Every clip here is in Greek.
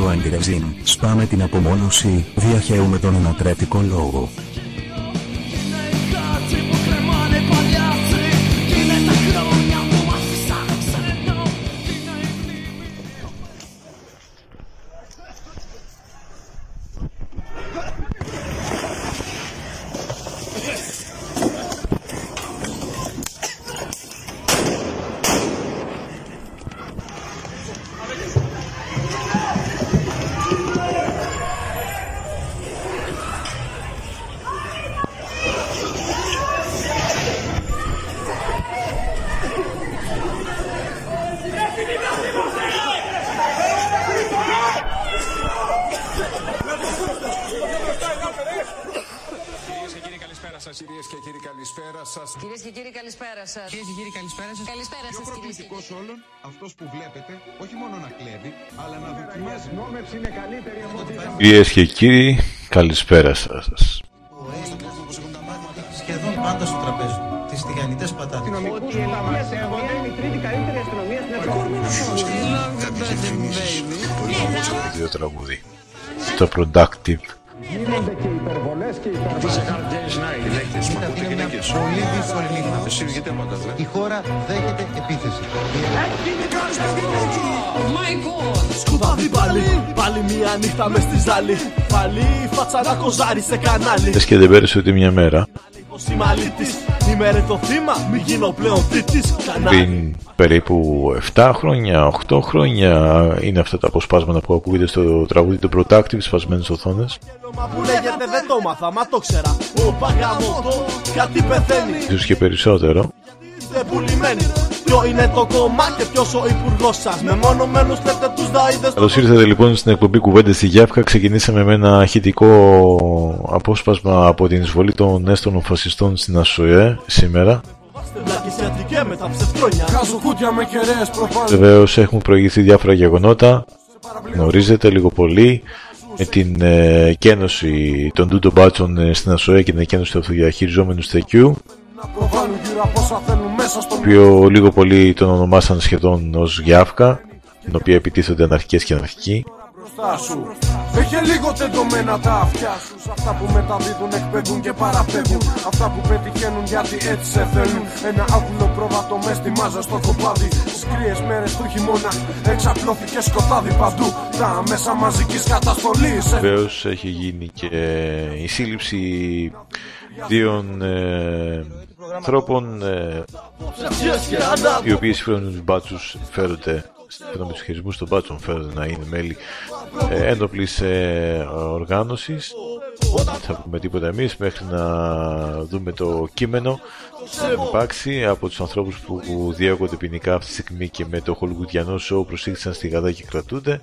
σχέδιο αντιρεζίν. Σπάμε την απομόνωση, διαχέουμε τον ανατρεπτικό λόγο. Κυρίες και κύριοι, καλησπέρα σας. Σχεδόν πάντα στο τραπέζι του. Τις τηγανιτές πατάτες. Ότι η Ελλάδα είναι η τρίτη καλύτερη αστυνομία στην Δύο τραγούδι. Το productive. Γίνονται και υπερβολές και υπερβολές. Είναι μια πολύ δύσκολη νύχτα. Η χώρα δέχεται επίθεση. Σκουπάδι πάλι, πάλι μια νύχτα μες στη ζάλη Πάλι η φάτσα να κοζάρει σε κανάλι Λες και δεν πέρασε ούτε μια μέρα. Πως η μαλλί της, ημέρε το θύμα, μη γίνω πλέον τίτης Κανάλι Πριν περίπου 7 χρόνια, 8 χρόνια είναι αυτά τα αποσπάσματα που ακούγεται στο τραγούδι του Protactive σπασμένες οθόνες. Μα που λέγεται δεν το μάθα, μα το ξέρα Ο παγαμότο, κάτι πεθαίνει Ίσως και περισσότερο. Είστε πουλημένοι Ποιο είναι το κόμμα και ποιος ο υπουργός σας Με μονομένους λέτε τους δαίδες Καλώς ήρθατε λοιπόν στην εκπομπή Κουβέντες στη Γιάφκα. Ξεκινήσαμε με ένα ηχητικό απόσπασμα από την εισβολή των έστωνων φασιστών στην ΑΣΟΕ σήμερα. Βλάκης ιατρικέ με τα ψευτρόνια Χαζοκούτια με κεραίες προφάνες Βεβαίως έχουν προηγηθεί διάφορα γεγονότα. Γνωρίζετε λίγο πολύ με την ε, κένωση των Ντούντο Μπάτσων ε, στην ΑΣΟΕ και την εκένωση του αυτοδιαχειριζόμενου στεκιού. Να προβάλλουν γύρω από όσα θέλουν μέσα στο Το οποίο λίγο πολύ τον ονομάσαν σχεδόν ως Γιάφκα, την οποία επιτίθονται αναρχικές και αναρχικοί. μπροστά σου. Έχει λίγο τεντωμένα τα αυτιά σου. Σ' αυτά που μεταδίδουν, εκπαιδούν και παραπέμπουν. Αυτά που πετυχαίνουν γιατί έτσι σε θέλουν. Ένα άβουλο πρόβατο μες στη μάζα στο κοπάδι. Στις κρύες μέρες του χειμώνα εξαπλώθηκε σκοτάδι παντού. Τα μέσα μαζικής καταστολής. Βεβαίως έχει γίνει και η σύλληψη δύο ε, ανθρώπων ε, οι οποίοι σύμφωνα με τους μπάτσους φέρονται σύμφωνα με τους χειρισμούς των μπάτσων φέρονται να είναι μέλη ε, ένοπλης ε, οργάνωσης. Δεν θα πούμε τίποτα εμείς μέχρι να δούμε το κείμενο. Να υπάρξει από τους ανθρώπους που διώκονται ποινικά αυτή τη στιγμή και με το χολγουτιανό σοου προσήχθησαν στη Γαδά και κρατούνται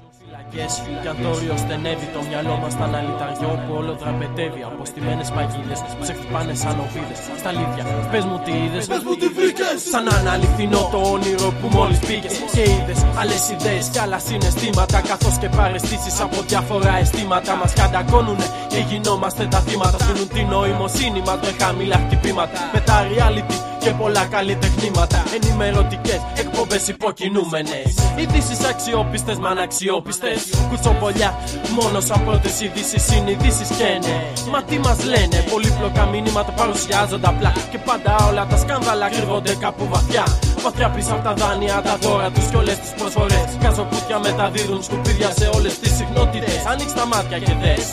Φυλακές Κι αν το όριο στενεύει το μυαλό μας στα αναλυταριό που όλο δραπετεύει. Από στημένες παγίδες που σε χτυπάνε σαν οφείδες. Στα αλήθεια, πες μου τι είδες, πες μου τι βρήκες. Σαν να είναι αληθινό το όνειρο που μόλις πήγες. Και είδες άλλες ιδέες κι άλλα συναισθήματα Καθώς και παρεστήσεις από διάφορα αισθήματα. Μας κατακόνουνε και γινόμαστε τα θύματα. Σβήνουν την νοημοσύνη μας με χαμηλά χτυπήματα. Με τα reality και πολλά καλλιτεχνήματα. Ενημερωτικές εκπομπές υποκινούμενες. Ειδήσεις αξιόπιστες μα αναξιόπιστες. Κουτσομπολιά μόνο σαν πρώτες ειδήσεις συνειδήσεις και ναι. Μα τι μας λένε, πολύπλοκα μηνύματα παρουσιάζονται απλά. Και πάντα όλα τα σκάνδαλα κρύβονται κάπου βαθιά. Βαθιά πίσω από τα δάνεια, τα δώρα τους και όλες τις προσφορές. Καζοκούτια μεταδίδουν σκουπίδια σε όλες τις συχνότητες. Ανοίξ τα μάτια και δες.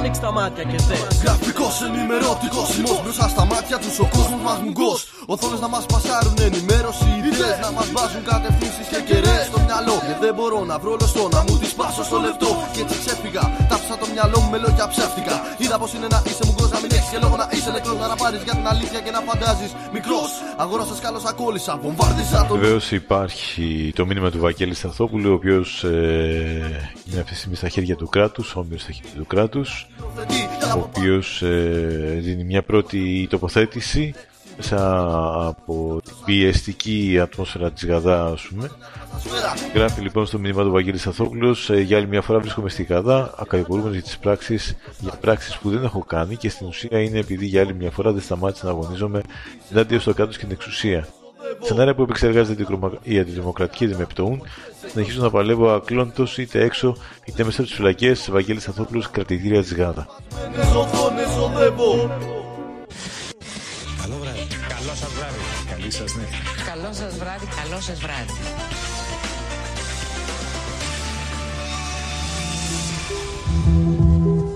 Ανοίξ τα μάτια και δε. Γραφικό ενημερωτικός σημό μπροστά στα μάτια τους ο κόσμος μας μουγκός. Οθόνες να μας πασάρουν ενημέρωση, ιδέες να μας βάζουν κατευθύνσεις και κεραίες στο μυαλό. Και δεν μπορώ να βρω λωστό να μου τις πάσω στο λεπτό. Και έτσι ξέφυγα, τάψα το μυαλό μου με λόγια ψεύτικα. Είδα πως είναι να είσαι μουγκός, να μην έχεις και λόγο να είσαι νεκρό. Να πάρει για την αλήθεια και να φαντάζεις μικρός. Αγόρασα κάλο ακόλυσα, βομβάρδιζα τον. Βεβαίως υπάρχει το μήνυμα του Βαγγέλη Σταθόπουλου, ο οποίος ε, είναι αυτή τη στιγμή στα χέρια του κράτους, όμοιο στα χέρια του κράτους, ο οποίος ε, δίνει μια πρώτη τοποθέτηση μέσα από την πιεστική ατμόσφαιρα της Γαδά, ας πούμε. Γράφει λοιπόν στο μήνυμα του Βαγγέλη Σταθόπουλος, ε, για άλλη μια φορά βρίσκομαι στη Γαδά, ακαδημιουργούμενο για τις πράξεις, για πράξεις που δεν έχω κάνει και στην ουσία είναι επειδή για άλλη μια φορά δεν σταμάτησα να αγωνίζομαι ενάντια στο κράτος και την εξουσία. Σενάρια που επεξεργάζεται η αντιδημοκρατική Δημεπτοούν συνεχίζουν να παλεύουν ακλόντω είτε έξω είτε μέσα από τις φυλακές της Ευαγγέλης Ανθόπουλου κρατητήρια της Γάδα. Καλό βράδυ. Καλό σας βράδυ. Καλή σας νύχτα. Καλό σας βράδυ, καλό σας βράδυ.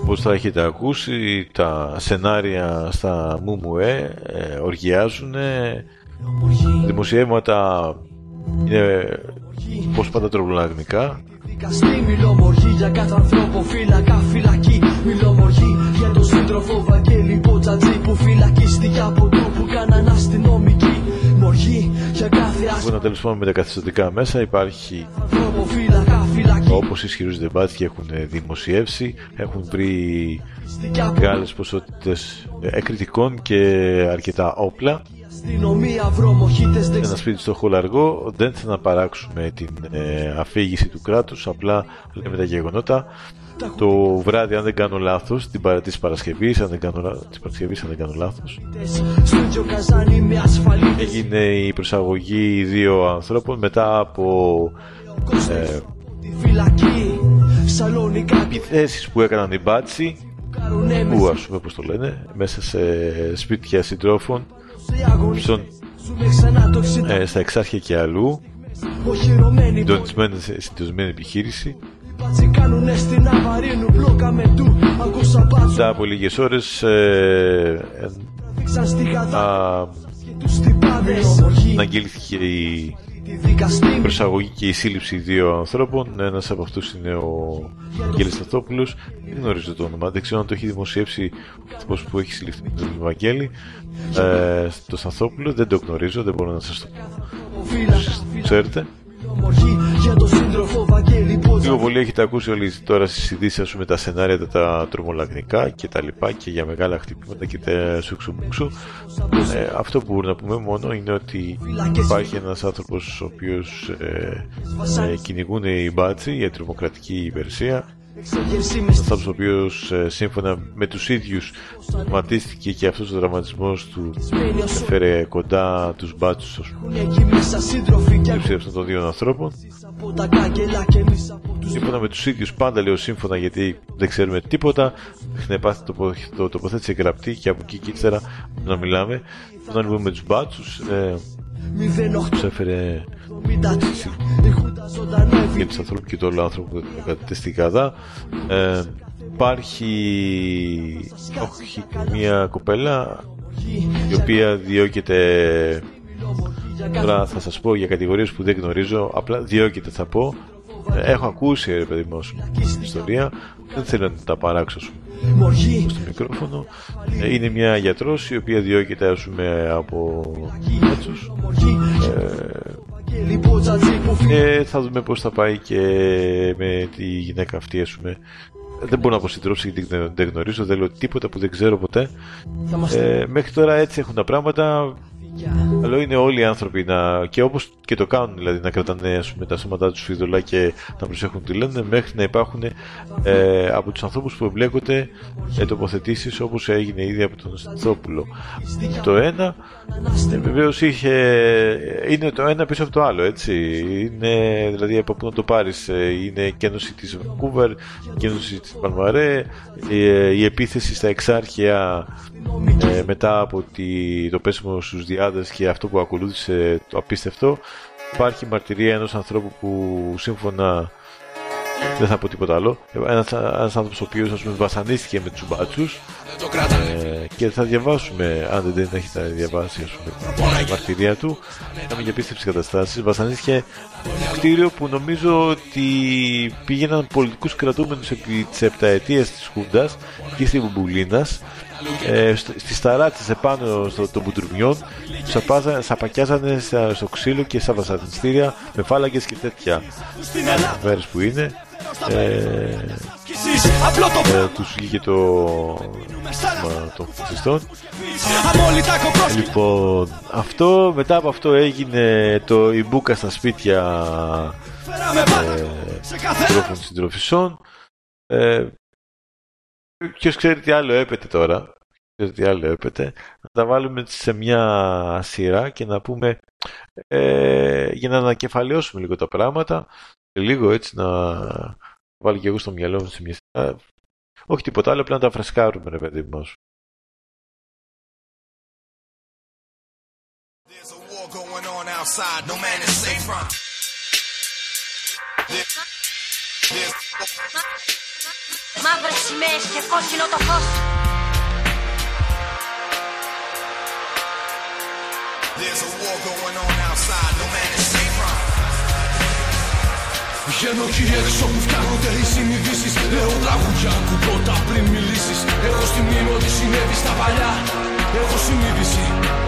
Όπως θα έχετε ακούσει, τα σενάρια στα ΜΟΜΟΕ ε, οργιάζουν, δημοσιεύματα είναι πώς πάντα τροπολαγνικά. Δικαστή μιλομοργή για κάθε ανθρώπο φύλακα φυλακή. Μιλομοργή για τον σύντροφο Βαγγέλη Ποτζατζή Που φυλακίστηκε από το που κάναν αστυνομική. Μοργή για κάθε άστρο να τέλος πάντων με τα καθιστοτικά μέσα. Υπάρχει όπως ισχυρίζονται μπάτς και έχουν δημοσιεύσει έχουν βρει μεγάλες ποσότητες εκρητικών και αρκετά όπλα ένα σπίτι στο χολαργό δεν θα να παράξουμε την ε, αφήγηση του κράτους απλά λέμε τα γεγονότα. Το βράδυ αν δεν κάνω λάθος την παρα, της Παρασκευής αν δεν κάνω, της Παρασκευής αν δεν κάνω λάθος. Έγινε η προσαγωγή δύο ανθρώπων μετά από ε, επιθέσεις που έκαναν οι μπάτσι που ας πούμε πως το λένε μέσα σε σπίτια συντρόφων στον, ε, στα εξάρχεια και αλλού συντονισμένη επιχείρηση. Μετά από λίγες ώρες ε, αναγγείλθηκε η προσαγωγή και η σύλληψη δύο ανθρώπων. Ένας από αυτούς είναι ο Γέλη Σταθόπουλος. Δεν γνωρίζω το όνομα, δεν ξέρω αν το έχει δημοσιεύσει ο που έχει συλληφθεί με τον Βαγγέλη. Ε, το Σταθόπουλο δεν το γνωρίζω, δεν μπορώ να σας το πω. Ξέρετε. Λίγο πολύ έχετε ακούσει όλοι τώρα στις ειδήσεις με τα σενάρια τα, τα τρομολαγνικά και τα λοιπά και για μεγάλα χτυπήματα και τα σουξουμούξου. Ε, αυτό που μπορούμε να πούμε μόνο είναι ότι υπάρχει ένας άνθρωπος ο οποίος ε, ε, κυνηγούν οι μπάτσι, η τρομοκρατική υπηρεσία. Αυτός ο οποίος ε, σύμφωνα με τους ίδιους ματίστηκε και αυτός ο δραματισμός του έφερε κοντά τους μπάτσους λήψη αυτών των δύο ανθρώπων. Σύμφωνα με τους ίδιους πάντα λέω σύμφωνα γιατί δεν ξέρουμε τίποτα. Να υπάρχει το, το τοποθέτηση γραπτή και από εκεί και ύστερα να μιλάμε. Όταν βγούμε με τους μπάτσους ε, τους έφερε για τους ανθρώπους και το όλο άνθρωπο που κατέται στην Καδά ε, υπάρχει όχι, μια κοπέλα η οποία διώκεται τώρα θα σας πω για κατηγορίες που δεν γνωρίζω απλά διώκεται θα πω. Έχω ακούσει ρε παιδί μου ιστορία. Δεν θέλω να τα παράξω στο μικρόφωνο. Είναι μια γιατρός η οποία διώκεται ας πούμε από έτσους ε, θα δούμε πώς θα πάει και με τη γυναίκα αυτή ας πούμε. Δεν μπορώ να αποσυντρώσω γιατί δεν γνωρίζω, δεν λέω τίποτα που δεν ξέρω ποτέ. Ε, μέχρι τώρα έτσι έχουν τα πράγματα. Καλό είναι όλοι οι άνθρωποι να, και όπως και το κάνουν δηλαδή να κρατάνε ας πούμε, τα σώματά τους φιδωλά και να προσέχουν τι λένε μέχρι να υπάρχουν ε, από τους ανθρώπους που εμπλέκονται ε, τοποθετήσεις όπως έγινε ήδη από τον Σταθόπουλο. Το ένα ε, βεβαίως είχε, είναι το ένα πίσω από το άλλο έτσι. Είναι δηλαδή από πού να το πάρεις ε, είναι κένωση της Βανκούβερ, κένωση της Παλμαρέ, ε, η επίθεση στα εξάρχεια ε, μετά από τη, το πέσιμο στους διάδες και αυτό που ακολούθησε το απίστευτο. Υπάρχει μαρτυρία ενός ανθρώπου που σύμφωνα δεν θα πω τίποτα άλλο ένας, ένας άνθρωπος ο οποίος ας πούμε βασανίστηκε με τους μπάτσους ε, και θα διαβάσουμε αν δεν έχετε διαβάσει ας πούμε, τη μαρτυρία του. Είχαμε για πίστευση καταστάσεις. Βασανίστηκε κτίριο που νομίζω ότι πήγαιναν πολιτικούς κρατούμενους επί τις επταετίες της Χούντας και στην Μπουμπουλίνας ε, στις ταράτσες επάνω στο, των μπουντρουμιών σαπακιάζανε στο ξύλο και στα βασανιστήρια με φάλαγγες και τέτοια μέρες που είναι. Ε, ε, τους βγήκε το των φασιστών. Λοιπόν αυτό μετά από αυτό έγινε το η μπουκα στα σπίτια ε, τρόπων συντροφισών ε, ποιος ξέρει τι άλλο έπεται τώρα. ξέρει τι άλλο έπεται. Να τα βάλουμε σε μια σειρά και να πούμε ε, για να ανακεφαλαιώσουμε λίγο τα πράγματα και λίγο έτσι να βάλω και εγώ στο μυαλό μου σε μια όχι τίποτα άλλο, απλά να τα φρεσκάρουμε ρε παιδί μας. Μαύρες σημαίες και κόκκινο το φως There's a war going on outside, no man is safe. From Βγαίνω εκεί έξω που φτάνονται οι συνειδήσεις Λέω τραγουδιά κουμπότα πριν μιλήσεις Έχω στη μνήμη ότι συνέβη στα παλιά Έχω συνείδηση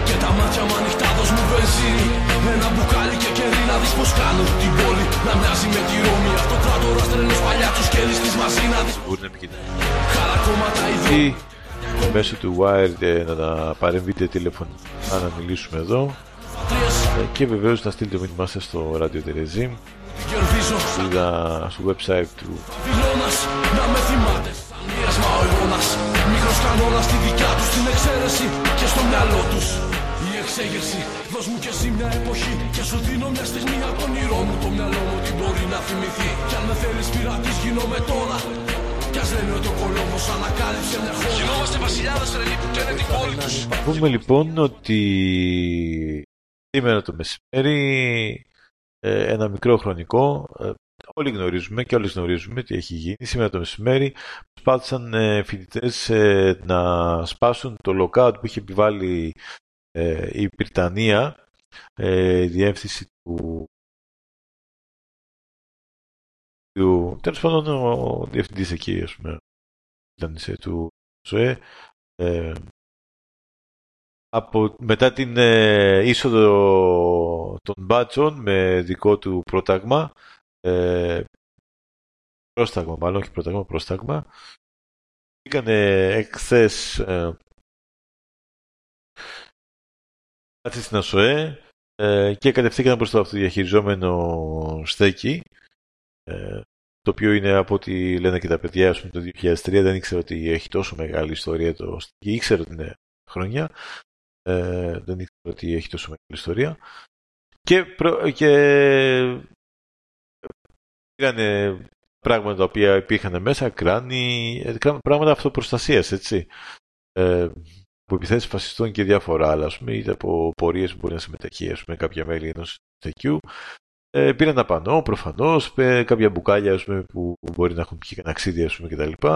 και τα μάτια μου ανοιχτά δώσ' μου βενζίνη Ένα μπουκάλι και κερί να δεις πως κάνω την πόλη Να μοιάζει με τη Ρώμη Αυτοκράτορας τρένος παλιά τους και της μαζί να δεις Μπορεί να επικοινωνεί Χαρακόμματα Ή μέσω του Wired ε, να τα παρεμβείτε τηλεφωνικά να μιλήσουμε εδώ. Ε, και βεβαίως να στείλετε το μήνυμά σας στο Radio Terezim. Στο website του. Να με θυμάται. Μοίρασμα ο αιώνας Μικρός κανόνας στη δικιά τους την εξαίρεση. Και στο μυαλό τους η εξέγερση. Δώσ' μου και εσύ μια εποχή. Και σου δίνω μια στιγμή από τον όνειρό μου Το μυαλό μου. Τι μπορεί να θυμηθεί. Κι αν με θέλεις πειρατής γίνομαι τώρα. κι ας λένε ότι ο Κολόμπος ανακάλυψε μια χώρα Γινόμαστε βασιλιάδες τρελοί που καίνε την πόλη τους Πούμε λοιπόν ότι σήμερα το μεσημέρι ε, ένα μικρό χρονικό. Ε, όλοι γνωρίζουμε και όλοι γνωρίζουμε τι έχει γίνει. Σήμερα το μεσημέρι προσπάθησαν ε, φοιτητές να σπάσουν το lockout που είχε επιβάλει η Βρυτανία, η διεύθυνση του του, τέλος πάντων ο διευθυντής εκεί, ας πούμε, ήταν του ΣΟΕ, από, μετά την ε, είσοδο των μπάτσων με δικό του πρόταγμα, ε, πρόσταγμα μάλλον, όχι πρόταγμα, πρόσταγμα, πήγανε εχθές ε, στην ΑΣΟΕ ε, και κατευθύνηκαν προς το αυτοδιαχειριζόμενο στέκι, ε, το οποίο είναι από ό,τι λένε και τα παιδιά, ας πούμε, το 2003 δεν ήξερα ότι έχει τόσο μεγάλη ιστορία το στέκι, ήξερα ότι είναι χρόνια, ε, δεν ήξερα ότι έχει τόσο μεγάλη ιστορία. Και, προ, και πήραν πράγματα τα οποία υπήρχαν μέσα, κράνη, ε, πράγματα αυτοπροστασίας, έτσι. Ε, από επιθέσεις φασιστών και διάφορα άλλα, πούμε, είτε από πορείες που μπορεί να συμμετέχει πούμε, κάποια μέλη ενός τέτοιου. Ε, πήραν τα πανό, προφανώς, κάποια μπουκάλια πούμε, που μπορεί να έχουν πιει κανένα κτλ.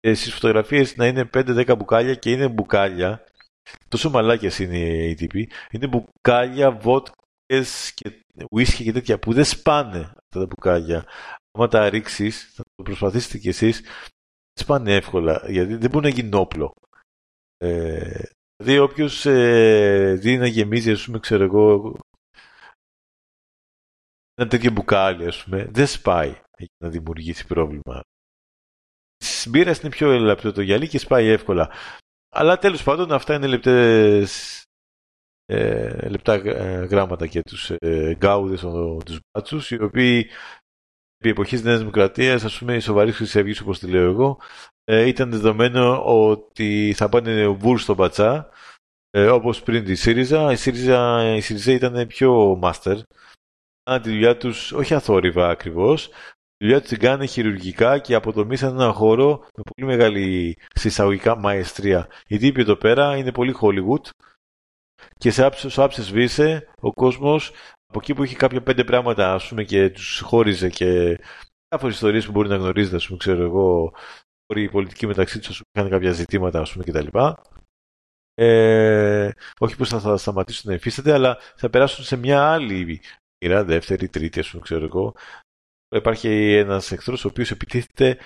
Ε, Στις φωτογραφίες να είναι 5-10 μπουκάλια και είναι μπουκάλια Τόσο μαλάκες είναι οι τύποι. Είναι μπουκάλια, βότκες και ουίσκι και τέτοια που δεν σπάνε αυτά τα μπουκάλια. Αν τα ρίξεις, θα το προσπαθήσετε κι εσείς, δεν σπάνε εύκολα, γιατί δεν μπορεί να γίνει όπλο. Ε, δηλαδή όποιος ε, δει να γεμίζει, ας πούμε, ξέρω εγώ, ένα τέτοιο μπουκάλι, ας πούμε, δεν σπάει να δημιουργήσει πρόβλημα. Στις μπύρες είναι πιο λεπτό το γυαλί και σπάει εύκολα. Αλλά τέλος πάντων αυτά είναι λεπτές, ε, λεπτά ε, γράμματα και τους ε, γκάουδες, τους μπάτσους, οι οποίοι επί εποχής της Νέας Δημοκρατίας, ας πούμε, οι σοβαροί χρυσαυγείς, όπως τη λέω εγώ, ε, ήταν δεδομένο ότι θα πάνε βουρ στον πατσά, ε, όπως πριν τη ΣΥΡΙΖΑ. Η ΣΥΡΙΖΑ, η ΣΥΡΙΖΑ ήταν πιο μάστερ. Κάναν τη δουλειά τους, όχι αθόρυβα ακριβώς, δουλειά τους την κάνει χειρουργικά και αποτομίσαν έναν χώρο με πολύ μεγάλη συσσαγωγικά μαεστρία. Η τύπη εδώ πέρα είναι πολύ Hollywood και σε άψες βίσε ο κόσμος από εκεί που είχε κάποια πέντε πράγματα ας πούμε, και τους χώριζε και διάφορες ιστορίες που μπορεί να γνωρίζετε, ας πούμε, ξέρω εγώ, μπορεί η πολιτική μεταξύ τους είχαν κάποια ζητήματα ας πούμε, κτλ. Ε, όχι πως θα, σταματήσουν να υφίσταται, αλλά θα περάσουν σε μια άλλη μοίρα, δεύτερη, τρίτη, ας πούμε, ξέρω εγώ, υπάρχει ένας εχθρός ο οποίος επιτίθεται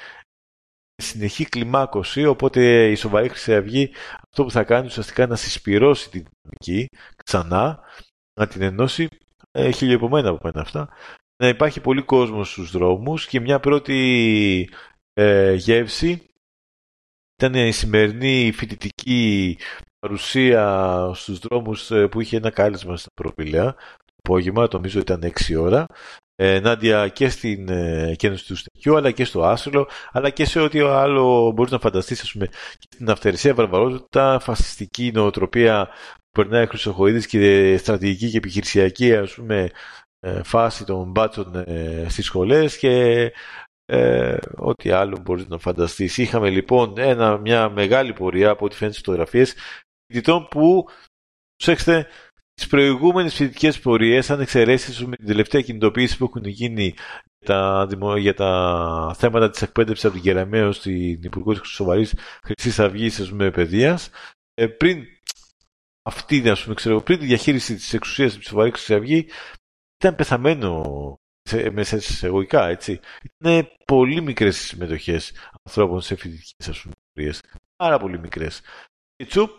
συνεχή κλιμάκωση, οπότε η σοβαρή Χρυσή Αυγή αυτό που θα κάνει ουσιαστικά είναι να συσπυρώσει την δυναμική ξανά, να την ενώσει. Ε, χιλιοπομένα από μένα αυτά, να υπάρχει πολύ κόσμο στους δρόμους και μια πρώτη ε, γεύση. Ήταν η σημερινή φοιτητική παρουσία στους δρόμους ε, που είχε ένα κάλεσμα στην Προπηλαία το απόγευμα, νομίζω ήταν 6 ώρα ε, ενάντια και στην ε, κένωση του στοιχείου, αλλά και στο άσυλο, αλλά και σε ό,τι άλλο μπορείς να φανταστείς, ας πούμε, και στην αυτερησία βαρβαρότητα, φασιστική νοοτροπία περνάει ο Χρυσοχοίδης και στρατηγική και επιχειρησιακή ας πούμε ε, φάση των μπάτσων ε, στις σχολές και ε, ό,τι άλλο μπορείς να φανταστείς. Είχαμε λοιπόν ένα, μια μεγάλη πορεία από ό,τι φαίνεται στις φωτογραφίες φοιτητών που, προσέξτε, τις προηγούμενες φοιτητικές πορείες, αν εξαιρέσεις με την τελευταία κινητοποίηση που έχουν γίνει για τα, για τα θέματα της εκπαίδευσης από την Κεραμαίο στην Υπουργό της Σοβαρής Χρυσής Αυγής, ας πούμε, παιδείας, ε, πριν αυτή, ας πούμε, ξέρω, πριν τη διαχείριση της εξουσίας της Σοβαρής Χρυσής Αυγή, ήταν πεθαμένο σε, μέσα σε εισαγωγικά, έτσι. Ήταν πολύ μικρές οι συμμετοχές ανθρώπων σε φοιτητικές ας πούμε, πορείες. Πάρα πολύ μικρές. Και τσουπ,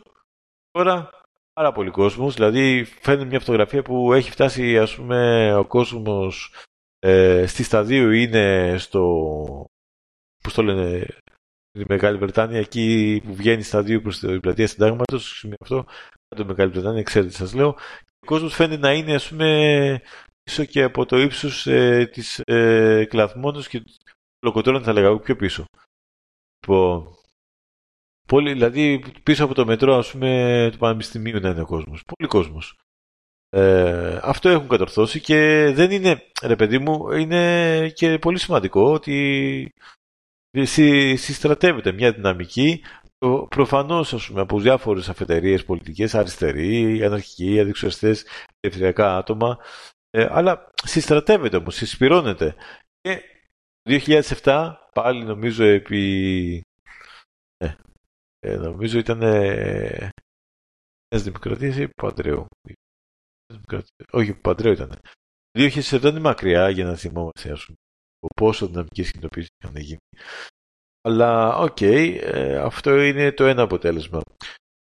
τώρα πάρα πολύ κόσμος, δηλαδή φαίνεται μια φωτογραφία που έχει φτάσει ας πούμε ο κόσμος ε, στη σταδίου είναι στο, πώς το λένε, τη Μεγάλη Βρετάνια, εκεί που βγαίνει σταδίου προς την πλατεία συντάγματος, σημείο αυτό, κάτω Μεγάλη Βρετάνια, ξέρετε σας λέω, ο κόσμος φαίνεται να είναι ας πούμε πίσω και από το ύψος ε, της ε, κλαθμόνος και λοκοτόρων θα λέγαμε πιο πίσω. Λοιπόν, πολύ, δηλαδή πίσω από το μετρό ας πούμε του Πανεπιστημίου να είναι ο κόσμος. Πολύ κόσμος. Ε, αυτό έχουν κατορθώσει και δεν είναι, ρε παιδί μου, είναι και πολύ σημαντικό ότι συστρατεύεται μια δυναμική προφανώς ας πούμε, από διάφορες αφετηρίες πολιτικές, αριστεροί, αναρχικοί, αδεξιωστές, ελευθεριακά άτομα, ε, αλλά συστρατεύεται όμως, συσπηρώνεται. Και το 2007 πάλι νομίζω επί... Ε, ε, νομίζω ήταν ε, Δημοκρατίας ή Παντρέου. Όχι, Παντρέου ήταν. Το 2007 είναι μακριά για να θυμόμαστε ας πούμε, πόσο δυναμικές κινητοποίησεις είχαν γίνει. Αλλά, ok, okay, ε, αυτό είναι το ένα αποτέλεσμα.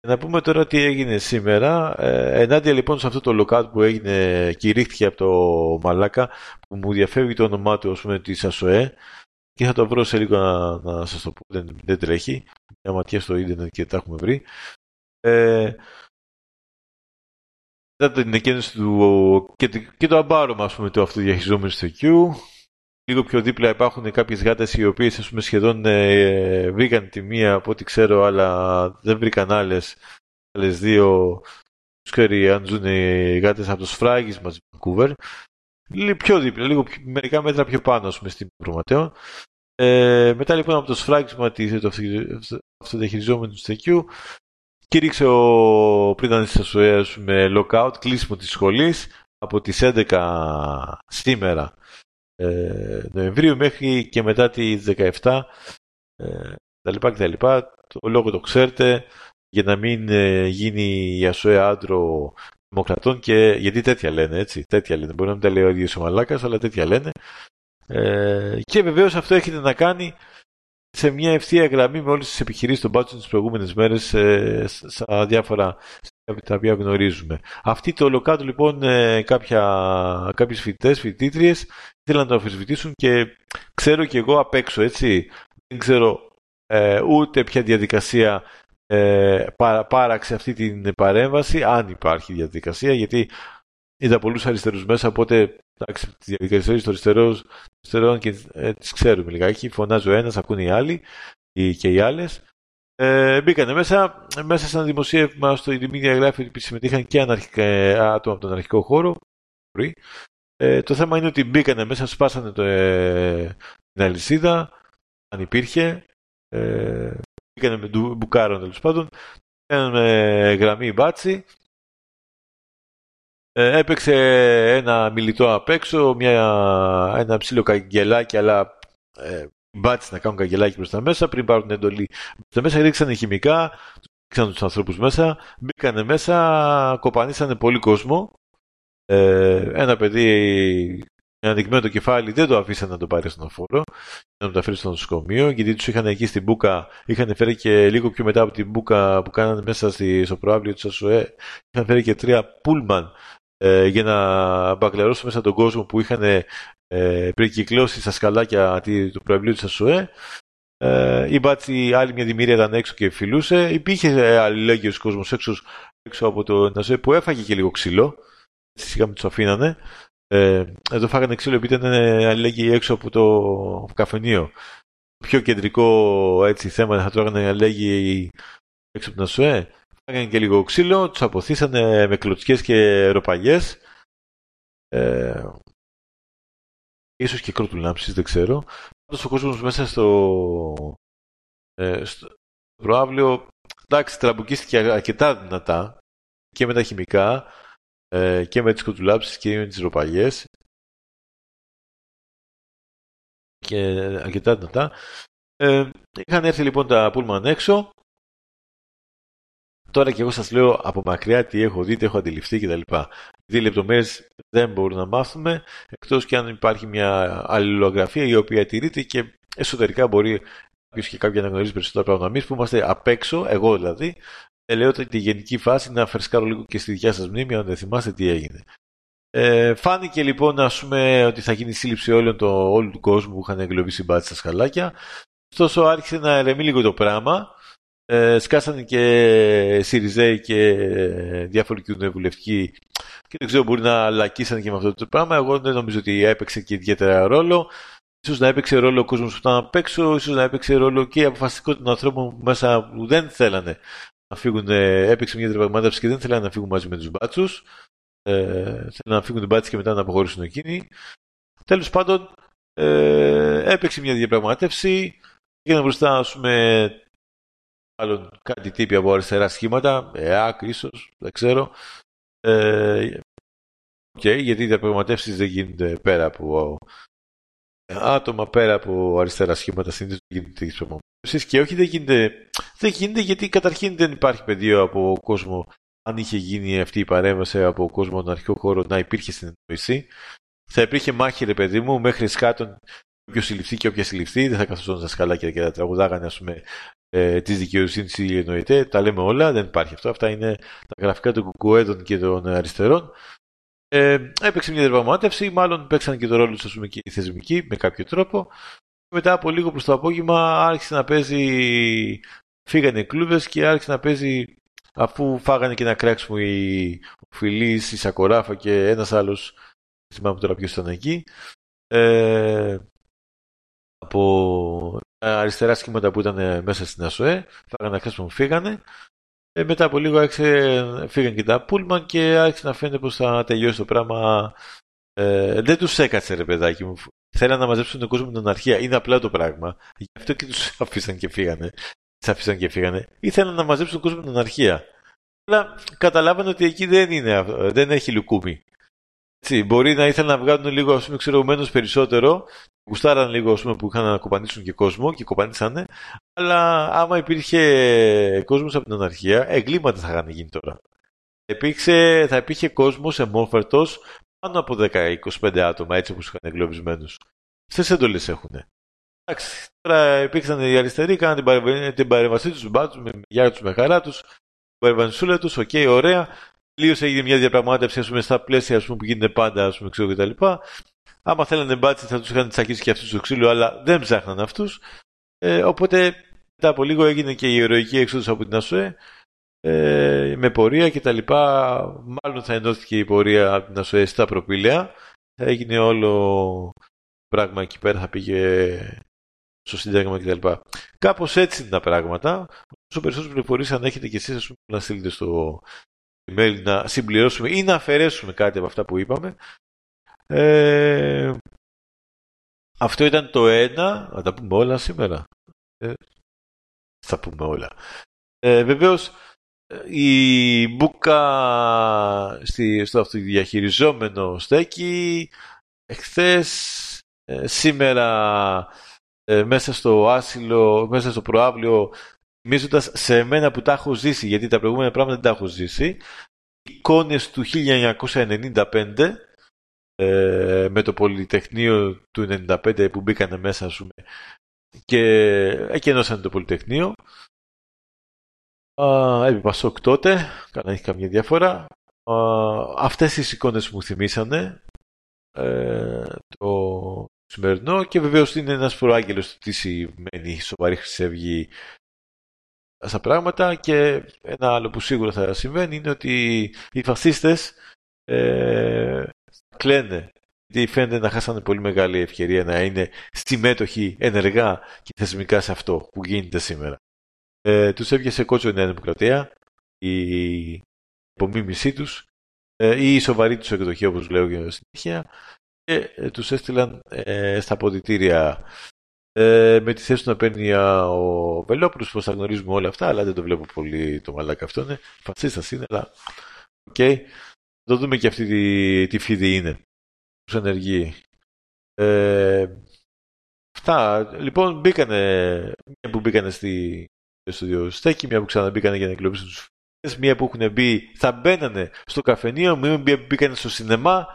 Να πούμε τώρα τι έγινε σήμερα. Ε, ενάντια λοιπόν σε αυτό το lockout που έγινε, κηρύχθηκε από το Μαλάκα, που μου διαφεύγει το όνομά του, ας πούμε, της ΑΣΟΕΕ, και θα το βρω σε λίγο να, να σας το πω, δεν, δεν τρέχει. Μια ματιά στο ίντερνετ και τα έχουμε βρει. Ε, την εκκίνηση του και, και το αμπάρωμα ας πούμε, του αυτοδιαχειριζόμενου στο Q. Λίγο πιο δίπλα υπάρχουν κάποιες γάτες οι οποίες ας πούμε, σχεδόν ε, βρήκαν τη μία από ό,τι ξέρω αλλά δεν βρήκαν άλλες, άλλες δύο ξέρει αν ζουν οι γάτες από το Σφράγις μαζί με Vancouver. Λίγο πιο δίπλα, λίγο πιο, μερικά μέτρα πιο πάνω ας πούμε, στην Προματέων ε, μετά λοιπόν από το σφράγισμα του αυτοδιαχειριζόμενου στεκιού κήρυξε ο πρίτανης της ΑΣΟΕΑ με lockout, κλείσιμο της σχολής από τις 11 σήμερα ε, Νοεμβρίου μέχρι και μετά τη 17 ε, τα λοιπά και τα λοιπά. Το λόγο το ξέρετε για να μην ε, γίνει η ΑΣΟΕ άντρο δημοκρατών και γιατί τέτοια λένε έτσι, τέτοια λένε. Μπορεί να μην τα λέει ο ίδιος ο Μαλάκας, αλλά τέτοια λένε. Ε, και βεβαίως αυτό έχετε να κάνει σε μια ευθεία γραμμή με όλες τις επιχειρήσεις των μπάτσων τις προηγούμενες μέρες ε, στα διάφορα τα οποία γνωρίζουμε. Αυτή το ολοκάτω λοιπόν ε, κάποια, κάποιες φοιτητές, φοιτήτριες ήθελαν να το αμφισβητήσουν και ξέρω και εγώ απ' έξω έτσι δεν ξέρω ε, ούτε ποια διαδικασία ε, πάραξε αυτή την παρέμβαση αν υπάρχει διαδικασία γιατί είδα πολλούς αριστερούς μέσα οπότε εντάξει, τις διαδικασίες των αριστερών και ε, τις ξέρουμε λιγάκι φωνάζει ο ένας, ακούν οι άλλοι και οι άλλες ε, μπήκανε μέσα, μέσα σε ένα δημοσίευμα στο Ιδημίδια γράφει ότι συμμετείχαν και αναρχικά, ε, άτομα από τον αρχικό χώρο. Ε, το θέμα είναι ότι μπήκανε μέσα, σπάσανε το, ε, την αλυσίδα, αν υπήρχε. Ε, μπήκανε με μπουκάρων τέλος πάντων. με γραμμή μπάτσι. Ε, έπαιξε ένα μιλητό απ' έξω, μια, ένα ψήλο καγκελάκι, αλλά ε, μπάτσε να κάνουν καγκελάκι προς τα μέσα, πριν πάρουν την εντολή. Τα μέσα ρίξανε χημικά, ρίξαν τους ανθρώπους μέσα, μπήκανε μέσα, κοπανίσανε πολύ κόσμο. Ε, ένα παιδί με ανοιγμένο το κεφάλι δεν το αφήσανε να το πάρει στον φόρο, να το μεταφέρει στο νοσοκομείο, γιατί τους είχαν εκεί στην Μπούκα, είχαν φέρει και λίγο πιο μετά από την Μπούκα που κάνανε μέσα στη, στο προάβλιο της ΑΣΟΕ, είχαν φέρει και τρία πούλμαν ε, για να μπακλαρώσουν μέσα τον κόσμο που είχαν ε, κυκλώσει στα σκαλάκια του προευλίου της ΑΣΟΕ. Ε, η Μπάτσι άλλη μια δημιουργία ήταν έξω και φιλούσε. Υπήρχε ε, αλληλέγγυος κόσμος έξω, έξω από το ΑΣΟΕ που έφαγε και λίγο ξύλο. Έτσι σιγά τους αφήνανε. Ε, εδώ φάγανε ξύλο επειδή ήταν ε, αλληλέγγυοι έξω από το καφενείο. Το πιο κεντρικό έτσι, θέμα θα τρώγανε αλληλέγγυοι έξω από την ΑΣΟΕ. Φάγανε και λίγο ξύλο, τους αποθήσανε με κλωτσιές και ροπαγιές. Ε, ίσως και κρότουλάμψεις, δεν ξέρω. Πάντως ο κόσμος μέσα στο, ε, στο προάβλιο, εντάξει, τραμπουκίστηκε αρκετά δυνατά και με τα χημικά ε, και με τις κροτουλάμψεις και με τις ροπαγιές και αρκετά δυνατά. Ε, είχαν έρθει λοιπόν τα πούλμαν έξω. Τώρα και εγώ σας λέω από μακριά τι έχω δει, τι έχω αντιληφθεί κτλ. Δύο λεπτομέρειες δεν μπορούμε να μάθουμε, εκτός και αν υπάρχει μια αλληλογραφία η οποία τηρείται και εσωτερικά μπορεί κάποιος και κάποια να γνωρίζει περισσότερα πράγματα. Εμείς που είμαστε απ' έξω, εγώ δηλαδή, ε, λέω ότι τη γενική φάση να φρεσκάρω λίγο και στη δικιά σας μνήμη, αν δεν θυμάστε τι έγινε. Ε, φάνηκε λοιπόν ας πούμε, ότι θα γίνει σύλληψη όλων το, όλου του κόσμου που είχαν εγκλωβίσει μπάτια στα σκαλάκια. Ωστόσο άρχισε να ερεμεί λίγο το πράγμα. Ε, σκάσανε και Σιριζέοι και διάφοροι κοινοβουλευτικοί και δεν ξέρω μπορεί να λακίσανε και με αυτό το πράγμα. Εγώ δεν νομίζω ότι έπαιξε και ιδιαίτερα ρόλο. Ίσως να έπαιξε ρόλο ο κόσμος που ήταν απ' έξω, ίσως να έπαιξε ρόλο και η αποφασιστικότητα των ανθρώπων που μέσα που δεν θέλανε να φύγουν. Έπαιξε μια διαπραγμάτευση και δεν θέλανε να φύγουν μαζί με τους μπάτσους ε, θέλουν να φύγουν την πάτηση και μετά να αποχωρήσουν εκείνοι. Τέλος πάντων, ε, έπαιξε μια διαπραγμάτευση, να μπροστά, ας πούμε, μάλλον κάτι τύπη από αριστερά σχήματα, ΕΑΚ ίσως, δεν ξέρω. Ε, okay, γιατί οι διαπραγματεύσεις δεν γίνονται πέρα από άτομα, πέρα από αριστερά σχήματα, συνήθως δεν γίνονται τέτοιες διαπραγματεύσεις και όχι δεν γίνεται, δεν γίνεται γιατί καταρχήν δεν υπάρχει πεδίο από κόσμο αν είχε γίνει αυτή η παρέμβαση από κόσμο τον αρχικό χώρο να υπήρχε συνεννόηση. Θα υπήρχε μάχη, ρε παιδί μου, μέχρι σκάτων όποιος συλληφθεί και όποια συλληφθεί. Δεν θα καθόταν στα σκαλάκια και θα τραγουδάγανε, ας πούμε, ε, της δικαιοσύνης ή εννοείται. Τα λέμε όλα, δεν υπάρχει αυτό. Αυτά είναι τα γραφικά των κουκουέδων και των αριστερών. Ε, έπαιξε μια διαπραγμάτευση, μάλλον παίξαν και το ρόλο τους, ας πούμε, και οι θεσμικοί με κάποιο τρόπο. Μετά από λίγο προς το απόγευμα άρχισε να παίζει. Φύγανε οι κλούβες και άρχισε να παίζει αφού φάγανε και ένα κράξιμο οι Φιλής, η Σακοράφα και ένας άλλος, δεν θυμάμαι τώρα ποιος ήταν εκεί, ε, από αριστερά σχήματα που ήταν μέσα στην ΑΣΟΕ, φάγανε κράξιμο, φύγανε. Ε, μετά από λίγο άρχισε, φύγανε και τα Πούλμαν και άρχισε να φαίνεται πως θα τελειώσει το πράγμα. Ε, δεν τους έκατσε ρε παιδάκι μου. Θέλανε να μαζέψουν τον κόσμο με την αρχαία. Είναι απλά το πράγμα. Γι' αυτό και τους αφήσαν και φύγανε τι άφησαν και φύγανε. Ήθελαν να μαζέψουν τον κόσμο με την αρχεία. Αλλά καταλάβανε ότι εκεί δεν, είναι, δεν έχει λουκούμι. Έτσι, μπορεί να ήθελαν να βγάλουν λίγο, ας πούμε, ξέρω, περισσότερο. Γουστάραν λίγο, ας πούμε, που είχαν να κοπανίσουν και κόσμο και κοπανίσανε. Αλλά άμα υπήρχε κόσμος από την αναρχία, εγκλήματα θα είχαν γίνει τώρα. Υπήρξε, θα υπήρχε κόσμος εμόφερτο πάνω από 10-25 άτομα, έτσι όπως είχαν εγκλωβισμένους. Αυτές εντολέ έχουν. Εντάξει, τώρα υπήρξαν οι αριστεροί, κάναν την παρεμβασή τους, μπάτσου, με γεια τους, με χαρά τους, την παρεμβασούλα τους, ok, okay, ωραία. Τελείωσε έγινε μια διαπραγμάτευση ας πούμε, στα πλαίσια ας πούμε, που γίνεται πάντα, ας πούμε, ξέρω κτλ. Άμα θέλανε μπάτσι θα τους είχαν τσακίσει και αυτούς στο ξύλο, αλλά δεν ψάχναν αυτούς. Ε, οπότε μετά από λίγο έγινε και η ηρωική έξοδος από την ΑΣΟΕ ε, με πορεία κτλ. Μάλλον θα ενώθηκε η πορεία από την ΑΣΟΕ στα προπήλαια. Θα έγινε όλο πράγμα εκεί πέρα, θα πήγε στο Σύνταγμα κτλ. Κάπως έτσι είναι τα πράγματα. Όσο περισσότερε πληροφορίες αν έχετε και εσείς, να στείλετε στο email να συμπληρώσουμε ή να αφαιρέσουμε κάτι από αυτά που είπαμε. Ε, αυτό ήταν το ένα. Να τα πούμε όλα σήμερα. Ε, θα πούμε όλα. Ε, Βεβαίως, η μπουκα στη, στο αυτοδιαχειριζόμενο στέκει. Εχθές, ε, σήμερα ε, μέσα στο άσυλο, μέσα στο προάβλιο, θυμίζοντας σε μένα που τα έχω ζήσει, γιατί τα προηγούμενα πράγματα δεν τα έχω ζήσει, εικόνες του 1995 ε, με το Πολυτεχνείο του 1995 που μπήκανε μέσα ας πούμε, και εκενώσανε το Πολυτεχνείο. Έπειτα Πασόκ τότε, κανένα έχει καμία διαφορά. Α, αυτές τις εικόνες μου θυμίσανε ε, το σημερινό και βεβαίως είναι ένας προάγγελος του τι σημαίνει σοβαρή Χρυσή Αυγή στα πράγματα και ένα άλλο που σίγουρα θα συμβαίνει είναι ότι οι φασίστες ε, κλαίνε γιατί φαίνεται να χάσανε πολύ μεγάλη ευκαιρία να είναι συμμέτοχοι ενεργά και θεσμικά σε αυτό που γίνεται σήμερα. Ε, τους έβγε σε κότσο η Νέα Δημοκρατία. η απομίμησή τους ε, ή η σοβαρή τους εκδοχή όπως λέω για συνέχεια και ε, τους έστειλαν ε, στα ποδητήρια ε, με τη θέση του να παίρνει ο Βελόπουλος πως θα γνωρίζουμε όλα αυτά αλλά δεν το βλέπω πολύ το μαλάκα αυτό είναι φασίστας είναι αλλά οκ okay. Το δούμε και αυτή τη, τη φίδη είναι τους ενεργεί ε, αυτά λοιπόν μπήκανε μια που μπήκανε στη, στο δύο στέκη μια που ξαναμπήκανε για να εκλογήσουν τους μία που έχουν μπει θα μπαίνανε στο καφενείο, μία που μπήκανε στο σινεμά,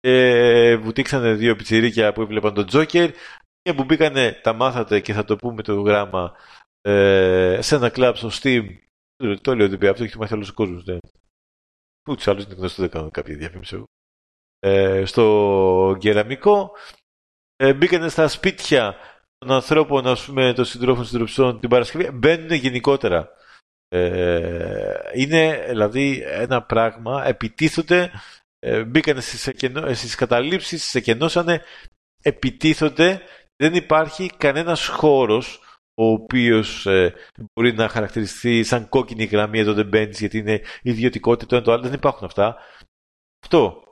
ε, βουτήξανε δύο πιτσιρίκια που έβλεπαν τον Τζόκερ, μία που μπήκανε, τα μάθατε και θα το πούμε το γράμμα, ε, σε ένα κλαμπ στο Steam. Το λέω ότι αυτό έχει μάθει όλος ο κόσμος. Ναι. Ούτως άλλως είναι γνωστό, δεν κάνω κάποια διαφήμιση εγώ. Ε, στο κεραμικό, ε, μπήκανε στα σπίτια των ανθρώπων, ας πούμε, των συντρόφων συντροψών την Παρασκευή, μπαίνουν γενικότερα. Ε, είναι δηλαδή ένα πράγμα, επιτίθονται, ε, μπήκαν στις, εκενώ, στις καταλήψεις, εκενώσανε, επιτίθονται, δεν υπάρχει κανένας χώρος ο οποίος ε, μπορεί να χαρακτηριστεί σαν κόκκινη γραμμή εδώ δεν μπαίνεις γιατί είναι ιδιωτικότητα το ένα το άλλο, δεν υπάρχουν αυτά. Αυτό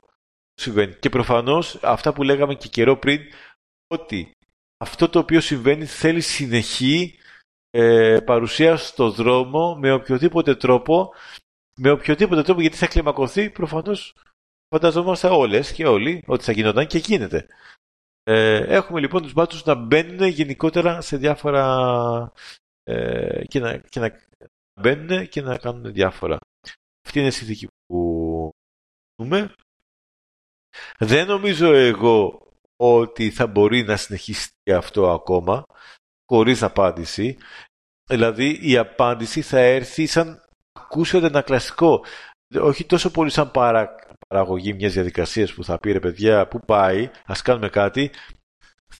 συμβαίνει. Και προφανώς αυτά που λέγαμε και καιρό πριν, ότι αυτό το οποίο συμβαίνει θέλει συνεχή ε, παρουσία στο δρόμο με οποιοδήποτε τρόπο, με οποιοδήποτε τρόπο γιατί θα κλιμακωθεί προφανώς φανταζόμαστε όλες και όλοι ότι θα γινόταν και γίνεται. Ε, έχουμε λοιπόν τους μπάτσους να μπαίνουν γενικότερα σε διάφορα ε, και, να, και να μπαίνουν και να κάνουν διάφορα. Αυτή είναι η συνθήκη που δούμε. Δεν νομίζω εγώ ότι θα μπορεί να συνεχιστεί αυτό ακόμα χωρίς απάντηση. Δηλαδή η απάντηση θα έρθει σαν ακούσετε ένα κλασικό. Όχι τόσο πολύ σαν παρα, παραγωγή μιας διαδικασίας που θα πει ρε παιδιά, πού πάει, ας κάνουμε κάτι.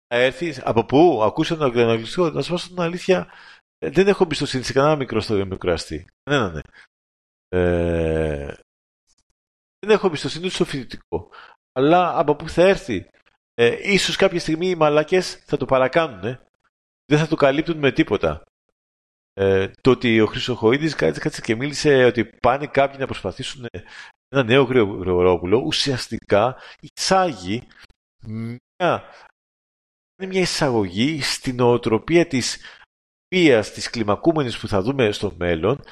Θα έρθει, από πού, ακούσατε ένα κλασικό. Να σας πω την αλήθεια, δεν έχω εμπιστοσύνη σε κανένα μικρό στο μικραστή. Ναι, ναι, Ε, δεν έχω εμπιστοσύνη στο φοιτητικό. Αλλά από πού θα έρθει. Ε, ίσως κάποια στιγμή οι μαλάκες θα το παρακάνουν δεν θα το καλύπτουν με τίποτα. Ε, το ότι ο Χρυσοχοίδης κάτσε και μίλησε ότι πάνε κάποιοι να προσπαθήσουν ένα νέο Γρηγορόπουλο, ουσιαστικά εισάγει μια, μια εισαγωγή στην οτροπία της βίας της κλιμακούμενης που θα δούμε στο μέλλον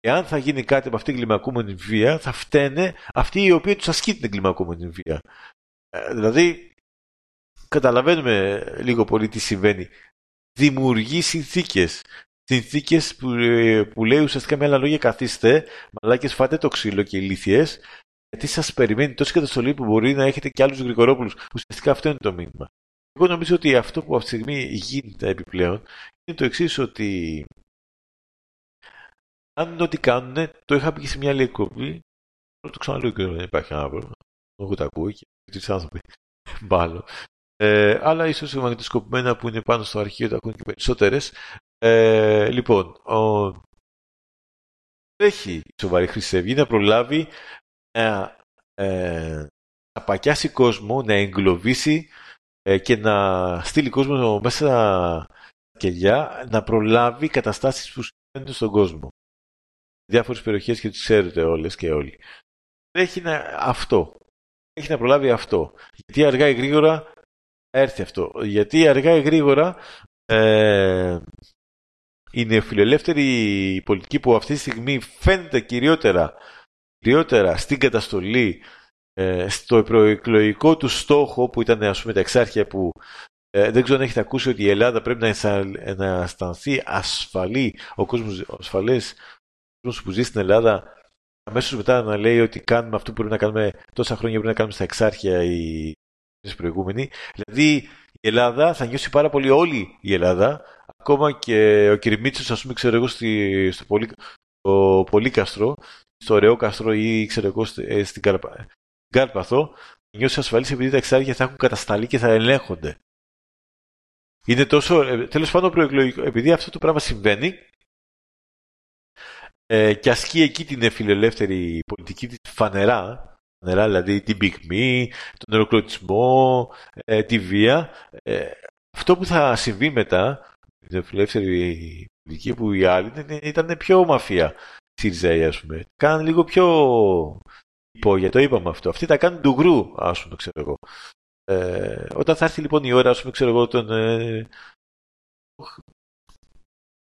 και αν θα γίνει κάτι από αυτή την κλιμακούμενη βία θα φταίνε αυτοί οι οποίοι τους ασκεί την κλιμακούμενη βία. Ε, δηλαδή καταλαβαίνουμε λίγο πολύ τι συμβαίνει δημιουργεί συνθήκες. Συνθήκες που, ε, που λέει ουσιαστικά με άλλα λόγια καθίστε, μαλάκες φάτε το ξύλο και ηλίθιες, γιατί σας περιμένει τόση καταστολή που μπορεί να έχετε και άλλους Γρηγορόπουλους. Ουσιαστικά αυτό είναι το μήνυμα. Εγώ νομίζω ότι αυτό που αυτή τη στιγμή γίνεται επιπλέον είναι το εξής ότι αν ό,τι κάνουν, το είχα πει και σε μια άλλη εκπομπή, το ξαναλέω και δεν υπάρχει ένα πρόβλημα. Εγώ τα ακούω και τις άνθρωποι. Μπάλω. Ε, αλλά ίσως οι μαγνητοσκοπημένα που είναι πάνω στο αρχείο τα έχουν και περισσότερες. Ε, λοιπόν, ο... έχει η σοβαρή Χρυσή Αυγή να προλάβει να, ε, να πακιάσει κόσμο, να εγκλωβίσει ε, και να στείλει κόσμο μέσα στα κελιά, να προλάβει καταστάσεις που συμβαίνουν στον κόσμο. Διάφορες περιοχές και τις ξέρετε όλες και όλοι. Έχει να, αυτό. Έχει να προλάβει αυτό. Γιατί αργά ή γρήγορα έρθει αυτό. Γιατί αργά ή γρήγορα ε, η νεοφιλελεύθερη πολιτική που αυτή τη στιγμή φαίνεται κυριότερα, κυριότερα στην καταστολή ε, στο προεκλογικό του στόχο που ήταν ας πούμε τα εξάρχεια που ε, δεν ξέρω αν έχετε ακούσει ότι η Ελλάδα πρέπει να, να αισθανθεί ασφαλή, ο κόσμος ασφαλές, ο κόσμος που ζει στην Ελλάδα αμέσως μετά να λέει ότι κάνουμε αυτό που πρέπει να κάνουμε τόσα χρόνια πρέπει να κάνουμε στα εξάρχεια οι προηγούμενη. Δηλαδή η Ελλάδα θα νιώσει πάρα πολύ όλη η Ελλάδα, ακόμα και ο Κυριμίτσος, ας πούμε, ξέρω εγώ, στη, στο, πολύ, στο Πολύκαστρο, στο ωραίο καστρό ή ξέρω εγώ ε, στην Καρπα, Κάρπαθο, νιώσει ασφαλής επειδή τα εξάρια θα έχουν κατασταλεί και θα ελέγχονται. Είναι τόσο, ε, τέλος πάντων προεκλογικό, επειδή αυτό το πράγμα συμβαίνει ε, και ασκεί εκεί την φιλελεύθερη πολιτική της φανερά, νερά, δηλαδή την πυγμή, τον νεροκλωτισμό, ε, τη βία. Ε, αυτό που θα συμβεί μετά, την ελεύθερη πολιτική που οι άλλοι ήταν, ήταν πιο μαφία. Σιριζέοι, ας πούμε. Κάναν λίγο πιο υπόγεια, το είπαμε αυτό. Αυτοί τα κάνουν ντουγκρού, ας πούμε, ξέρω εγώ. Ε, όταν θα έρθει λοιπόν η ώρα, ας πούμε, ξέρω εγώ, των, ε,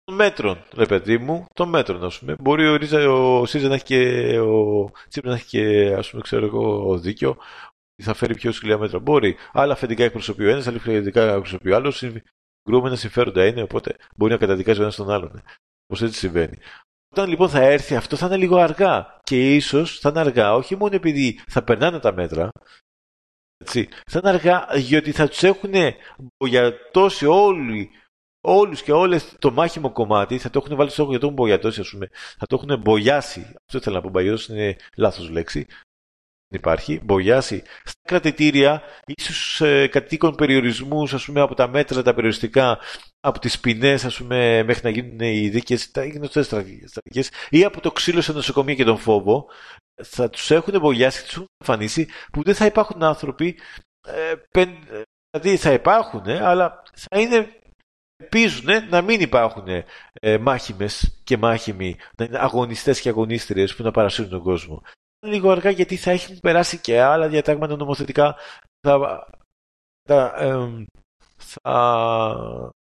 των μέτρων, ρε παιδί μου, των μέτρων, ας πούμε. Μπορεί ο, Ρίζα, ο ΣΥΡΙΖΑ να έχει και, ο Τσίπρας να έχει και, ας πούμε, ξέρω εγώ, δίκιο, θα φέρει πιο σκληρά μέτρα. Μπορεί. Άλλα αφεντικά εκπροσωπεί ο ένας, άλλα αφεντικά εκπροσωπεί ο άλλος. Συγκρούμενα συμφέροντα είναι, οπότε μπορεί να καταδικάζει ο ένας τον άλλον. Πώς έτσι συμβαίνει. Όταν λοιπόν θα έρθει αυτό θα είναι λίγο αργά. Και ίσως θα είναι αργά όχι μόνο επειδή θα περνάνε τα μέτρα, έτσι, θα είναι αργά γιατί θα τους έχουν μπογιατώσει όλοι όλους και όλες το μάχημο κομμάτι θα το έχουν βάλει στο για το μπογιατώσει, ας πούμε. Θα το έχουν μπογιάσει. Αυτό ήθελα να πω. Μπογιατώσει είναι λάθος λέξη υπάρχει, μπογιάσει στα κρατητήρια, ίσως ε, κατοίκων περιορισμούς, ας πούμε, από τα μέτρα, τα περιοριστικά, από τις ποινές, ας πούμε, μέχρι να γίνουν οι δίκες, τα γνωστές στρατηγικές, ή από το ξύλο σε νοσοκομεία και τον φόβο, θα τους έχουν μπογιάσει, τους έχουν εμφανίσει, που δεν θα υπάρχουν άνθρωποι, ε, πεν, δηλαδή θα υπάρχουν, ε, αλλά θα είναι Ελπίζουν να μην υπάρχουν ε, μάχημες και μάχημοι, να είναι αγωνιστές και αγωνίστριες που να παρασύρουν τον κόσμο λίγο αργά γιατί θα έχουν περάσει και άλλα διατάγματα νομοθετικά. Θα, θα, ε, θα,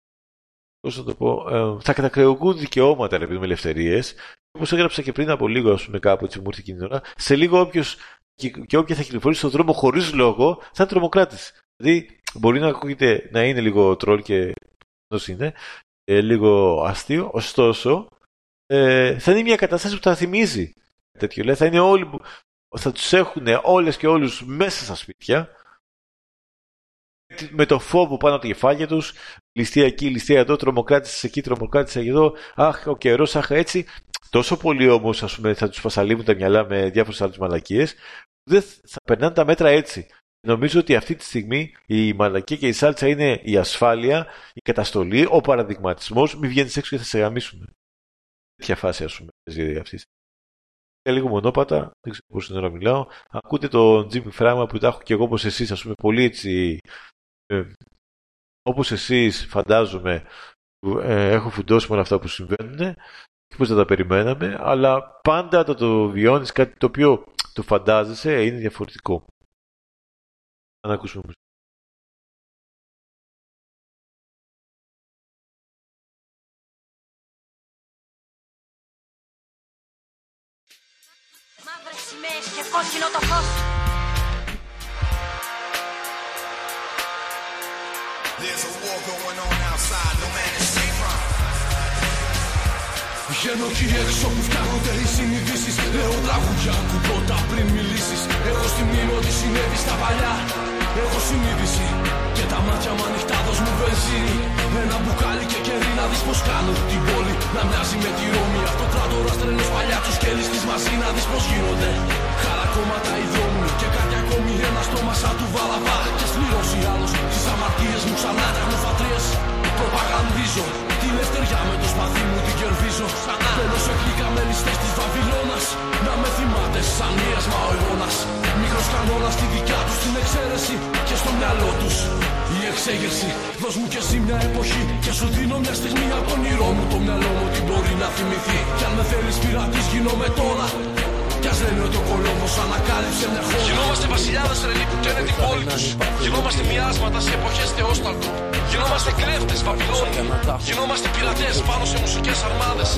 πώς θα το πω, ε, θα κατακρεωγούν δικαιώματα επειδή με ελευθερίες. Όπως έγραψα και πριν από λίγο, ας πούμε, κάπου έτσι μου ήρθε εκείνη ώρα, σε λίγο όποιος και, και όποια θα κυκλοφορήσει στον δρόμο χωρίς λόγο θα είναι τρομοκράτης. Δηλαδή, μπορεί να ακούγεται να είναι λίγο τρόλ και είναι, ε, λίγο αστείο, ωστόσο, ε, θα είναι μια κατάσταση που θα θυμίζει τέτοιο. Λέει, θα είναι όλοι που θα τους έχουν όλες και όλους μέσα στα σπίτια. Με το φόβο πάνω από τα κεφάλια τους. Ληστεία εκεί, ληστεία εδώ, τρομοκράτησες εκεί, τρομοκράτησες εδώ. Αχ, ο καιρός, αχ, έτσι. Τόσο πολύ όμως ας πούμε, θα τους φασαλίβουν τα μυαλά με διάφορες άλλες μαλακίες. Δεν θα περνάνε τα μέτρα έτσι. Νομίζω ότι αυτή τη στιγμή η μαλακία και η σάλτσα είναι η ασφάλεια, η καταστολή, ο παραδειγματισμός, μην βγαίνεις έξω και θα σε γαμίσουμε. Τέτοια φάση, ας πούμε, αυτής λίγο μονόπατα, δεν ξέρω πόση ώρα μιλάω. Ακούτε τον Jimmy Φράγμα που τα έχω και εγώ όπως εσείς, ας πούμε, πολύ έτσι, ε, όπως εσείς φαντάζομαι, ε, έχω φουντώσει με όλα αυτά που συμβαίνουν και πώς δεν τα περιμέναμε, αλλά πάντα το, το βιώνεις κάτι το οποίο το φαντάζεσαι είναι διαφορετικό. Να ακούσουμε There's a war going on outside, no man is safe from. Βγαίνω εκεί έξω που φτιάχνονται οι συνειδήσεις. Λέω τραγουδιά, ακούω τα πριν μιλήσεις Έχω στη μνήμη ότι συνέβη στα παλιά. Έχω συνείδηση και τα μάτια μου ανοιχτά δώσ' μου βενζίνη. Ένα μπουκάλι και κερί να δεις πως κάνω την πόλη. Να μοιάζει με τη Ρώμη Αυτοκράτορας τρελός παλιά τους και λίστης μαζί. Να δεις πως γίνονται Χαρακόμματα οι δρόμοι και κάτι ακόμη ένα στόμα σαν του βαλαβά Και σκληρώσει άλλος. Τις αμαρτίες μου ξανά τεχνοφατρίες Προπαγανδίζω τη λευτεριά με το σπαθί μου την κερδίζω. Μπαίνω σε με ληστές της Βαβυλώνας. Να με θυμάται σαν μίασμα ο αιώνας Μικρός κανόνας στη δικιά τους την εξαίρεση. Και στο μυαλό τους η εξέγερση. Δώσ' μου κι εσύ μια εποχή Και σου δίνω μια στιγμή από τον όνειρό μου. Το μυαλό μου τι μπορεί να θυμηθεί. Κι αν με θέλεις πειρατής γίνομαι τώρα κι ας λένε ότι ο Κολόμβος ανακάλυψε μια χώρα. Γινόμαστε βασιλιάδες τρελοί που καίνε την πόλη τους. Γινόμαστε μοιάσματα σε εποχές θεόσταλτου Γινόμαστε κλέφτες Βαβυλώνοι Γινόμαστε πειρατές πάνω σε μουσικές αρμάδες.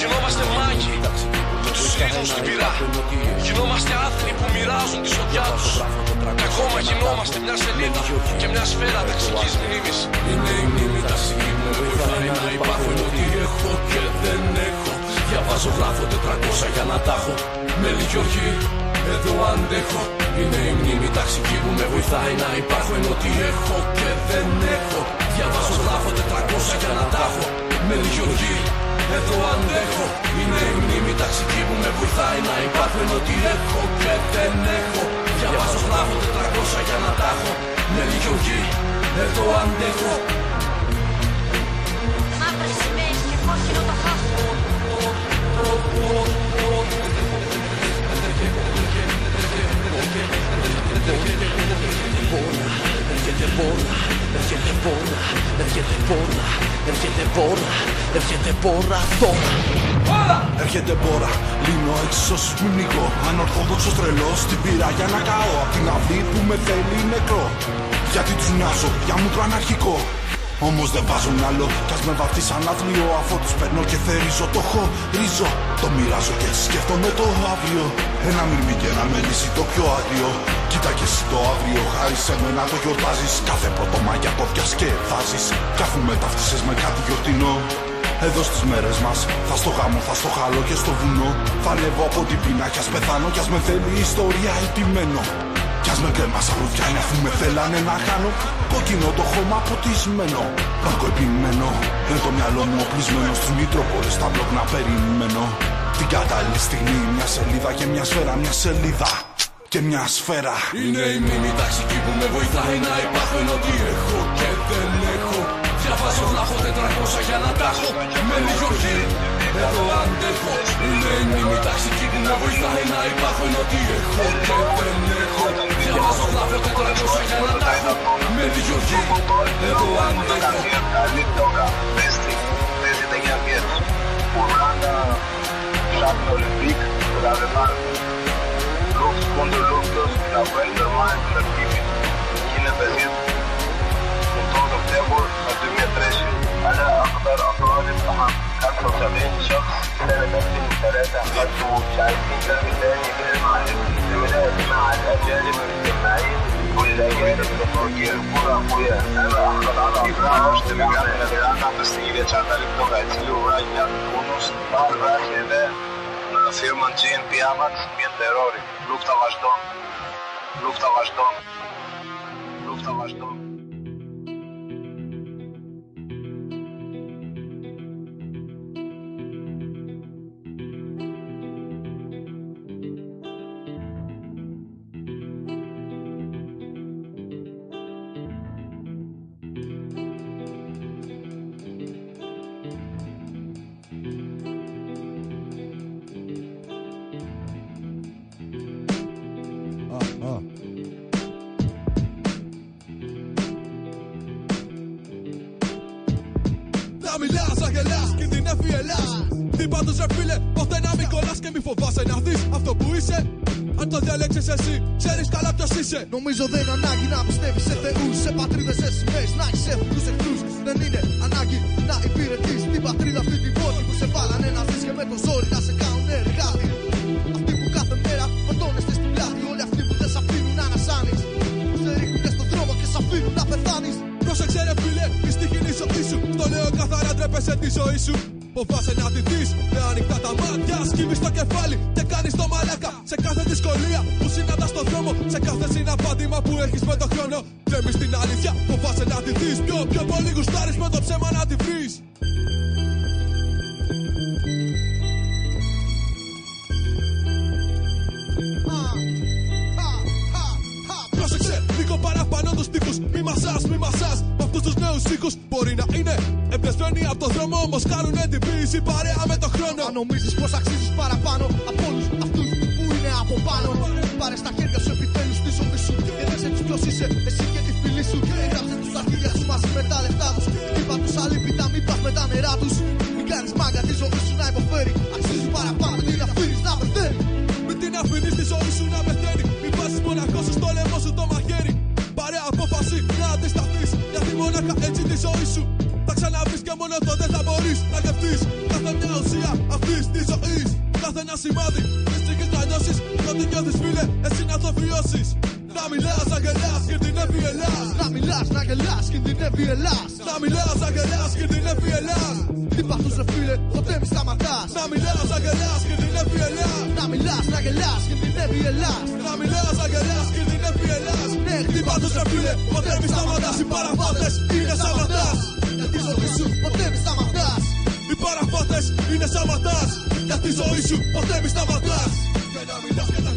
Γινόμαστε μάγοι που τους ρίχνουν στην πυρά. Γινόμαστε άθλοι που μοιράζουν τη σωτιά τους. Και ακόμα γινόμαστε μια σελίδα και μια σφαίρα δεξικής μνήμης. Είναι η μνήμη τα με βοηθάει να υπάρχουν ό,τι έχω και δεν έχω Διαβάζω γράφω 400 για να τα έχω. Με λιγιοργή εδώ αντέχω. Είναι η μνήμη ταξική που με βοηθάει να υπάρχω. Ενώ τι έχω και δεν έχω. Διαβάζω γράφω 400 για να τα έχω. Με λιγιοργή εδώ αντέχω. Είναι η μνήμη ταξική που με βοηθάει να υπάρχω. Ενώ τι έχω και δεν έχω. Διαβάζω γράφω 400 για να τα έχω. Με λιγιοργή εδώ αντέχω. Μαύρες σημαίες και κόκκινο το πόρα τώρα Έρχεται μπόρα, λύνω εξισώσεις που νικώ Ανορθόδοξος τρελός, την πήρα για να καώ. Απ' την αυλή που με θέλει νεκρό. Γιατί τους μοιάζω, για μούτρο αναρχικό Όμως δεν βάζω μυαλό Κι ας με βαφτίσαν άθλιο. Αφού τους παίρνω και θερίζω Το χωρίζω Το μοιράζω και έτσι σκέφτομαι το αύριο. Ένα μυρμή και ένα μελίσι το πιο άγριο. Κοίτα και εσύ το αύριο. Χάρη σε μένα το γιορτάζεις. Κάθε πρώτο μάγια το διασκεδάζεις Κι αφού μεταφτίσες με κάτι γιορτινό. Εδώ στις μέρες μας Θα στο γάμο, θα στο χάλο και στο βουνό. Θα ανέβω από την πείνα κι ας πεθάνω Κι ας με θέλει η ιστορία ελπιμένο Κι ας με κρέμα σαν ρουδιάνια αφού με θέλανε να χάνω Κόκκινο το χώμα ποτισμένο. Πάγκο επιμένω Είναι το μυαλό μου οπλισμένο Στους Μητρόπολες τα μπλοκ να περιμένω. Την κατάλληλη στιγμή μια σελίδα και μια σφαίρα Μια σελίδα και μια σφαίρα. Είναι η μήνυ ταξική που με βοηθάει να υπάρχω Ενώ τι έχω και δεν έχω. Διαβάζω βλάχο τετρακόσα για να τα έχω. Με λίγο χέρι εδώ αντέχω Μένει η τάξη κοινή με βοηθάει να υπάρχω Ενώ τι έχω και δεν έχω Διαβάζω γράφω το τραγούσα για να τα έχω Με δυο γη εδώ αντέχω Καλή τώρα μες στη παίζεται για Βιέννη Ουρμάνα Λάβει Ολυμπίκ Ραβεμάρ Λόξ κόντο Τον τόντο τη μία τρέση το firmën gjenë pijamat, mjenë terrorit. Lufta vazhdon. Lufta vazhdon. Lufta vazhdon. Αν το διαλέξεις εσύ, ξέρεις καλά ποιος είσαι Νομίζω δεν είναι ανάγκη να πιστεύεις σε θεούς, σε πατρίδες, σε σημαίες, να έχεις εύκολους εχθρούς. Δεν είναι ανάγκη να υπηρετείς την πατρίδα αυτή την πόλη που σε βάλανε να ζεις και με το ζόρι να σε κάνουν εργάτη. Αυτοί που κάθε μέρα φορτώνεστε στην πλάτη, όλοι αυτοί που δεν σ' αφήνουν να ανασάνεις. Που σε ρίχνουνε στον δρόμο και σ' αφήνουν να πεθάνεις. Πρόσεξε ρε φίλε, η στίχη είναι η ζωή σου Το λέω καθαρά ντρέπεσαι τη ζωή σου Φοβάσαι να τη δεις με ανοιχτά τα μάτια Σκύβεις το κεφάλι και κάνεις το μαλάκα Σε κάθε δυσκολία που συναντάς στον δρόμο. Σε κάθε συναπάντημα που έχεις με το χρόνο. Κλέμεις την αλήθεια, φοβάσαι να τη δεις. Πιο, πιο πολύ γουστάρεις με το ψέμα να τη βρεις. Πρόσεξε λίγο παραπάνω τους τοίχους Μη μασάς, μη μασάς. Με αυτούς τους νέους ήχους Μπορεί να είναι εμπνευσμένοι από το δρόμο. Όμως κάνουν εντυπήση παρέα με το χρόνο. Αν νομίζεις πως αξίζεις παραπάνω από όλους αυτούς που είναι από πάνω Πάρε στα χέρια σου επιτέλους τη ζωή σου. Και δες έτσι ποιος είσαι εσύ και τη φίλη σου. Και γράψε τους αρχίδια σου μαζί με τα λεφτά τους. Είπα τους αλήπητα μη πας με τα νερά τους. Μην κάνεις μάγκα τη ζωή σου να υποφέρει. Αξίζει παραπάνω την αφήνεις να πεθαίνει. Μην την αφήνεις τη ζωή σου να πεθαίνει. Μην βάζεις μοναχός σου στο λαιμό σου το μαχαίρι. Πάρε απόφαση να αντισταθείς. Γιατί μόναχα έτσι τη ζωή σου. Θα ξαναβρεις και μόνο τότε θα μπορείς να γευτείς. Κάθε μια ουσία αυτής της ζωής Κάθε ένα σημάδι. Της ψυχής να νιώσεις Κι ό,τι νιώθεις φίλε εσύ να το βιώσεις. Να μιλάς, να γελάς, κινδυνεύει η Ελλάς. Να μιλάς, να γελάς, κινδυνεύει η Ελλάς. Να μιλάς, να γελάς, κινδυνεύει η Ελλάς. Τι πάθους ρε φίλε, ποτέ μη σταματάς. Να μιλάς, να γελάς, κινδυνεύει η Ελλάς. Να μιλάς, να γελάς, κινδυνεύει η Ελλάς. Να μιλάς, να γελάς, κινδυνεύει η Ελλάς. Ναι, χτύπα τους ρε φίλε, ποτέ μη σταματάς. Οι παραβάτες είναι σαματάς Για τη ζωή σου, ποτέ μη σταματάς Οι παραβάτες είναι σαματάς Για τη ζωή σου, ποτέ μη σταματάς. Και να μιλάς και να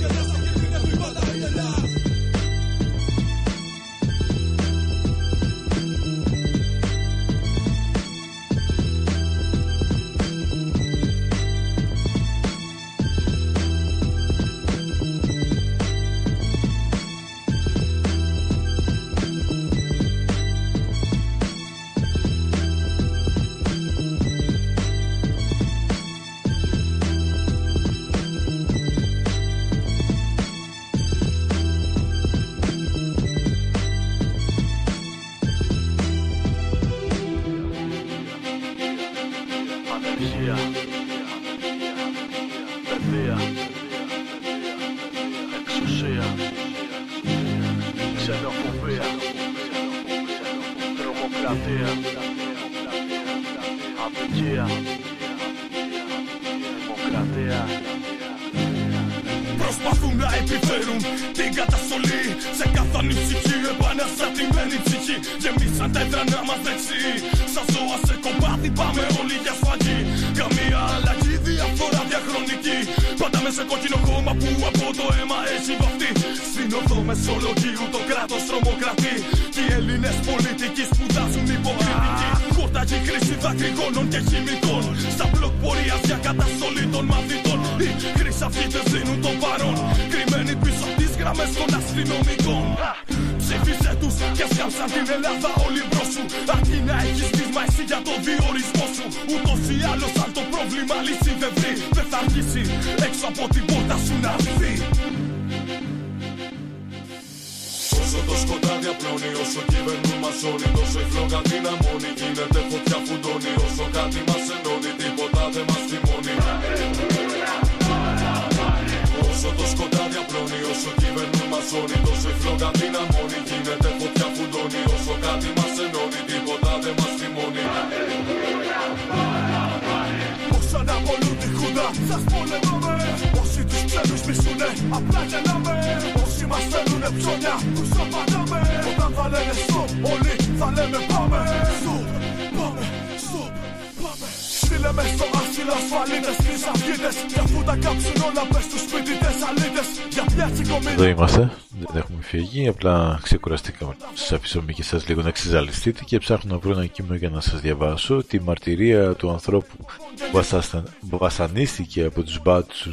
ξεκουραστήκαμε. Σα αφήσουμε και εσά λίγο να ξεζαλιστείτε και ψάχνω να βρω ένα κείμενο για να σας διαβάσω τη μαρτυρία του ανθρώπου που βασαστα- που βασανίστηκε από τους μπάτσου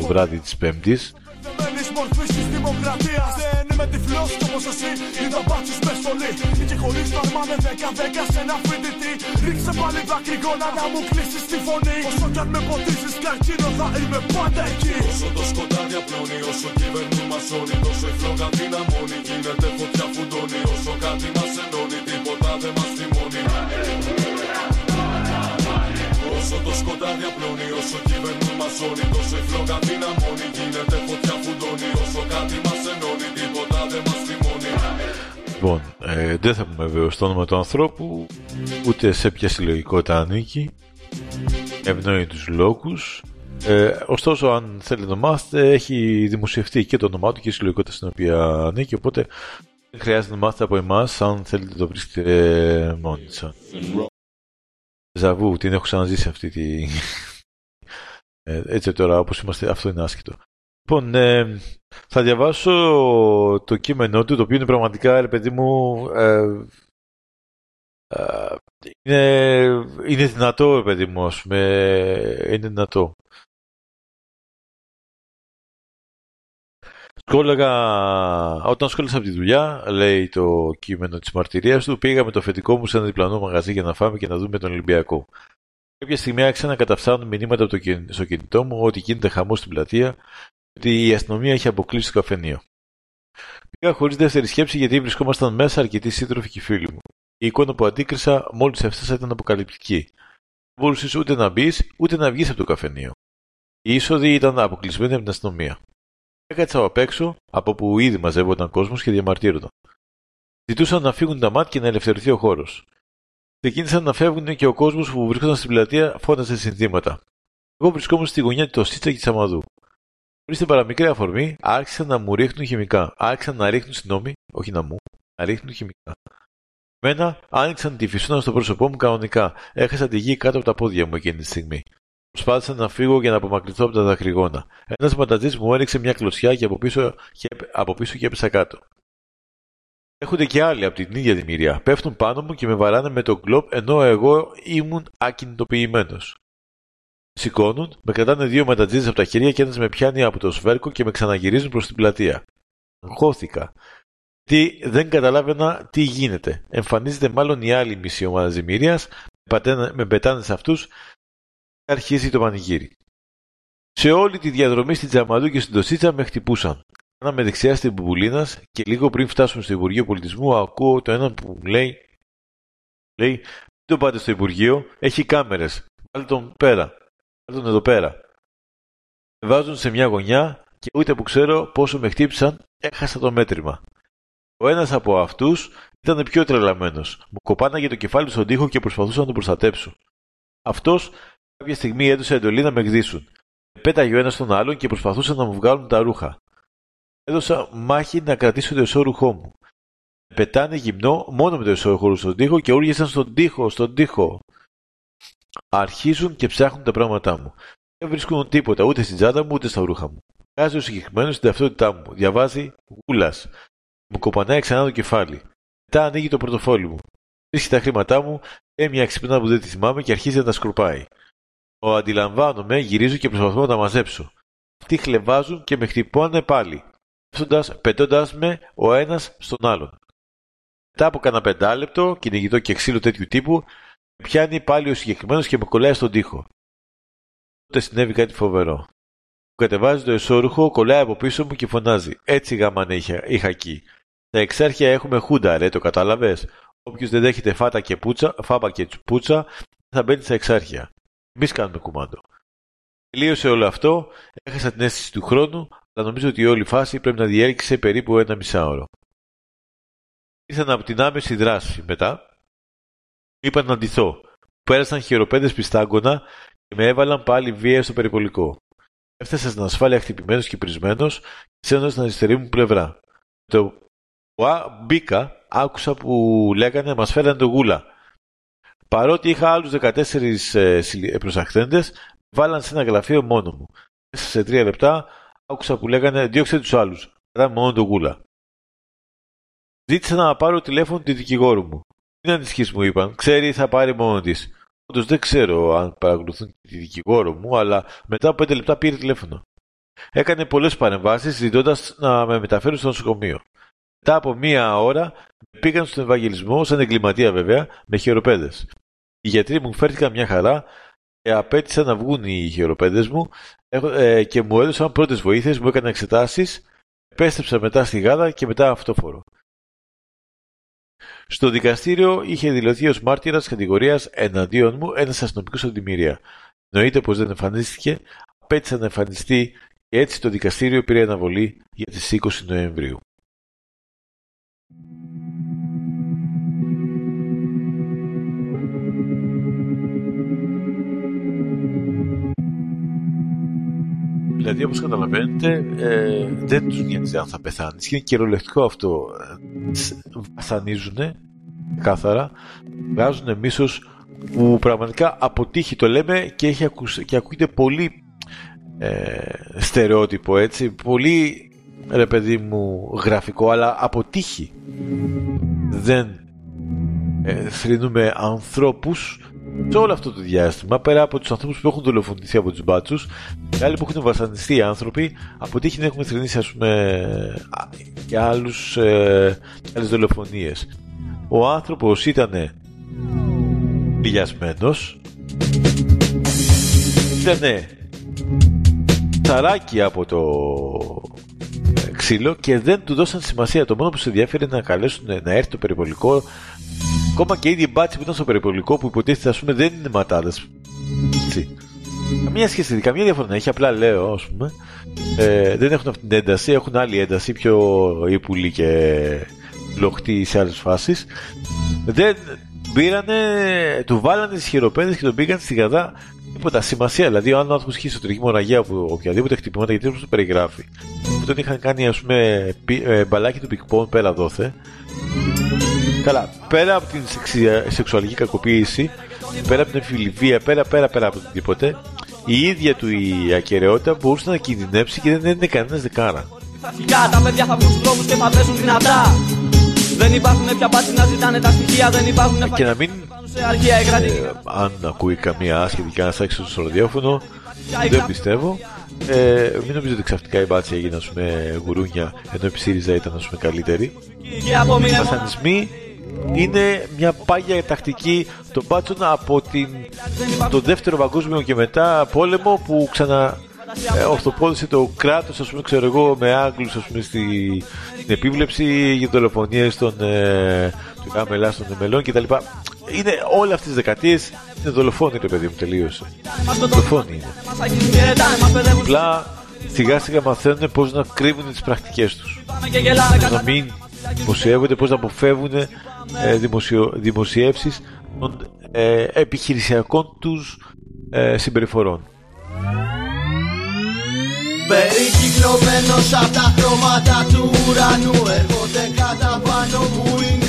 το βράδυ της Πέμπτης. Δεμένης μορφής της δημοκρατίας Δεν είμαι τυφλός κι όμως εσύ είδα μπάτσους με στολή. Και χωρίς το αρμά με δέκα δέκα σε ένα φοιτητή. Ρίξε πάλι δακρυγόνα να μου κλείσεις τη φωνή. Όσο κι αν με ποτίσεις καρκίνο θα είμαι πάντα εκεί. Όσο το σκοτάδι απλώνει, όσο κυβερνούν μασώνει Τόσο η φλόγα δυναμώνει, γίνεται φωτιά φουντώνει Όσο κάτι μας ενώνει, τίποτα δεν μας θυμώνει Όσο το σκοτάδι απλώνει, όσο κυβερνούν μασώνει Τόσο η φλόγα δυναμώνει, γίνεται φωτιά φουντώνει Όσο κάτι μας ενώνει, τίποτα δεν μας θυμώνει Λοιπόν, ε, δεν θα πούμε βέβαια στο όνομα του ανθρώπου, ούτε σε ποια συλλογικότητα ανήκει. Ευνοεί τους λόγους. Ε, ωστόσο, αν θέλετε να το μάθετε, έχει δημοσιευτεί και το όνομά του και η συλλογικότητα στην οποία ανήκει, οπότε δεν χρειάζεται να μάθετε από εμάς, αν θέλετε να το βρίσκετε μόνοι σας. Ζαβού, την έχω ξαναζήσει αυτή τη... Ε, έτσι τώρα, όπως είμαστε, αυτό είναι άσχετο. Λοιπόν, ε, θα διαβάσω το κείμενό του, το οποίο είναι πραγματικά, ρε παιδί μου, ε, ε, είναι, είναι δυνατό, ρε παιδί μου, ας πούμε, είναι δυνατό. Σκόλαγα, όταν σκόλασα από τη δουλειά, λέει το κείμενο της μαρτυρίας του, πήγα με το φετικό μου σε ένα διπλανό μαγαζί για να φάμε και να δούμε τον Ολυμπιακό. Κάποια στιγμή άρχισαν να καταφθάνουν μηνύματα από το, κιν- στο κινητό μου ότι γίνεται χαμός στην πλατεία ότι η αστυνομία έχει αποκλείσει το καφενείο. Πήγα χωρίς δεύτερη σκέψη γιατί βρισκόμασταν μέσα αρκετοί σύντροφοι και φίλοι μου. Η εικόνα που αντίκρισα μόλις έφτασα ήταν αποκαλυπτική. Δεν μπορούσες ούτε να μπεις ούτε να βγεις από το καφενείο. Οι είσοδοι ήταν αποκλεισμένοι από την αστυνομία. Έκατσα απ' έξω, από που ήδη μαζεύονταν κόσμος και διαμαρτύρονταν. Ζητούσαν να φύγουν τα μάτια και να ελευθερωθεί ο χώρος. Ξεκίνησαν να φεύγουν και ο κόσμος που βρίσκονταν στην πλατεία φώναζε συνθήματα. Εγώ βρισκόμουν στη γωνιά του Σίτσα και της Αμαδού. Χωρίς την παραμικρή αφορμή, άρχισαν να μου ρίχνουν χημικά. Άρχισαν να ρίχνουν, συγγνώμη, όχι να μου, να ρίχνουν χημικά. Μένα άνοιξαν τη φυσούνα στο πρόσωπό μου κανονικά. Έχασα τη γη κάτω από τα πόδια μου εκείνη τη στιγμή. Προσπάθησα να φύγω για να απομακρυνθώ από τα δακρυγόνα. Ένας ματατζή μου έριξε μια κλωτσιά και από πίσω και, από πίσω και έπεσα κάτω. Έρχονται και άλλοι από την ίδια τη μοίρια. Πέφτουν πάνω μου και με βαράνε με τον κλοπ ενώ εγώ ήμουν ακινητοποιημένος. Σηκώνουν, με κρατάνε δύο ματατζίδε από τα χέρια και ένας με πιάνει από το σβέρκο και με ξαναγυρίζουν προς την πλατεία. Αγχώθηκα. Τι, δεν καταλάβαινα τι γίνεται. Εμφανίζεται μάλλον η άλλη μισή ομάδα ζημίρια, με πετάνε σε αυτούς και αρχίζει το πανηγύρι. Σε όλη τη διαδρομή στην Τζαμαλού και στην Τωσίτσα με χτυπούσαν. Κάναμε δεξιά στην Μπουμπουλίνα και λίγο πριν φτάσουμε στο Υπουργείο Πολιτισμού ακούω το έναν που μου λέει, λέει, μην το πάτε στο Υπουργείο, έχει κάμερες. Βάλτε τον πέρα. Βάλτε τον εδώ πέρα. Με βάζουν σε μια γωνιά και ούτε που ξέρω πόσο με χτύπησαν, έχασα το μέτρημα. Ο ένας από αυτούς ήταν πιο τρελαμένος. Μου κοπάναγε το κεφάλι στον τοίχο και προσπαθούσα να τον προστατέψω. Αυτός κάποια στιγμή έδωσε εντολή να με εκδίσουν. Πέταγε ο ένας τον άλλον και προσπαθούσαν να μου βγάλουν τα ρούχα. Έδωσα μάχη να κρατήσω το εσώρουχό μου. Πετάνε γυμνό μόνο με το εσώρουχο στον τοίχο και ούργησαν στον τοίχο, στον τοίχο. Αρχίζουν και ψάχνουν τα πράγματά μου. Δεν βρίσκουν τίποτα ούτε στην τσάντα μου ούτε στα ρούχα μου. Βγάζει ο συγκεκριμένος στην ταυτότητά μου. Διαβάζει γούλας. Μου κοπανάει ξανά το κεφάλι. Μετά ανοίγει το πορτοφόλι μου. Βρίσκει τα χρήματά μου, ε, μια ξυπνά που δεν τη θυμάμαι και αρχίζει να τα σκορπάει. Ο αντιλαμβάνομαι, γυρίζω και προσπαθώ να τα μαζέψω. Αυτοί χλεβάζουν και με χτυπώνε πάλι, πετώντας με ο ένας στον άλλον. Μετά από κανένα πεντάλεπτο, κυνηγητό και ξύλο τέτοιου τύπου, πιάνει πάλι ο συγκεκριμένος και με κολλάει στον τοίχο. Τότε συνέβη κάτι φοβερό. Μου κατεβάζει το εσώρουχο, κολλάει από πίσω μου και φωνάζει. Έτσι γάμανε είχα, είχα εκεί. Στα εξάρχεια έχουμε χούντα, ρε, το κατάλαβες; Όποιος δεν δέχεται φάτα και πούτσα, φάπα και πούτσα, θα μπαίνει στα εξάρχεια. Εμείς κάνουμε κουμάντο. Τελείωσε όλο αυτό, έχασα την αίσθηση του χρόνου, αλλά νομίζω ότι η όλη φάση πρέπει να διέρχεται περίπου ένα μισάωρο. Ήρθαν από την άμεση δράση μετά, είπα να ντυθώ. Πέρασαν χειροπέδες πιστάγκωνα και με έβαλαν πάλι βία στο περιπολικό. Έφτασα στην ασφάλεια χτυπημένος και πρισμένο, σένοντα την αριστερή μου πλευρά. Το που μπήκα, άκουσα που λέγανε μας φέρανε το γούλα. Παρότι είχα άλλους 14 ε, προσαχθέντες, βάλαν σε ένα γραφείο μόνο μου. Μέσα σε τρία λεπτά άκουσα που λέγανε διώξτε τους άλλους. Κρατάμε μόνο το γούλα. Ζήτησα να πάρω τηλέφωνο τη δικηγόρου μου. Τι ανησυχεί, μου είπαν. Ξέρει, θα πάρει μόνος της. Όντως δεν ξέρω αν παρακολουθούν τη δικηγόρο μου, αλλά μετά από πέντε λεπτά πήρε τηλέφωνο. Έκανε πολλές παρεμβάσεις, ζητώντας να με μεταφέρουν στο νοσοκομείο. Μετά από μία ώρα πήγαν στον Ευαγγελισμό, σαν εγκληματία βέβαια, με χειροπέδες. Οι γιατροί μου φέρθηκαν μια χαρά και απέτησαν να βγουν οι χειροπέδες μου ε, και μου έδωσαν πρώτες βοήθειες, μου έκαναν εξετάσεις, επέστρεψα μετά στη Γάδα και μετά αυτόφορο. Στο δικαστήριο είχε δηλωθεί ως μάρτυρας κατηγορίας εναντίον μου ένας αστυνομικός από τη Μυρία. Εννοείται πως δεν εμφανίστηκε, απέτησε να εμφανιστεί και έτσι το δικαστήριο πήρε αναβολή για τις 20 Νοεμβρίου. Δηλαδή, όπως καταλαβαίνετε, ε, δεν τους νοιάζει αν θα πεθάνεις. Και είναι κυριολεκτικό αυτό. Βασανίζουν κάθαρα, βγάζουν μίσος που πραγματικά αποτύχει το λέμε και, έχει και ακούγεται πολύ ε, στερεότυπο έτσι, πολύ ρε παιδί μου γραφικό, αλλά αποτύχει. Δεν ε, θρυνούμε ανθρώπους σε όλο αυτό το διάστημα, πέρα από τους ανθρώπους που έχουν δολοφονηθεί από τους μπάτσους, και άλλοι που έχουν βασανιστεί οι άνθρωποι, αποτύχει να έχουμε θρυνήσει, ας πούμε, και, άλλους, ε, άλλες δολοφονίες. Ο άνθρωπος ήταν πηγιασμένος, ήταν τσαράκι από το ξύλο και δεν του δώσαν σημασία. Το μόνο που σε ενδιαφέρει να καλέσουν να έρθει το περιπολικό Ακόμα και οι ίδιοι μπάτσοι που ήταν στο περιπολικό που υποτίθεται ας πούμε δεν είναι ματάδες. Καμία σχέση, καμία διαφορά να έχει. Απλά λέω, ας πούμε, ε, δεν έχουν αυτή την ένταση, έχουν άλλη ένταση, πιο ύπουλη και λοχτή σε άλλες φάσεις. Δεν πήρανε, του βάλανε τις χειροπέδες και τον πήγαν στην γαδά. Τίποτα σημασία. Δηλαδή, αν ο άνθρωπος είχε εσωτερική μοναγία από οποιαδήποτε χτυπήματα, γιατί όπως το περιγράφει, που τον είχαν κάνει ας πούμε ε, μπαλάκι του πικπών πέρα δόθε, Καλά, πέρα από την σεξουαλική κακοποίηση, πέρα από την εφηλιβία, πέρα, πέρα, πέρα από οτιδήποτε, η ίδια του η ακαιρεότητα μπορούσε να κινδυνεύσει και δεν είναι κανένας δεκάρα. Τα παιδιά θα βγουν στους δρόμους και θα πέσουν δυνατά Δεν υπάρχουν πια πάτσι να ζητάνε τα στοιχεία Δεν υπάρχουν Και να μην ε, Αν ακούει καμία άσχετη και ένα έξω στο ραδιόφωνο Δεν πιστεύω ε, μην νομίζω ότι ξαφνικά η μπάτση έγινε ας πούμε, γουρούνια ενώ η ΣΥΡΙΖΑ ήταν ας πούμε, καλύτερη. Οι βασανισμοί είναι μια πάγια τακτική των μπάτσων από την, το δεύτερο παγκόσμιο και μετά πόλεμο που ξανα ε, ορθοπόδησε το κράτος ας πούμε ξέρω εγώ με Άγγλους ας πούμε στη, στην επίβλεψη για δολοφονίες των ε, του των μελών κτλ. είναι όλα αυτές τις δεκαετίες είναι δολοφόνοι ρε παιδί μου τελείωσε. Δολοφόνοι είναι. Απλά σιγά σιγά μαθαίνουν πώς να κρύβουν τις πρακτικές τους. Να μην δημοσιεύονται, πώς να αποφεύγουν ε, δημοσιο, δημοσιεύσεις των ε, επιχειρησιακών τους ε, συμπεριφορών. Περικυκλωμένος απ' τα χρώματα του ουρανού Έρχονται κατά πάνω μου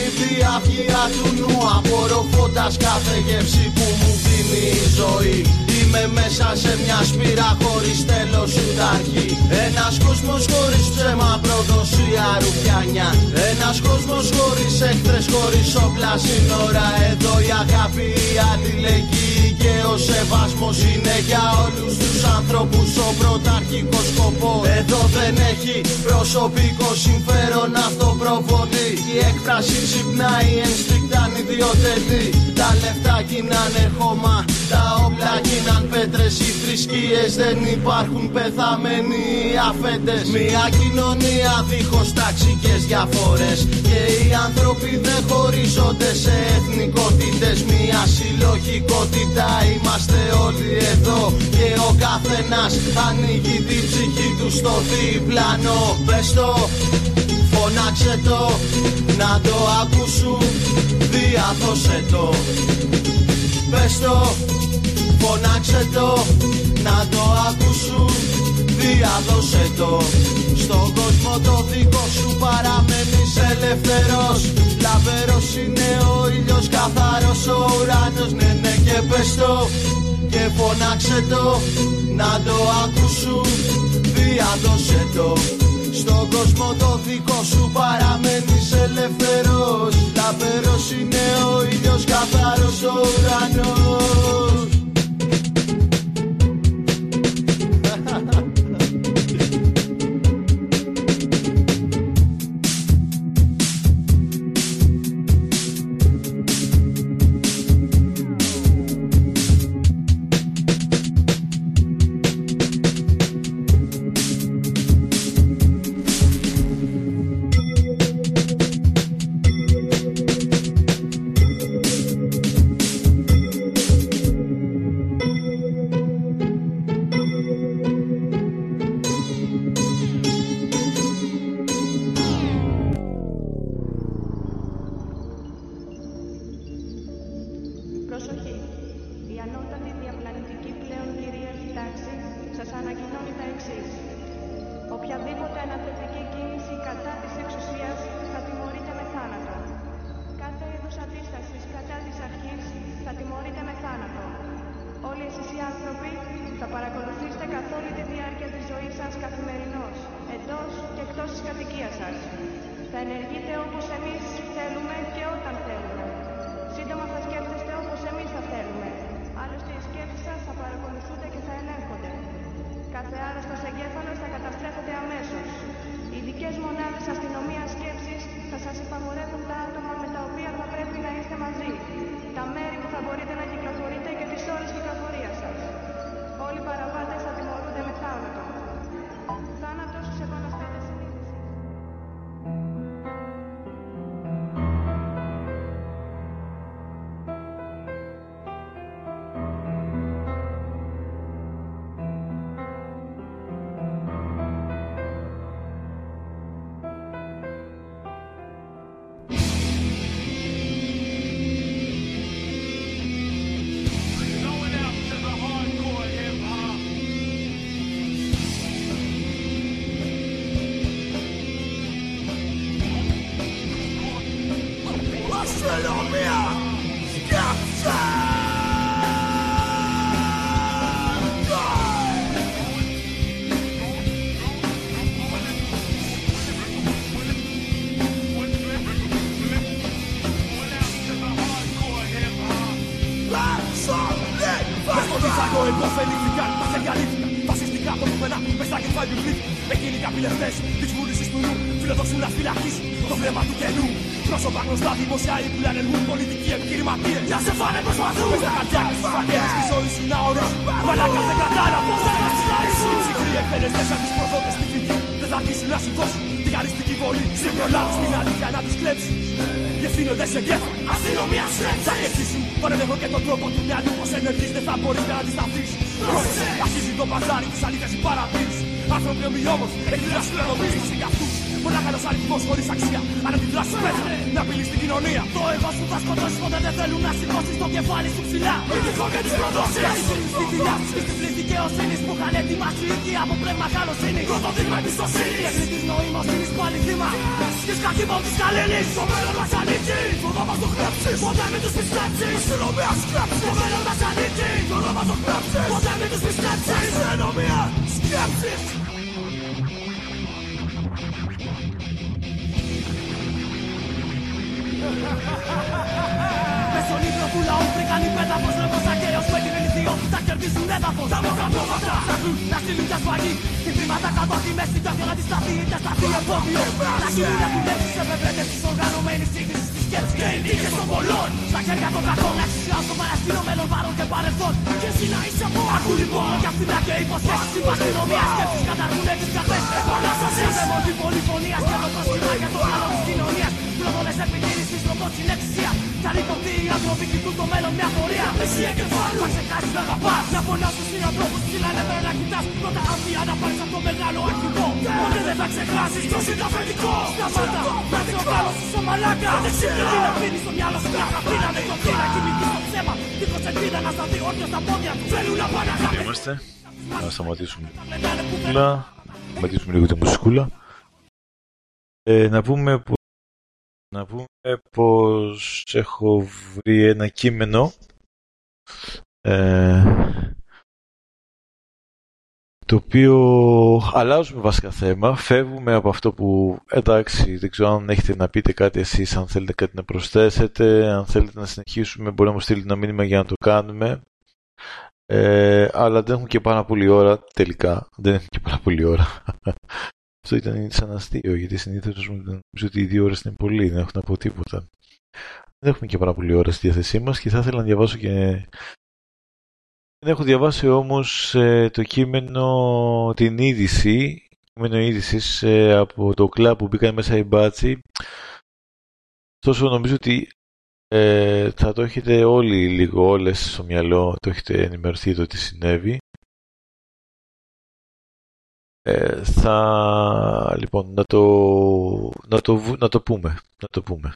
είναι η διαυγία του νου. Απορροφώντας κάθε γεύση που μου δίνει η ζωή. Είμαι μέσα σε μια σπήρα χωρίς τέλος ούτε αρχή Ένας κόσμος χωρίς ψέμα, προδοσία, ρουφιάνια. Ένας κόσμος χωρίς εχθρές, χωρίς όπλα σύνορα. Εδώ η αγάπη, η αλληλεγγύη και ο σεβασμός είναι για όλους τους ανθρώπους. Ο πρωταρχικός σκοπός Εδώ δεν έχει προσωπικό συμφέρον. Αυτό προβολή Η έκφραση ξυπνάει ενστικτάν ιδιωτελή Τα λεφτά γίνανε χώμα, τα όπλα γίναν πέτρες. Οι θρησκείες δεν υπάρχουν πεθαμένοι αφέντες. Μια κοινωνία δίχως ταξικές διαφορές. Και οι άνθρωποι δεν χωρίζονται σε εθνικότητες. Μια συλλογικότητα είμαστε όλοι εδώ. Και ο καθένας ανοίγει την ψυχή του στο διπλανό. Πες το, φωνάξε το, να το ακούσουν Διαδώσε το. Πες το, φωνάξε το, να το ακούσουν Διαδώσε το. Στον κόσμο το δικό σου παραμένεις ελεύθερος Λαβέρος είναι ο ήλιος καθαρός ο ουρανός. Ναι ναι και πες το και φωνάξε το Να το ακούσουν διαδώσε το στον κόσμο το δικό σου παραμένεις ελεύθερος Λαβέρος είναι ο ήλιος καθαρός ο ουρανός πούμε που να πούμε πως έχω βρει ένα κείμενο ε, το οποίο αλλάζουμε βασικά θέμα, φεύγουμε από αυτό που εντάξει δεν ξέρω αν έχετε να πείτε κάτι εσείς, αν θέλετε κάτι να προσθέσετε, αν θέλετε να συνεχίσουμε μπορεί να μου στείλετε ένα μήνυμα για να το κάνουμε. Ε, αλλά δεν έχουμε και πάρα πολύ ώρα τελικά, δεν έχουμε και πάρα πολύ ώρα αυτό ήταν σαν αστείο, γιατί συνήθως νομίζω ότι οι δύο ώρες είναι πολύ, δεν έχω να πω τίποτα. Δεν έχουμε και πάρα πολύ ώρα στη διάθεσή μας και θα ήθελα να διαβάσω και. Δεν έχω διαβάσει όμως ε, το κείμενο, την είδηση, κείμενο είδησης ε, από το κλαμπ που μπήκαν μέσα οι μπάτσι. Ωστόσο νομίζω ότι ε, θα το έχετε όλοι λίγο, όλες στο μυαλό, το έχετε ενημερωθεί το τι συνέβη. Ε, θα, λοιπόν, να το, να, το, να το πούμε. Να το πούμε.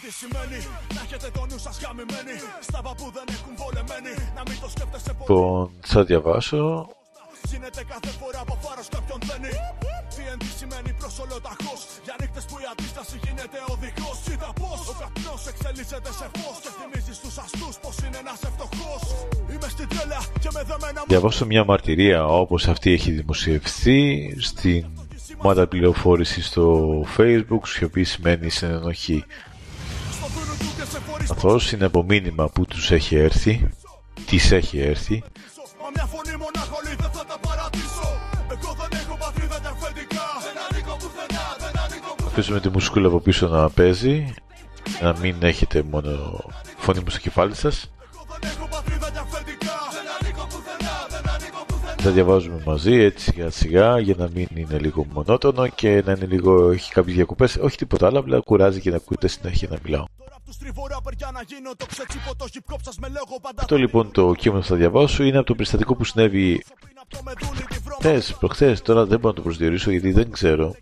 TNT σημαίνει να έχετε το νου σας γαμημένοι Στάβα που δεν έχουν βολεμένοι Να μην το σκέφτεσαι πολύ. Λοιπόν, θα διαβάσω. Γίνεται κάθε φορά από φάρος κάποιον δένει TNT σημαίνει προς ολοταχώς Για νύχτες που η αντίσταση γίνεται οδηγός Κοίτα πως ο καπνός εξελίσσεται σε φως. Και θυμίζεις στους αστούς πως είναι ένας ευστοχός Είμαι στην τρέλα και με δεμένα Διαβάσω μια μαρτυρία όπως αυτή έχει δημοσιευθεί στην ομάδα πληροφόρησης στο facebook, σιωπή σημαίνει συνενοχή. Καθώς είναι από μήνυμα που τους έχει έρθει, της έχει έρθει, Μα μια φωνή μονάχολη δεν θα τα παρατήσω. Εγώ δεν έχω πατρίδα και αφεντικά Δεν ανήκω πουθενά, δεν ανήκω πουθενά. Αφήσουμε τη μουσικούλα από πίσω να παίζει, να μην έχετε μόνο φωνή μου στο κεφάλι σας. Θα διαβάζουμε μαζί έτσι σιγά σιγά για να μην είναι λίγο μονότονο και να είναι λίγο, έχει κάποιες διακοπές, όχι τίποτα άλλο, απλά κουράζει και να ακούτε συνέχεια να μιλάω. Στριβώ ράπερ για να γίνω το ξετσίπο το hip hop σας με λέγω πάντα Αυτό λοιπόν το κείμενο που θα διαβάσω είναι από το περιστατικό που συνέβη χθες, προχθές, τώρα δεν μπορώ να το προσδιορίσω γιατί δεν ξέρω.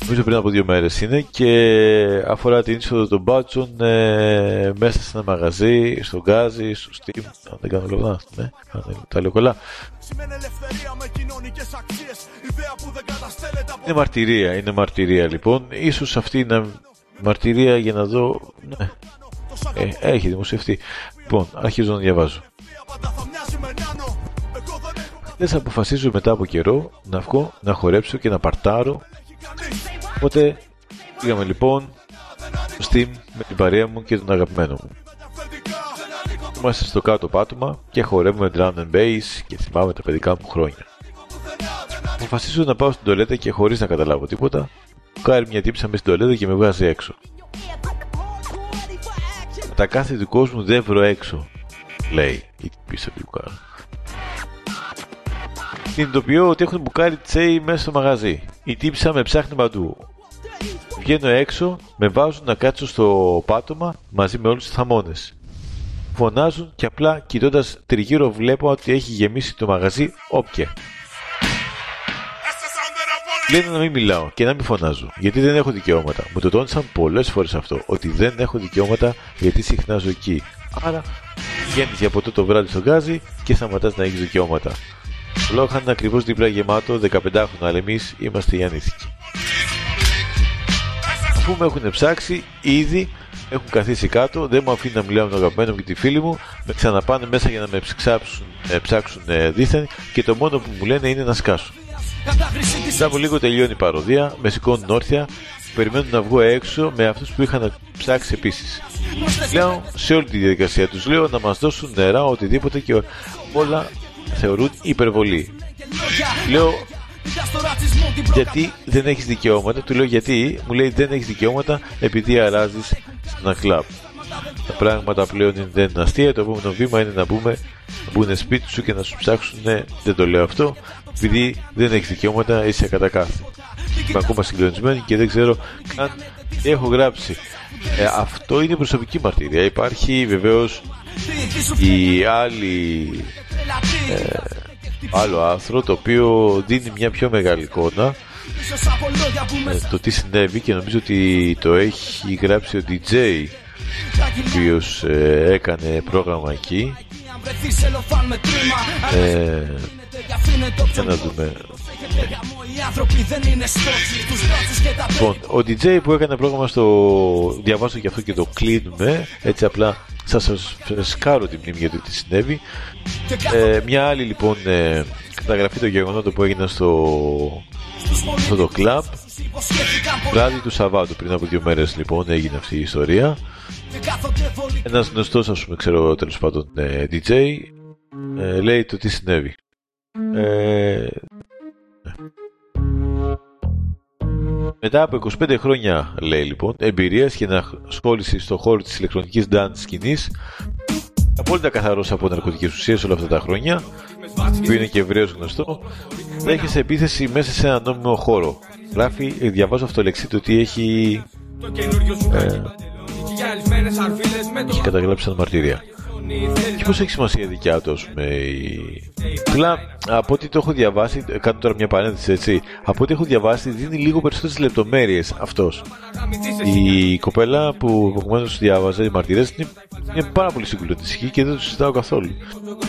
Νομίζω πριν από δύο μέρες είναι και αφορά την είσοδο των μπάτσων ε, μέσα σε ένα μαγαζί, στο Γκάζι, στο Steam, αν δεν κάνω λόγο, ναι, αν τα λέω καλά. Σημαίνει ελευθερία με κοινωνικές αξίες Ιδέα που δεν καταστέλλεται από Είναι μαρτυρία, είναι μαρτυρία λοιπόν. Ίσως αυτή είναι μαρτυρία για να δω, ναι, Τόσα Ε, έχει δημοσιευτεί. Λοιπόν, αρχίζω να διαβάζω. Δεν αποφασίζω μετά από καιρό να βγω, να χορέψω και να παρτάρω. Οπότε πήγαμε λοιπόν στο Steam με την παρέα μου και τον αγαπημένο μου. Είμαστε στο κάτω πάτωμα και χορεύουμε drum and bass και θυμάμαι τα παιδικά μου χρόνια. Αποφασίζω να πάω στην τολέτα και χωρίς να καταλάβω τίποτα, κάρει μια τύψα μες στην τολέτα και με βγάζει έξω. Τα κάθε του κόσμου δεν βρω έξω, λέει η πίσω του κάρου. Συνειδητοποιώ ότι έχουν μπουκάρει τσέι μέσα στο μαγαζί. Η τύψα με ψάχνει παντού. Βγαίνω έξω, με βάζουν να κάτσω στο πάτωμα μαζί με όλους τους θαμώνες. Φωνάζουν και απλά κοιτώντας τριγύρω βλέπω ότι έχει γεμίσει το μαγαζί όποια. Λένε να μην μιλάω και να μην φωνάζω, γιατί δεν έχω δικαιώματα. Μου το τόνισαν πολλές φορές αυτό, ότι δεν έχω δικαιώματα γιατί συχνάζω εκεί. Άρα βγαίνει για ποτέ το βράδυ στο γκάζι και σταματάς να έχεις δικαιώματα. Το λόγο είναι ακριβώς δίπλα γεμάτο 15 χρόνια, αλλά εμείς είμαστε οι ανήθικοι. Αφού με έχουν ψάξει, ήδη έχουν καθίσει κάτω, δεν μου αφήνει να μιλάω με τον αγαπημένο μου και τη φίλη μου, με ξαναπάνε μέσα για να με ψάξουν, ε, ψάξουν ε, δίθεν και το μόνο που μου λένε είναι να σκάσουν. Μετά από λίγο τελειώνει η παροδία, με σηκώνουν όρθια, περιμένουν να βγω έξω με αυτούς που είχαν ψάξει επίσης. Λέω σε όλη τη διαδικασία τους λέω να μας δώσουν νερά, οτιδήποτε και όλα θεωρούν υπερβολή. Λέω γιατί δεν έχεις δικαιώματα, του λέω γιατί, μου λέει δεν έχεις δικαιώματα επειδή αράζεις ένα κλαμπ. Τα πράγματα πλέον είναι, δεν είναι αστεία, το επόμενο βήμα είναι να μπούμε, να μπουν σπίτι σου και να σου ψάξουν, δεν το λέω αυτό, επειδή δεν έχεις δικαιώματα, είσαι κατά κάθε. Είμαι ακόμα συγκλονισμένη και δεν ξέρω καν τι έχω γράψει. Ε, αυτό είναι προσωπική μαρτυρία. Υπάρχει βεβαίως η άλλη ε, άλλο άθρο το οποίο δίνει μια πιο μεγάλη εικόνα ε, το τι συνέβη και νομίζω ότι το έχει γράψει ο DJ ο οποίος ε, έκανε πρόγραμμα εκεί. Ε, για να δούμε Λοιπόν, ο DJ που έκανε πρόγραμμα στο διαβάζω και αυτό και το κλείνουμε. Έτσι απλά θα σας φρεσκάρω την μνήμη για το τι συνέβη. Ε, μια άλλη λοιπόν ε, καταγραφή των γεγονότων που έγινε στο, στο το κλαμπ. Βράδυ του Σαββάτου πριν από δύο μέρες λοιπόν έγινε αυτή η ιστορία. Ένας γνωστός ας πούμε ξέρω τέλος πάντων ε, DJ ε, λέει το τι συνέβη. Ε, μετά από 25 χρόνια, λέει λοιπόν, εμπειρίας και ενασχόληση στον χώρο της ηλεκτρονικής dance σκηνής, απόλυτα καθαρός από ναρκωτικές ουσίες όλα αυτά τα χρόνια, που είναι και ευρέως γνωστό, δέχεσαι επίθεση μέσα σε ένα νόμιμο χώρο. Γράφει, διαβάζω αυτό το λεξί το ότι έχει. Ε, έχει καταγράψει σαν μαρτυρία. Και πώ έχει σημασία δικιά τους, α πούμε. Απλά από ό,τι το έχω διαβάσει, κάνω τώρα μια παρένθεση έτσι. Από ό,τι έχω διαβάσει, δίνει λίγο περισσότερες λεπτομέρειες αυτός. Η κοπέλα που προηγουμένω διάβαζε, οι μαρτυρές, είναι, είναι πάρα πολύ συγκλονιστική και δεν το συζητάω καθόλου.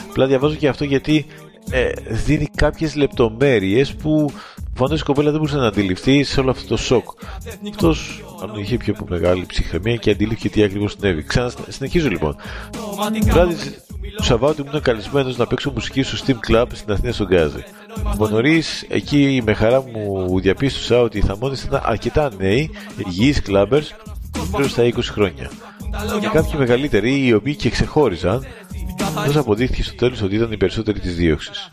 Απλά διαβάζω και αυτό γιατί ε, δίνει κάποιες λεπτομέρειες που Φαντάζομαι η κοπέλα δεν μπορούσε να αντιληφθεί σε όλο αυτό το σοκ. Αυτός, αν είχε πιο μεγάλη ψυχραιμία και αντιλήφθηκε τι ακριβώς συνέβη. Ξανά συνεχίζω λοιπόν. Βράδυ του Σαββάτου ήμουν καλεσμένος να παίξω μουσική στο Steam Club στην Αθήνα στον Γκάζι. Από νωρίς εκεί με χαρά μου διαπίστωσα ότι οι θαμώνε ήταν αρκετά νέοι, υγιείς κλαμπερ, γύρω στα 20 χρόνια. Και κάποιοι μεγαλύτεροι οι οποίοι και ξεχώριζαν Πώς αποδείχθηκε στο τέλος ότι ήταν οι περισσότεροι της δίωξης;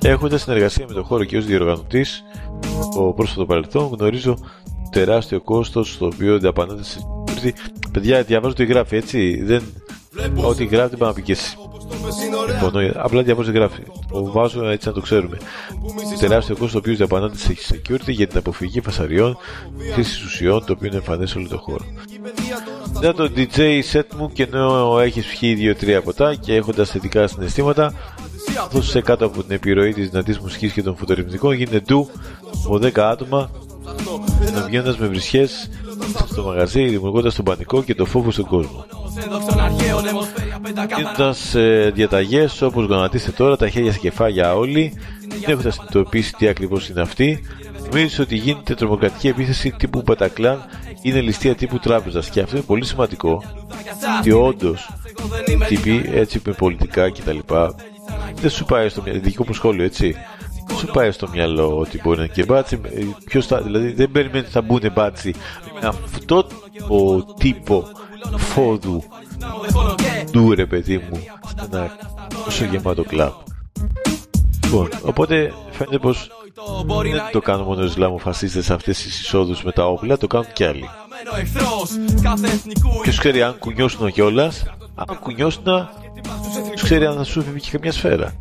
Έχοντας συνεργασία με τον χώρο και ως διοργανωτής, το πρόσφατο παρελθόν γνωρίζω τεράστιο κόστος το οποίο διαπανάται σε. Παιδιά, διαβάζω τι γράφει έτσι. Δεν... Ό,τι γράφει δεν πάει να πει και εσύ. Λοιπόν, απλά διαβάζω τι γράφει. Το βάζω έτσι να το ξέρουμε. Τεράστιο κόστος το οποίος διαπανάται σε security για την αποφυγή φασαριών, χρήση ουσιών, το οποίο είναι εμφανές σε όλο τον χώρο. Μετά το DJ set μου και ενώ έχεις πιει 2-3 ποτά και έχοντας θετικά συναισθήματα αυτό σε κάτω από την επιρροή της δυνατής μουσικής και των φωτορυθμικών γίνεται ντου από 10 άτομα να βγαίνοντας με βρισχές στο μαγαζί δημιουργώντας τον πανικό και το φόβο στον κόσμο. Γίνοντας ε, διαταγές όπως γονατίστε τώρα τα χέρια σε κεφάλια όλοι δεν έχοντας συνειδητοποιήσει τι ακριβώς είναι αυτή Νομίζεις ότι γίνεται τρομοκρατική επίθεση τύπου Πατακλάν είναι ληστεία τύπου τράπεζας και αυτό είναι πολύ σημαντικό ότι όντως τύποι έτσι με πολιτικά κτλ. Δεν σου πάει στο μυαλό, δικό μου σχόλιο έτσι. Δεν σου πάει στο μυαλό ότι μπορεί να είναι και μπάτσι. ε, Ποιος θα, δηλαδή δεν περιμένει ότι θα μπουν μπάτσι με αυτό το τύπο φόδου του ρε παιδί μου σε ένα τόσο γεμάτο κλαμπ. Λοιπόν, οπότε φαίνεται πως δεν το κάνουν μόνο οι Ισλαμοφασίστες αυτές τις εισόδους με τα όπλα, το κάνουν κι άλλοι. Ποιος ξέρει αν κουνιώσουν κιόλας, αν κουνιώσουν, ποιος ξέρει αν θα σου φύγει και καμιά σφαίρα.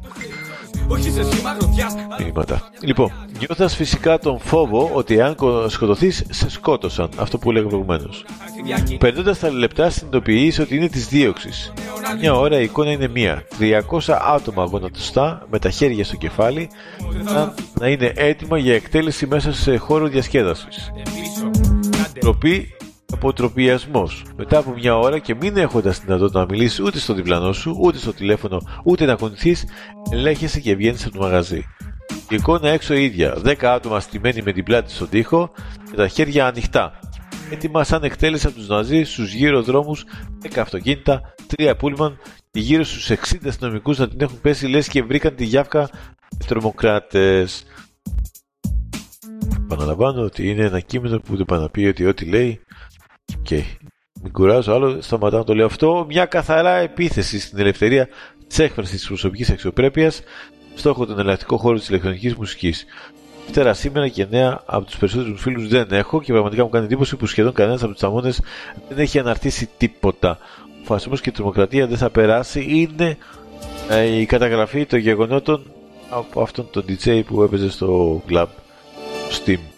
Μηνύματα. Λοιπόν, νιώθας φυσικά τον φόβο ότι αν σκοτωθείς, σε σκότωσαν. Αυτό που έλεγα προηγουμένως. Περνώντας τα λεπτά, συνειδητοποιείς ότι είναι της δίωξης. Μια ώρα η εικόνα είναι μία. 300 άτομα γονατιστά με τα χέρια στο κεφάλι να, να είναι έτοιμα για εκτέλεση μέσα σε χώρο διασκέδασης. Τροπή αποτροπιασμός. Μετά από μια ώρα και μην έχοντας δυνατότητα να μιλήσεις ούτε στο διπλανό σου, ούτε στο τηλέφωνο, ούτε να κουνηθεί, ελέγχεσαι και βγαίνεις από το μαγαζί. Η εικόνα έξω ίδια. 10 άτομα στημένοι με την πλάτη στον τοίχο και τα χέρια ανοιχτά. Έτοιμα σαν εκτέλεση από τους Ναζί στους γύρω δρόμους, 10 αυτοκίνητα, 3 πούλμαν και γύρω στους 60 αστυνομικούς να την έχουν πέσει λες και βρήκαν τη γιάφκα με τρομοκράτες. Παναλαμβάνω ότι είναι ένα κείμενο που δεν πάει να πει ότι ό,τι λέει και μην κουράζω άλλο, σταματάω να το λέω αυτό. Μια καθαρά επίθεση στην ελευθερία της έκφρασης της προσωπικής αξιοπρέπειας, στόχο τον ελαστικό χώρο της ηλεκτρονικής μουσικής. Ύστερα σήμερα και νέα από τους περισσότερους φίλους δεν έχω και πραγματικά μου κάνει εντύπωση που σχεδόν κανένας από τους ταμώνε δεν έχει αναρτήσει τίποτα. Ο φασισμός και η τρομοκρατία δεν θα περάσει. Είναι ε, η καταγραφή των γεγονότων από αυτόν τον DJ που έπαιζε στο club Steam.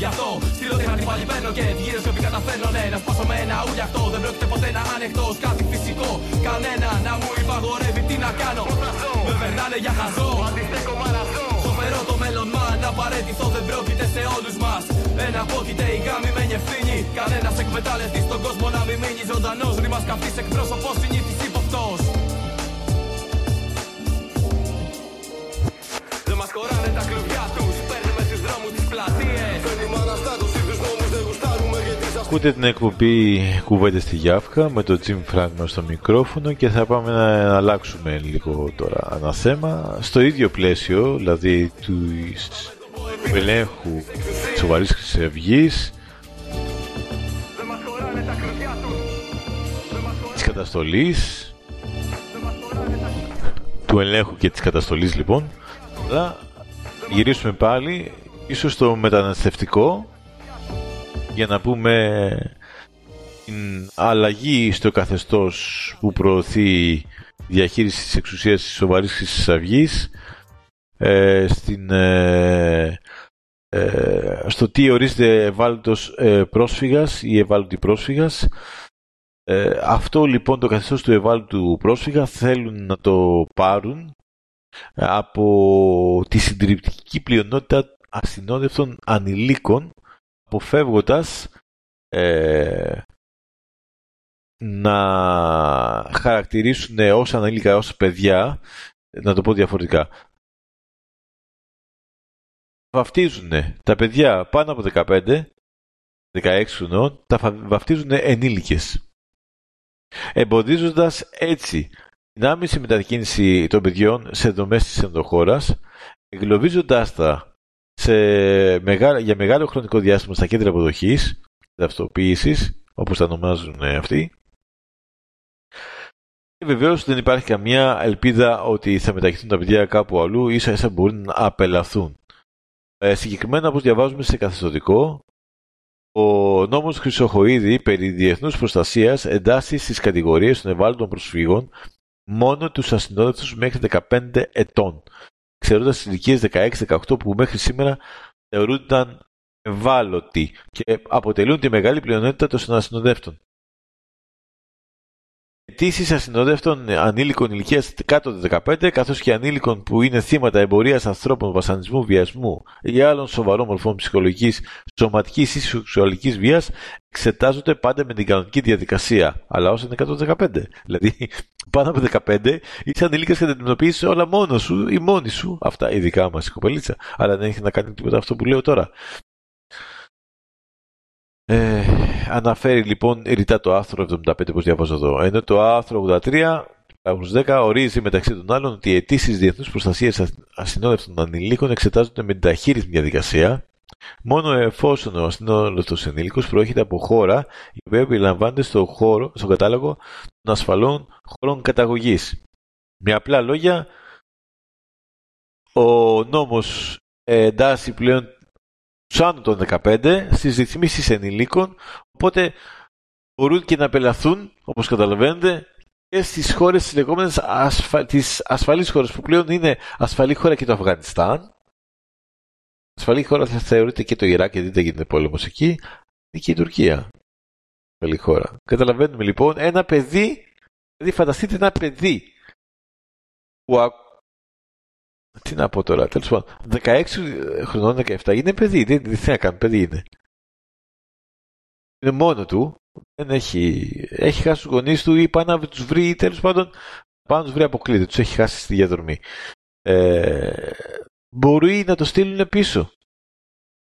Γι' αυτό στείλω την πάλι παίρνω και τη γύρω σιωπή καταφέρνω Ναι να σπάσω με ένα ούλι αυτό. Δεν πρόκειται ποτέ να ανεχτώ ως κάτι φυσικό. Κανένα να μου υπαγορεύει τι να κάνω. Με περνάνε για χαζό. Αντιστέκω μαραθώ. Σοφερό το μέλλον μας να παρέτηθω δεν πρόκειται σε όλους μας. Ένα απόκειται η γάμη με νευθύνη. Κανένας εκμετάλλευτη στον κόσμο να μην μείνει ζωντανός. Ρήμας καυτής εκπρόσωπος συνήθις ύποπτος. Δεν μας χωράνε τα κλουβιά τους. Παίρνουμε τους δρόμους τις πλατείες Ακούτε την εκπομπή Κουβέντε στη Γιάφκα με το Jim Fragman στο μικρόφωνο και θα πάμε να αλλάξουμε λίγο τώρα ένα θέμα. Στο ίδιο πλαίσιο, δηλαδή του ελέγχου της σοβαρής χρυσευγής της καταστολής του ελέγχου και της καταστολής λοιπόν αλλά γυρίσουμε πάλι ίσως στο μεταναστευτικό για να πούμε την αλλαγή στο καθεστώς που προωθεί η διαχείριση της εξουσίας της σοβαρής Χρυσής Αυγής ε, στην, ε, ε, στο τι ορίζεται ευάλωτος ε, πρόσφυγας ή ευάλωτη πρόσφυγας. Ε, αυτό λοιπόν το καθεστώς του ευάλωτου πρόσφυγα θέλουν να το πάρουν από τη συντριπτική πλειονότητα ασυνόδευτων ανηλίκων αποφεύγοντας ε, να χαρακτηρίσουν ως ανήλικα ως παιδιά, να το πω διαφορετικά. Βαφτίζουν τα παιδιά πάνω από 15, 16 χρονών, τα βαφτίζουν ενήλικες. Εμποδίζοντας έτσι την άμεση μετακίνηση των παιδιών σε δομές της ενδοχώρας, εγκλωβίζοντάς τα σε μεγάλο, για μεγάλο χρονικό διάστημα στα κέντρα αποδοχής, ταυτοποίησης, όπως τα ονομάζουν αυτοί, και βεβαίως δεν υπάρχει καμία ελπίδα ότι θα μετακινηθούν τα παιδιά κάπου αλλού, ίσα ίσα μπορούν να απελαθούν. Ε, συγκεκριμένα, όπως διαβάζουμε σε καθεστωτικό, ο νόμος Χρυσοχοίδη περί διεθνούς προστασίας εντάσσει στις κατηγορίες των ευάλωτων προσφύγων μόνο τους ασυνόδευτους μέχρι 15 ετών, ξέροντας τις ηλικίες 16-18 που μέχρι σήμερα θεωρούνταν ευάλωτοι και αποτελούν τη μεγάλη πλειονότητα των ασυνοδεύτων αιτήσεις ασυνοδεύτων ανήλικων ηλικίας κάτω των 15, καθώς και ανήλικων που είναι θύματα εμπορίας ανθρώπων, βασανισμού, βιασμού ή άλλων σοβαρών μορφών ψυχολογικής, σωματικής ή σεξουαλικής βίας, εξετάζονται πάντα με την κανονική διαδικασία, αλλά όσο είναι κάτω των 15. Δηλαδή, πάνω από 15 είσαι ανήλικας και αντιμετωπίσει όλα μόνος σου ή μόνη σου. Αυτά ειδικά μας η κοπελίτσα. Αλλά δεν έχει να κάνει τίποτα αυτό που λέω τώρα. Ε, αναφέρει λοιπόν ρητά το άρθρο 75 όπως διαβάζω εδώ. Ενώ το άρθρο 83 10 ορίζει μεταξύ των άλλων ότι οι αιτήσεις διεθνούς προστασίας ασυνόδευτων ανηλίκων εξετάζονται με την ταχύρισμη διαδικασία μόνο εφόσον ο ασυνόδευτο ενήλικο προέρχεται από χώρα η οποία περιλαμβάνεται στο χώρο, στον κατάλογο των ασφαλών χωρών καταγωγής. Με απλά λόγια, ο νόμος εντάσσει πλέον τους άνω των 15 στις ρυθμίσεις ενηλίκων, οπότε μπορούν και να απελαθούν, όπως καταλαβαίνετε, και στις χώρες τις λεγόμενες ασφα... τις ασφαλείς χώρες που πλέον είναι ασφαλή χώρα και το Αφγανιστάν. Ασφαλή χώρα θα θεωρείται και το Ιράκ γιατί δεν γίνεται πόλεμος εκεί. Είναι και η Τουρκία. Ασφαλή χώρα. Καταλαβαίνουμε λοιπόν ένα παιδί, δηλαδή φανταστείτε ένα παιδί που τι να πω τώρα, τέλος πάντων. 16 χρονών, 17 είναι παιδί. Δεν, δεν θέλει να κάνει, παιδί είναι. Είναι μόνο του. Δεν έχει, έχει χάσει τους γονείς του ή πάει να τους βρει, τέλος πάντων, πάνω να τους βρει αποκλείται. Τους έχει χάσει στη διαδρομή. Ε, μπορεί να το στείλουν πίσω.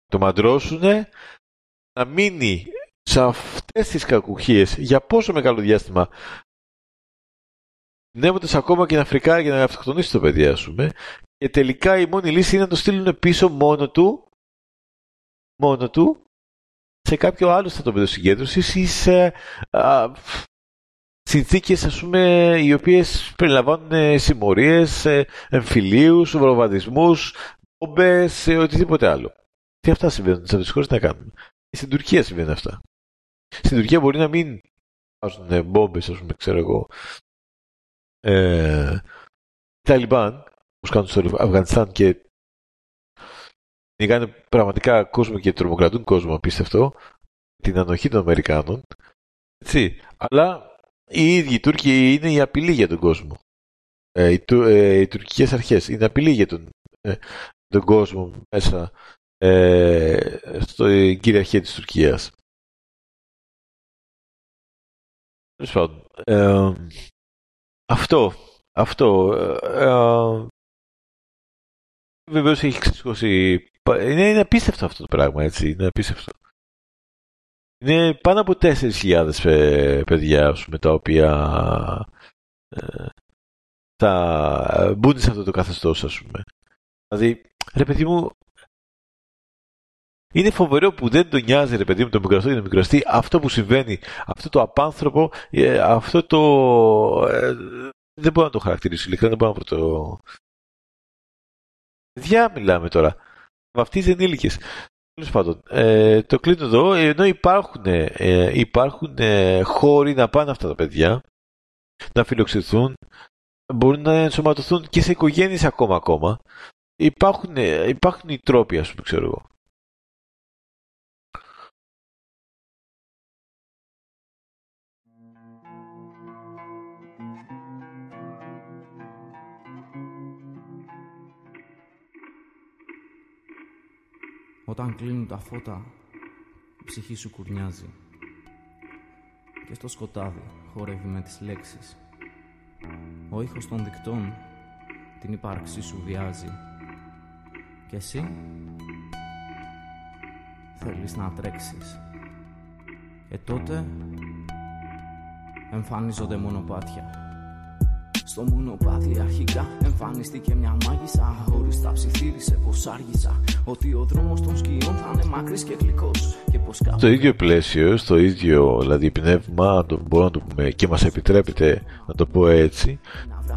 Το μαντρώσουν να μείνει σε αυτές τις κακουχίες για πόσο μεγάλο διάστημα πνεύματος ακόμα και Αφρικά για να αυτοκτονήσει το παιδί, ας πούμε, και τελικά η μόνη λύση είναι να το στείλουν πίσω μόνο του, μόνο του, σε κάποιο άλλο στρατόπεδο συγκέντρωσης ή σε α, συνθήκες ας πούμε οι οποίες περιλαμβάνουν συμμορίες, ε, εμφυλίους, βρωβαδισμούς, μπόμπες, ε, οτιδήποτε άλλο. Τι αυτά συμβαίνουν σε αυτές τις χώρες να κάνουμε. Στην Τουρκία συμβαίνουν αυτά. Στην Τουρκία μπορεί να μην βάζουν μπόμπες, ας πούμε, ξέρω εγώ. Ε, Ταλιμπάν, όπως κάνουν στο Αφγανιστάν και νικάνε πραγματικά κόσμο και τρομοκρατούν κόσμο, απίστευτο, την ανοχή των Αμερικάνων. Έτσι. Αλλά οι ίδιοι οι Τούρκοι είναι η απειλή για τον κόσμο. Ε, οι, του, ε, οι τουρκικές αρχές είναι απειλή για τον, ε, τον κόσμο μέσα ε, στο κυριαρχία της Τουρκίας. Ε, αυτό, αυτό. Ε, Βεβαίως έχει ξεσηκώσει. Είναι, είναι απίστευτο αυτό το πράγμα, έτσι. Είναι απίστευτο. Είναι πάνω από 4.000 παιδιά, ας πούμε, τα οποία ε, θα μπουν σε αυτό το καθεστώς, ας πούμε. Δηλαδή, ρε παιδί μου, είναι φοβερό που δεν τον νοιάζει, ρε παιδί μου, το μικραστό ή το μικραστή, αυτό που συμβαίνει, αυτό το απάνθρωπο, ε, αυτό το... Ε, δεν μπορώ να το χαρακτηρίσω, ειλικρινά δεν μπορώ να το Παιδιά μιλάμε τώρα. Βαφτίζει ενήλικες. Τέλος πάντων, ε, το κλείνω εδώ, ενώ υπάρχουν, ε, υπάρχουν ε, χώροι να πάνε αυτά τα παιδιά, να φιλοξενηθούν, μπορούν να ενσωματωθούν και σε οικογένειες ακόμα ακόμα. Υπάρχουν, ε, υπάρχουν οι τρόποι, ας πούμε, ξέρω εγώ. Όταν κλείνουν τα φώτα, η ψυχή σου κουρνιάζει. Και στο σκοτάδι χορεύει με τις λέξεις. Ο ήχος των δικτών την ύπαρξή σου βιάζει. Και εσύ θέλεις να τρέξεις. Και τότε εμφανίζονται μονοπάτια στο μονοπάτι αρχικά εμφανίστηκε μια μάγισσα. Χωριστά ψιθύρισε πως άργησα. Ότι ο δρόμος των σκιών θα είναι μακρύς και γλυκός. Και πως κάπου. Στο ίδιο πλαίσιο, στο ίδιο δηλαδή πνεύμα, το μπορώ να το πούμε και μας επιτρέπετε να το πω έτσι,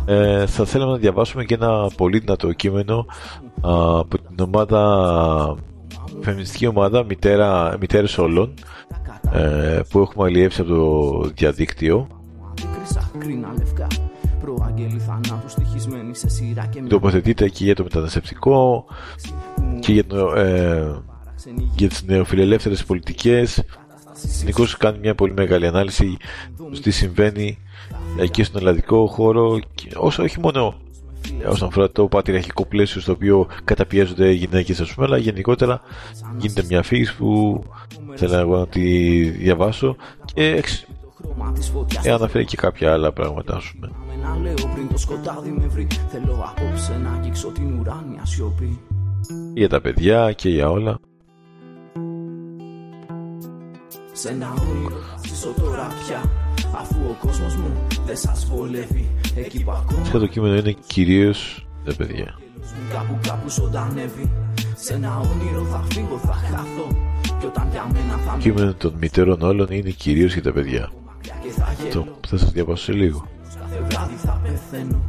ε, θα θέλαμε να διαβάσουμε και ένα πολύ δυνατό κείμενο α, από την ομάδα φεμινιστική ομάδα μητέρα, Μητέρες Όλων ε, που έχουμε αλλιεύσει από το διαδίκτυο προάγγελοι θανάτου στοιχισμένοι σε σειρά και Τοποθετείται και για το μεταναστευτικό και για, το, ε, για τις νεοφιλελεύθερες πολιτικές. Γενικώ κάνει μια πολύ μεγάλη ανάλυση στο τι συμβαίνει εκεί στον ελλαδικό χώρο όσο όχι μόνο όσον αφορά το πατριαρχικό πλαίσιο στο οποίο καταπιέζονται οι γυναίκες ας πούμε αλλά γενικότερα γίνεται μια αφήγηση που θέλω να τη διαβάσω. Και ε, αναφέρει και κάποια άλλα πράγματα ας πούμε να λέω πριν το σκοτάδι με βρει. Θέλω απόψε να αγγίξω την ουράνια σιωπή. Για τα παιδιά και για όλα. Σε ένα όνειρο ζήσω τώρα πια Αφού ο κόσμος μου δεν σας βολεύει. Εκεί που ακόμα το κείμενο είναι κυρίως τα παιδιά. Κάπου κάπου ζωντανεύει. Σε ένα όνειρο θα φύγω θα χάθω Και όταν για μένα θα Το κείμενο των μητέρων όλων είναι κυρίως για τα παιδιά. Το θα σας διαβάσω σε λίγο. κάθε βράδυ θα πεθαίνω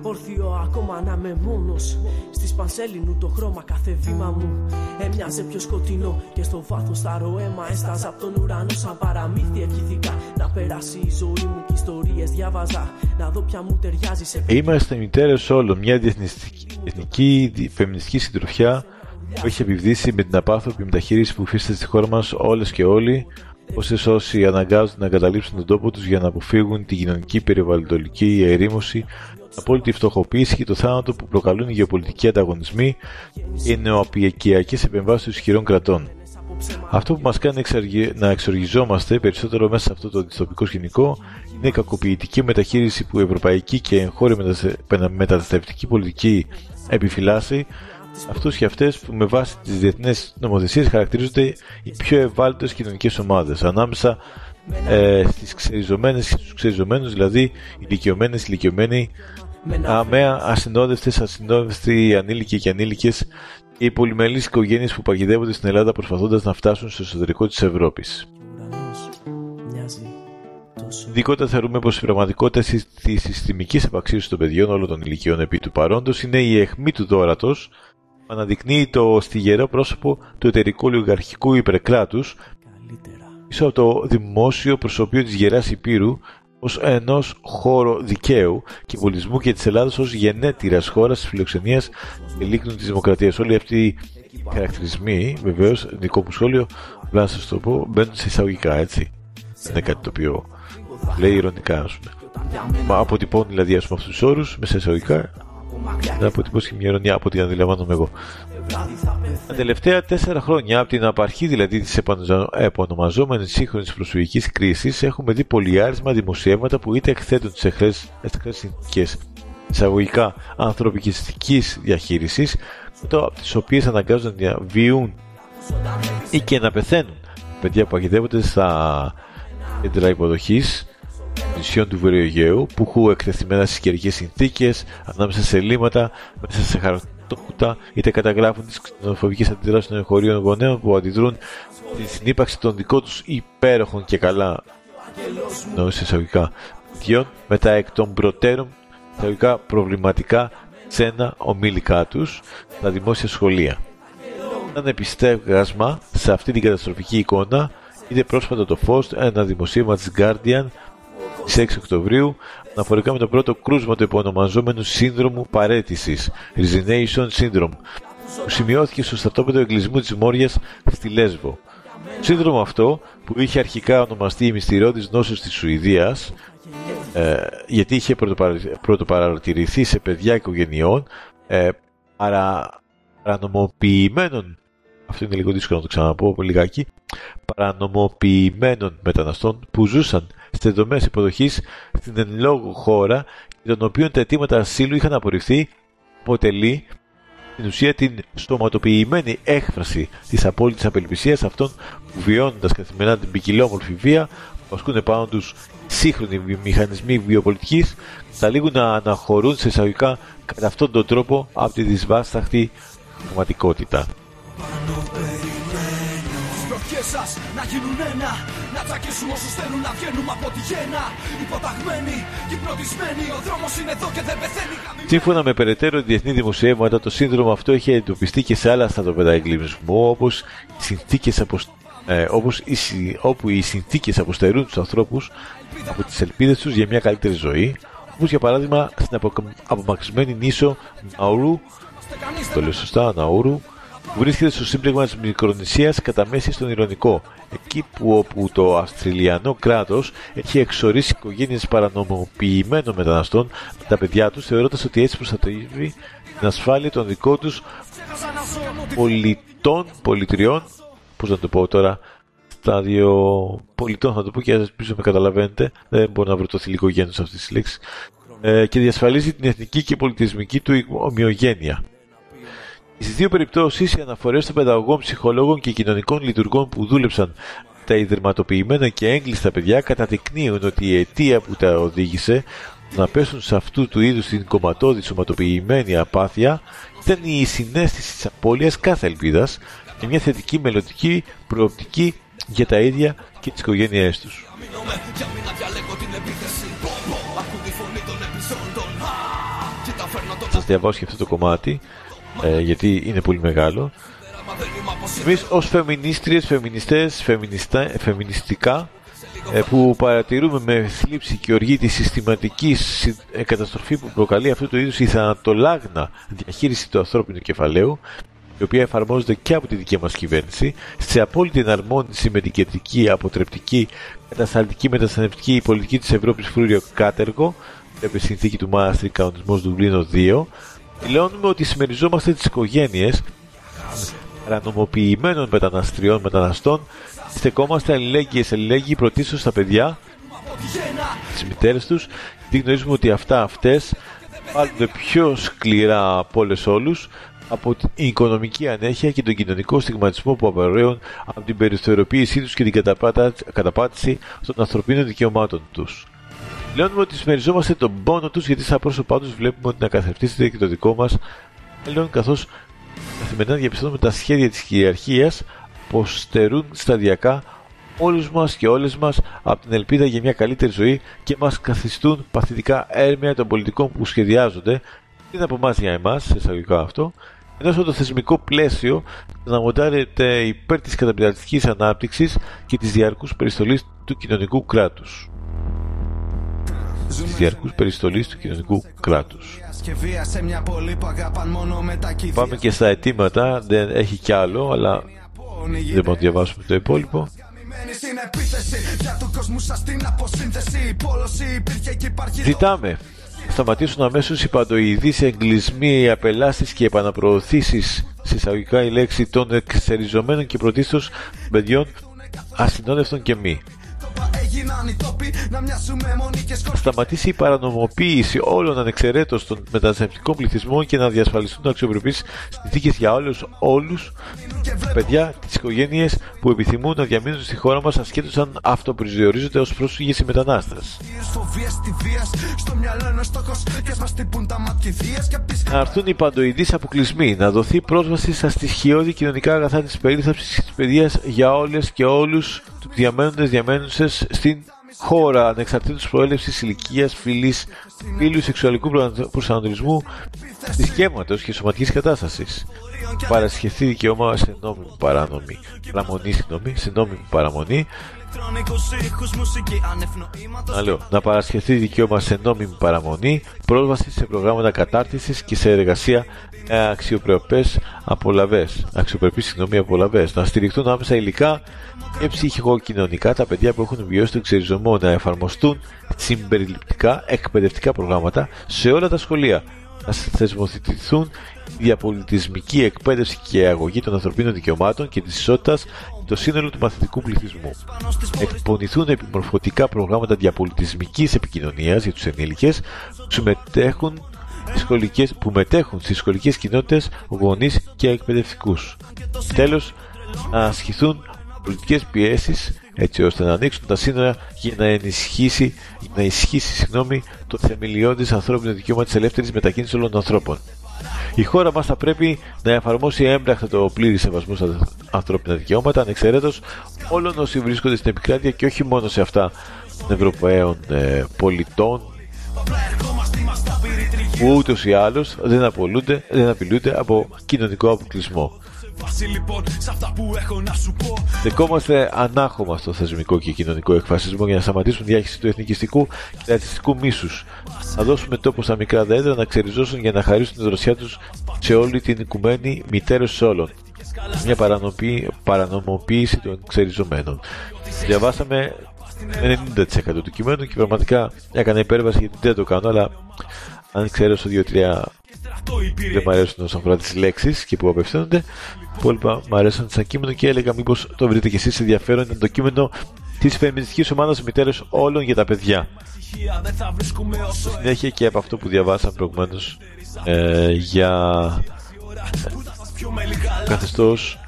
σκοτάδι. Ορθιό ακόμα να είμαι μόνος. Στη πανσέλινου το χρώμα κάθε βήμα μου έμοιαζε πιο σκοτεινό. Και στο βάθος τα ροέμα έσταζα από τον ουρανό. Σαν παραμύθι ευχηθήκα να περάσει η ζωή μου και ιστορίες διάβαζα. Να δω πια μου ταιριάζει σε Είμαστε μητέρες όλων. Μια διεθνική φεμινιστική συντροφιά που έχει επιβδίσει με την απάνθρωπη μεταχείριση που υφίσταται στη χώρα μας όλες και όλοι Όσε όσοι αναγκάζονται να καταλήψουν τον τόπο τους για να αποφύγουν την κοινωνική περιβαλλοντική ερήμωση, απόλυτη φτωχοποίηση και το θάνατο που προκαλούν οι γεωπολιτικοί ανταγωνισμοί και οι νεοαπιακιακέ επεμβάσεις των ισχυρών κρατών. Αυτό που μας κάνει να εξοργιζόμαστε περισσότερο μέσα σε αυτό το δυστοπικό σκηνικό είναι η κακοποιητική μεταχείριση που η ευρωπαϊκή και εγχώρια μεταναστευτική πολιτική επιφυλάσσει αυτούς και αυτές που με βάση τις διεθνές νομοθεσίες χαρακτηρίζονται οι πιο ευάλωτες κοινωνικές ομάδες ανάμεσα ε, στις ξεριζωμένες και στους ξεριζωμένους, δηλαδή ηλικιωμένες, ηλικιωμένοι, αμαία, ασυνόδευτες, ασυνόδευτοι ανήλικοι και ανήλικες και οι πολυμελείς οικογένειες που παγιδεύονται στην Ελλάδα προσπαθώντας να φτάσουν στο εσωτερικό της Ευρώπης. Ειδικότερα θεωρούμε πως η πραγματικότητα της συστημικής επαξίωσης των παιδιών όλων των ηλικιών επί του παρόντος είναι η αιχμή του δόρατος αναδεικνύει το στιγερό πρόσωπο του εταιρικού ολιγαρχικού υπερκράτους πίσω από το δημόσιο προσωπείο της Γεράς Υπήρου ως ενός χώρο δικαίου και πολιτισμού και της Ελλάδας ως γενέτηρας χώρας της φιλοξενίας και λίκνου της δημοκρατίας. Όλοι αυτοί οι χαρακτηρισμοί, βεβαίως, δικό μου σχόλιο, να σας το πω, μπαίνουν σε εισαγωγικά, έτσι. Δεν είναι κάτι το οποίο λέει ηρωνικά, ας πούμε. Μα αποτυπώνει δηλαδή ας πούμε αυτούς τους όρους μέσα εισαγωγικά να αποτυπώσει και μια ειρωνία από ό,τι αντιλαμβάνομαι εγώ. Τα τελευταία τέσσερα χρόνια, από την απαρχή δηλαδή της επωνομαζόμενης σύγχρονης προσφυγικής κρίσης, έχουμε δει πολυάρισμα δημοσιεύματα που είτε εκθέτουν τις εχθρές συνθήκε εισαγωγικά ανθρωπιστική διαχείρισης, από τις οποίες αναγκάζονται να βιούν ή και να πεθαίνουν. Παιδιά που αγιδεύονται στα κέντρα υποδοχής νησιών του Βορειογαίου που έχουν εκτεθειμένα στις καιρικές συνθήκες, ανάμεσα σε λίμματα, μέσα σε χαρτόκουτα, είτε καταγράφουν τις ξενοφοβικές αντιδράσεις των εγχωρίων γονέων που αντιδρούν στην συνύπαρξη των δικών τους υπέροχων και καλά εννοώ εισαγωγικά παιδιών με τα εκ των προτέρων εισαγωγικά προβληματικά ξένα ομίλικά τους στα δημόσια σχολεία. Ένα επιστέγασμα σε αυτή την καταστροφική εικόνα είδε πρόσφατα το Φως, ένα δημοσίευμα της Guardian στις 6 Οκτωβρίου αναφορικά με το πρώτο κρούσμα του υπονομαζόμενου σύνδρομου παρέτησης, Resignation Syndrome, που σημειώθηκε στο στρατόπεδο εγκλισμού της Μόριας στη Λέσβο. Το σύνδρομο αυτό, που είχε αρχικά ονομαστεί η μυστηριώδης νόσος της Σουηδίας, ε, γιατί είχε πρωτοπαρατηρηθεί σε παιδιά οικογενειών, ε, παρα, παρανομοποιημένων αυτό είναι λίγο δύσκολο να το ξαναπώ λιγάκι, παρανομοποιημένων μεταναστών που ζούσαν στις δομές υποδοχής στην εν λόγω χώρα και των οποίων τα αιτήματα ασύλου είχαν απορριφθεί, αποτελεί στην ουσία την στοματοποιημένη έκφραση της απόλυτης απελπισίας αυτών που βιώνοντας καθημερινά την ποικιλόμορφη βία που ασκούν πάνω τους σύγχρονοι μηχανισμοί βιοπολιτικής, καταλήγουν να αναχωρούν σε εισαγωγικά κατά αυτόν τον τρόπο από τη δυσβάσταχτη πραγματικότητα σας να γίνουν ένα. Να τσακίσουμε όσους θέλουν να βγαίνουμε από τη γέννα. Υποταγμένοι, κυπνοτισμένοι Ο δρόμος είναι εδώ και δεν πεθαίνει Σύμφωνα με περαιτέρω διεθνή δημοσιεύματα Το σύνδρομο αυτό έχει εντοπιστεί και σε άλλα στρατοπέδα εγκλημισμού Όπως οι συνθήκες ε, όπως οι, όπου οι συνθήκες αποστερούν τους ανθρώπους από τις ελπίδες τους για μια καλύτερη ζωή όπως για παράδειγμα στην απομακρυσμένη νήσο Ναουρού. Το λέω σωστά, Ναούρου βρίσκεται στο σύμπλεγμα της Μικρονησίας κατά μέση στον Ηρωνικό, εκεί που όπου το Αυστριλιανό κράτος έχει εξορίσει οικογένειες παρανομοποιημένων μεταναστών με τα παιδιά τους, θεωρώντας ότι έτσι προστατεύει την ασφάλεια των δικών τους πολιτών, πολιτριών, πώς να το πω τώρα, στάδιο πολιτών θα το πω και ελπίζω με καταλαβαίνετε, δεν μπορώ να βρω το θηλυκό γένος αυτής της λέξης, ε, και διασφαλίζει την εθνική και πολιτισμική του ομοιογένεια. Στις δύο περιπτώσεις, οι αναφορές των παιδαγωγών, ψυχολόγων και κοινωνικών λειτουργών που δούλεψαν τα ιδρυματοποιημένα και έγκλειστα παιδιά καταδεικνύουν ότι η αιτία που τα οδήγησε να πέσουν σε αυτού του είδους την κομματώδη σωματοποιημένη απάθεια ήταν η συνέστηση της απώλειας κάθε ελπίδας και μια θετική μελλοντική προοπτική για τα ίδια και τις οικογένειές τους. Σας διαβάσω και αυτό το κομμάτι ε, γιατί είναι πολύ μεγάλο. Εμείς ως φεμινίστριες, φεμινιστές, φεμινιστικά ε, που παρατηρούμε με θλίψη και οργή τη συστηματική ε, καταστροφή που προκαλεί αυτού του είδου η θανατολάγνα διαχείριση του ανθρώπινου κεφαλαίου η οποία εφαρμόζεται και από τη δική μας κυβέρνηση, σε απόλυτη εναρμόνιση με την κεντρική, αποτρεπτική, κατασταλτική, μεταστανευτική πολιτική της Ευρώπης φρούριο κάτεργο, επί συνθήκη του Μάστρη, κανονισμός Δουβλίνο 2, δηλώνουμε ότι συμμεριζόμαστε τις οικογένειες παρανομοποιημένων μεταναστριών μεταναστών στεκόμαστε αλληλέγγυες αλληλέγγυοι πρωτίστως στα παιδιά τις μητέρες τους γιατί γνωρίζουμε ότι αυτά αυτές βάλουν πιο σκληρά από όλες όλους από την οικονομική ανέχεια και τον κοινωνικό στιγματισμό που απορρέουν από την περιθωριοποίησή τους και την καταπάτηση των ανθρωπίνων δικαιωμάτων τους. Δηλώνουμε ότι συμμεριζόμαστε τον πόνο τους γιατί στα πρόσωπά τους βλέπουμε ότι να καθευτίζεται και το δικό μας μέλλον, καθώς καθημερινά διαπιστώνουμε τα σχέδια της κυριαρχίας που στερούν σταδιακά όλους μας και όλες μας από την ελπίδα για μια καλύτερη ζωή και μας καθιστούν παθητικά έρμεα των πολιτικών που σχεδιάζονται. Είναι από εμάς για εμάς, σε εισαγωγικά αυτό, ενώ το θεσμικό πλαίσιο να μοντάρεται υπέρ της καταπληκτικής ανάπτυξης και της διαρκούς περιστολής του κοινωνικού κράτους της διαρκούς περιστολής του κοινωνικού κράτους. Πάμε και στα αιτήματα, δεν έχει κι άλλο, αλλά δεν μπορούμε να διαβάσουμε το υπόλοιπο. στην επίθεση Για του κόσμου σας την αποσύνθεση Η πόλωση υπήρχε και υπάρχει Ζητάμε σταματήσουν αμέσως οι παντοειδείς εγκλισμοί, οι απελάσεις και οι επαναπροωθήσεις, συσσαγωγικά η λέξη των εξεριζομένων και πρωτίστως παιδιών ασυνόδευτων και μη. Να σταματήσει η παρανομοποίηση όλων ανεξαιρέτως των μεταναστευτικών πληθυσμών και να διασφαλιστούν αξιοπρεπείς συνθήκες για όλους όλους παιδιά, τις οικογένειες που επιθυμούν να διαμείνουν στη χώρα μας ασχέτως αν αυτοπροσδιορίζονται ως πρόσφυγες ή μετανάστες. Να έρθουν οι παντοειδείς αποκλεισμοί, να δοθεί πρόσβαση στα στοιχειώδη κοινωνικά αγαθά της περίθαψης και της παιδείας για όλες και όλους τους διαμένοντες διαμένουσες στην χώρα ανεξαρτήτως προέλευσης, ηλικίας, φυλής, φύλου, σεξουαλικού προσανατολισμού, θρησκεύματος και σωματικής κατάστασης. Παρασχεθεί δικαίωμα σε νόμιμη παράνομη παραμονή, συγγνώμη, σε νόμιμη παραμονή Άλλο, να παρασχεθεί δικαίωμα σε νόμιμη παραμονή, πρόσβαση σε προγράμματα κατάρτισης και σε εργασία αξιοπρεπές απολαβές, αξιοπρεπείς συγγνώμη απολαβές, να στηριχτούν άμεσα υλικά και ψυχοκοινωνικά τα παιδιά που έχουν βιώσει τον ξεριζωμό, να εφαρμοστούν συμπεριληπτικά εκπαιδευτικά προγράμματα σε όλα τα σχολεία, να θεσμοθετηθούν διαπολιτισμική εκπαίδευση και αγωγή των ανθρωπίνων δικαιωμάτων και της ισότητας το σύνολο του μαθητικού πληθυσμού. Εκπονηθούν επιμορφωτικά προγράμματα διαπολιτισμικής επικοινωνίας για τους ενήλικες που συμμετέχουν σχολικές, που μετέχουν στις σχολικές κοινότητες γονείς και εκπαιδευτικούς. Τέλος, να ασκηθούν πολιτικές πιέσεις έτσι ώστε να ανοίξουν τα σύνορα για να ενισχύσει, να ισχύσει συγγνώμη, το θεμελιώδης ανθρώπινο δικαίωμα της ελεύθερης μετακίνησης όλων των ανθρώπων. Η χώρα μας θα πρέπει να εφαρμόσει έμπρακτα το πλήρη σεβασμό στα ανθρώπινα δικαιώματα, ανεξαιρέτως όλων όσοι βρίσκονται στην επικράτεια και όχι μόνο σε αυτά των Ευρωπαίων ε, πολιτών που ούτως ή άλλως δεν, απολούνται, δεν απειλούνται από κοινωνικό αποκλεισμό. Λοιπόν, Δεκόμαστε ανάχωμα στο θεσμικό και κοινωνικό εκφασισμό για να σταματήσουν διάχυση του εθνικιστικού και ρατσιστικού μίσους. Να δώσουμε τόπο στα μικρά δέντρα να ξεριζώσουν για να χαρίσουν τη δροσιά τους σε όλη την οικουμένη μητέρα όλων. Μια παρανομοποίηση των ξεριζωμένων. Διαβάσαμε 90% του κειμένου και πραγματικά έκανα υπέρβαση γιατί δεν το κάνω, αλλά αν ξέρω στο 2-3 δεν μου αρέσουν όσον αφορά τις λέξεις και που απευθύνονται. υπόλοιπα μου αρέσουν σαν κείμενο και έλεγα μήπως το βρείτε κι εσείς ενδιαφέρον. Είναι το κείμενο της φεμινιστικής ομάδας μητέρες όλων για τα παιδιά. Συνέχεια και από αυτό που διαβάσαμε προηγουμένως ε, για ε, καθεστώς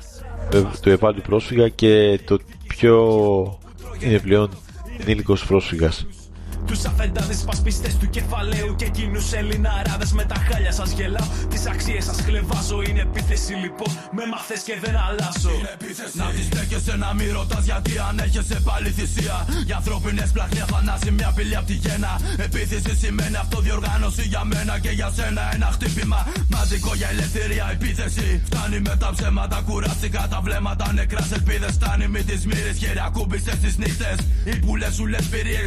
του ευάλωτου πρόσφυγα και το πιο είναι πλέον ενήλικος πρόσφυγας. Τους αφεντάδες πασπιστέ του κεφαλαίου και εκείνους Ελληναράδε με τα χάλια σας γελάω. Τις αξίες σας χλεβάζω. Είναι επίθεση λοιπόν. Με μαθε και δεν αλλάζω. Είναι επίθεση. Να τις στέκεσαι να μην ρωτάς γιατί αν έχεσαι πάλι θυσία. Για ανθρώπινες πλαχνία θανάσει μια πηλή από τη γέννα. Επίθεση σημαίνει αυτοδιοργάνωση για μένα και για σένα. Ένα χτύπημα μαζικό για ελευθερία επίθεση. Φτάνει με τα ψέματα, κουράστηκα τα βλέμματα. Νεκράς ελπίδες. Φτάνει με τις μοίρες χέρια κούμπησες στι νύχτες. Οι πουλές σου λες πυρίε,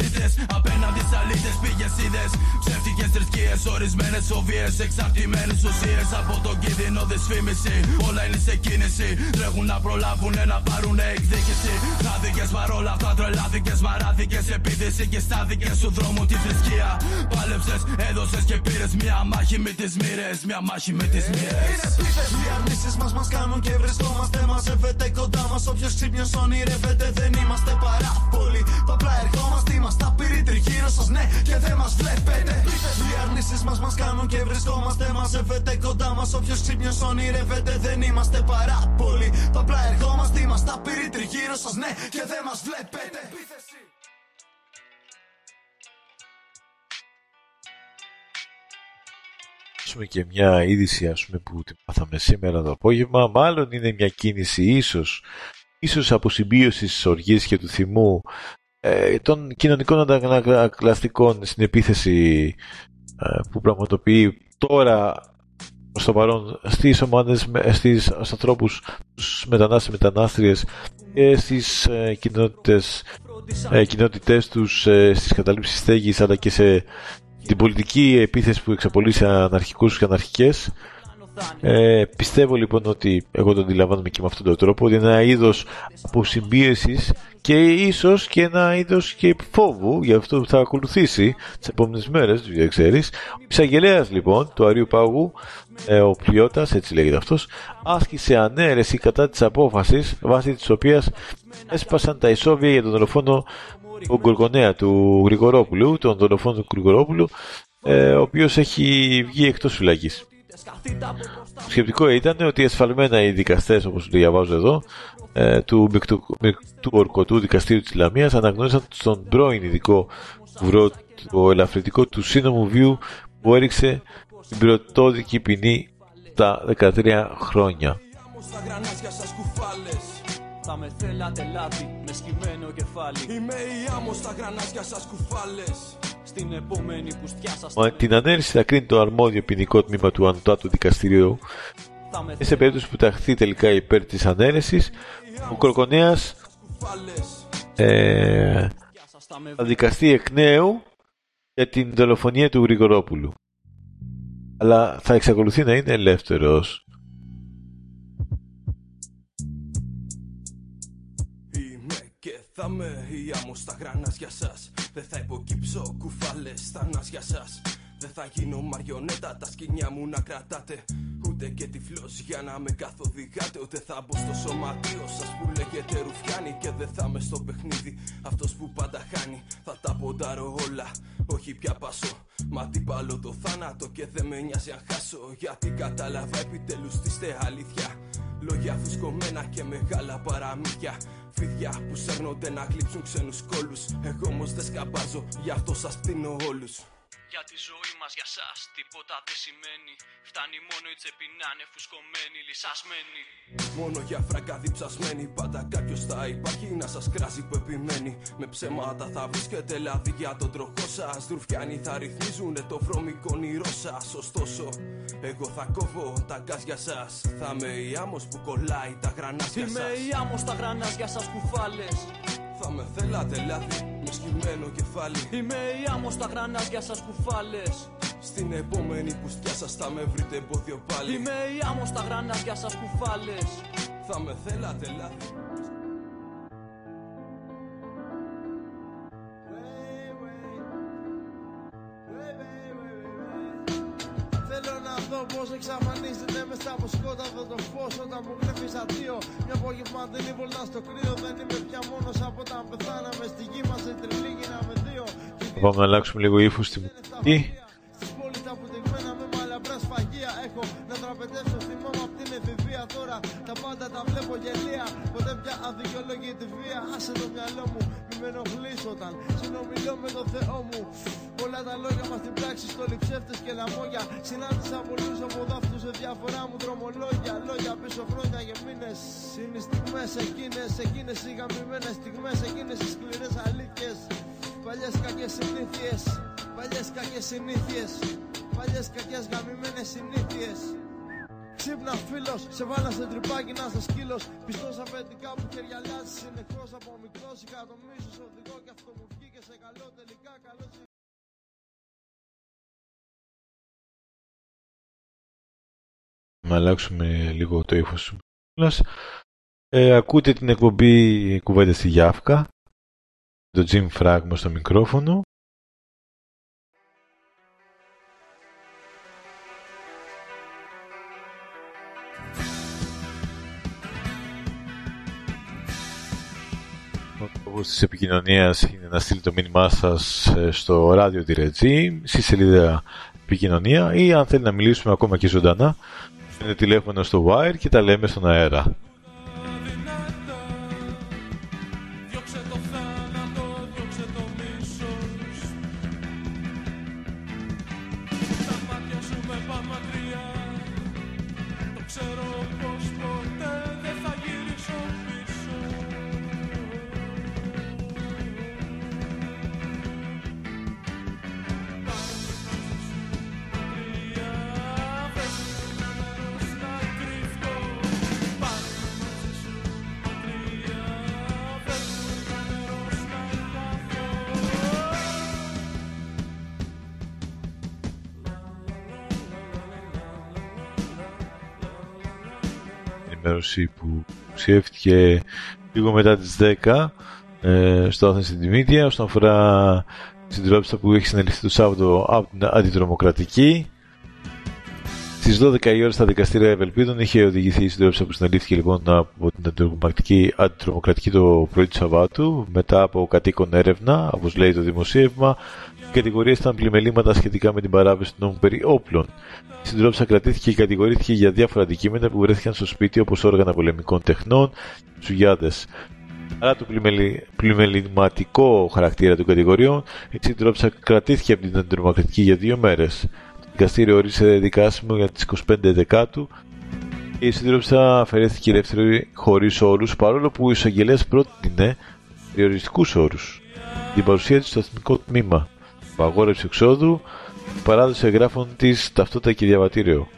χαρτορίχτρε Απέναντι σ' αλήθειε πήγες είδες. Ψεύτικες θρησκείες, ορισμένες φοβίες. Εξαρτημένες ουσίες από τον κίνδυνο δυσφήμιση. Όλα είναι σε κίνηση. Τρέχουν να προλάβουν να πάρουν εκδίκηση. Χάθηκες παρόλα αυτά, τρελάθηκες, μαράθηκες. Επίθεση και στάθηκες σου δρόμου τη θρησκεία. Πάλεψες, έδωσες και πήρες μια μάχη με τις μοίρες. Μια μάχη με τις μοίρες. Οι αρνήσεις μας μας κάνουν και βρισκόμαστε. Μαζεύεται κοντά μας. Όποιος ξύπνιος ονειρεύεται δεν είμαστε παρά πολύ. Παπλά ερχόμαστε, είμαστε απειρήτροι γύρω σας, ναι, και δεν μας βλέπετε. Οι αρνήσεις μας μας κάνουν και βρισκόμαστε. Μαζεύετε κοντά μας. Όποιος ξύπνιος ονειρεύεται δεν είμαστε παρά πολύ. Παπλά ερχόμαστε, είμαστε απειρήτροι γύρω σας, ναι, και δεν μας βλέπετε. πούμε και μια είδηση ας πούμε, που την μάθαμε σήμερα το απόγευμα μάλλον είναι μια κίνηση ίσως ίσως αποσυμπίωση της οργής και του θυμού ε, των κοινωνικών αντανακλαστικών στην επίθεση ε, που πραγματοποιεί τώρα στο παρόν στις ομάδες, στις, στους ανθρώπους, στους μετανάστες μετανάστριες και στις ε, κοινότητες, ε, κοινότητες τους ε, στις καταλήψεις στέγης αλλά και σε την πολιτική επίθεση που εξαπολύει σε αναρχικούς και αναρχικές Ε, πιστεύω λοιπόν ότι εγώ το αντιλαμβάνομαι και με αυτόν τον τρόπο ότι είναι ένα είδος αποσυμπίεσης και ίσως και ένα είδος και φόβου για αυτό που θα ακολουθήσει τις επόμενες μέρες, δεν ξέρεις. Ο εισαγγελέας λοιπόν του Αρίου Πάγου, ε, ο Πλιώτας, έτσι λέγεται αυτός, άσκησε ανέρεση κατά της απόφασης βάσει της οποίας έσπασαν τα ισόβια για τον δολοφόνο του Γκοργονέα του Γρηγορόπουλου, τον δολοφόνο του Γρηγορόπουλου, ε, ο οποίος έχει βγει εκτός φυλακής. Σκεπτικό ήταν ότι ασφαλμένα οι δικαστές, όπως διαβάζω εδώ, ε, του του Ορκωτού Δικαστήριου της Λαμίας αναγνώρισαν στον πρώην ειδικό βρω το ελαφρυντικό του σύνομου βίου που έριξε την πρωτόδικη ποινή τα 13 χρόνια. Θα με θέλατε λάθη με σκυμμένο κεφάλι. Είμαι η άμμος στα γρανάζια σας κουφάλες. Στην επόμενη πουστιά σας Μα, Την ανέρεση θα κρίνει το αρμόδιο ποινικό τμήμα του Ανωτάτου Δικαστηρίου. Και σε περίπτωση που ταχθεί τελικά υπέρ της ανέρεσης ο Κροκονέας ε, θα δικαστεί εκ νέου για την δολοφονία του Γρηγορόπουλου. Αλλά θα εξακολουθεί να είναι ελεύθερος Θα με η άμμο στα γρανάζια σας. Δεν θα υποκύψω κουφάλες στα νάσια σας δεν θα γίνω μαριονέτα τα σκηνιά μου να κρατάτε. Ούτε και τυφλός για να με καθοδηγάτε Ούτε θα μπω στο σωματείο σας που λέγεται ρουφιάνι Και δεν θα μες στο παιχνίδι. Αυτός που πάντα χάνει Θα τα ποντάρω όλα, όχι πια πάσω Μα τι πάλω το θάνατο και δεν με νοιάζει αν χάσω Γιατί κατάλαβα επιτέλους τι είστε αλήθεια. Λόγια φουσκωμένα και μεγάλα παραμύθια. Φίδια που σέρνονται να γλύψουν ξένους κόλους. Εγώ όμως δεν σκαμπάζω, γι' αυτό σας πτύνω όλους για τη ζωή μας για σας τίποτα δεν σημαίνει. Φτάνει μόνο η τσέπη να είναι φουσκωμένη, λυσασμένη Μόνο για φράγκα διψασμένη Πάντα κάποιος θα υπάρχει να σας κράζει που επιμένει. Με ψέματα θα βρίσκεται λάδι για τον τροχό σας. Δρουφιάνοι θα ρυθμίζουν το βρώμικο όνειρό σας. Ωστόσο εγώ θα κόβω τα γκάζια σας. Θα είμαι η άμμος που κολλάει τα γρανάζια σας. Είμαι η άμμος στα γρανάζια σας κουφάλες θα με θέλατε λάθη με σκυμμένο κεφάλι. Είμαι η άμμος στα γρανάζια σας κουφάλες. Στην επόμενη πουστιά σας θα με βρείτε εμπόδιο πάλι. Είμαι η άμμος στα γρανάζια σας κουφάλες. Θα με θέλατε λάθη με στα αυτό το φως όταν μου κλέβει αδείο. Μια απογευματινή βολτά στο κρύο. Δεν είμαι πια μόνος από όταν πεθάναμε στη γη μας. Σε τριλή γίναμε δύο. Πάμε να αλλάξουμε λίγο ύφος στη μουσική. Στις πόλεις τα βουτυγμένα με μαλαμπρά σφαγεία έχω να τραπετεύσω θυμό απ' την εφηβεία. Τώρα τα πάντα τα βλέπω γελία. Ποτέ πια αδικαιολόγητη βία. Άσε το μυαλό μου, μη με ενοχλείς όταν συνομιλώ με το Θεό μου. Πολλά τα λόγια μας στην πράξη, στολιψεύτε και λαμόγια. Συνάντησα πολλούς από δάφτου σε διάφορα μου δρομολόγια. Λόγια πίσω χρόνια και μήνες. Είναι οι στιγμές εκείνες, εκείνες οι γαμημένες στιγμές, εκείνες οι σκληρές αλήθειες. Παλιές κακές συνήθειες, παλιές κακές συνήθειες. Παλιές κακές γαμημένες συνήθειες. Ξύπνα φίλος, σε βάλα σε τρυπάκι να είσαι σκύλος. Πιστός αφεντικά που χεριαλιάζει συνεχώς από μικρός. Εκατομμύριο οδηγό και αυτό μου βγήκε σε καλό τελικά. Καλό να αλλάξουμε λίγο το ύφος του ε, ακούτε την εκπομπή κουβέντα στη Γιάφκα το Jim Fragma στο μικρόφωνο τρόπος της επικοινωνίας είναι να στείλετε το μήνυμά σας ε, στο ράδιο τη Ρετζή, στη σελίδα επικοινωνία ή αν θέλει να μιλήσουμε ακόμα και ζωντανά είναι τηλέφωνο στο Wire και τα λέμε στον αέρα. Που ψηφίστηκε λίγο μετά τις 10 ε, στο Athens City Media όσον αφορά τη συντρόψη που έχει συνεληφθεί το Σάββατο από την αντιτρομοκρατική. Στις 12 η ώρα στα δικαστήρια Ευελπίδων είχε οδηγηθεί η συντρόψη που συνελήφθηκε λοιπόν από την αντιτρομοκρατική, αντιτρομοκρατική το πρωί του Σαββάτου μετά από κατοίκον έρευνα, όπως λέει το δημοσίευμα. Οι κατηγορίες ήταν πλημελήματα σχετικά με την παράβαση του νόμου περί όπλων. Η συντρόψα κρατήθηκε και κατηγορήθηκε για διάφορα αντικείμενα που βρέθηκαν στο σπίτι όπως όργανα πολεμικών τεχνών και τσουγιάδε. Παρά το πλημεληματικό χαρακτήρα των κατηγοριών, η συντρόψα κρατήθηκε από την αντιτρομοκρατική για δύο μέρες. Το δικαστήριο όρισε δικάσιμο για τις 25 Δεκάτου και η σύντρόψα αφαιρέθηκε ελεύθερη χωρίς όρους, παρόλο που ο εισαγγελέας πρότεινε περιοριστικού όρους. Την παρουσία της στο εθνικό τμήμα, παγόρευση εξόδου, παράδοση εγγράφων της ταυτότητα και διαβατήριο.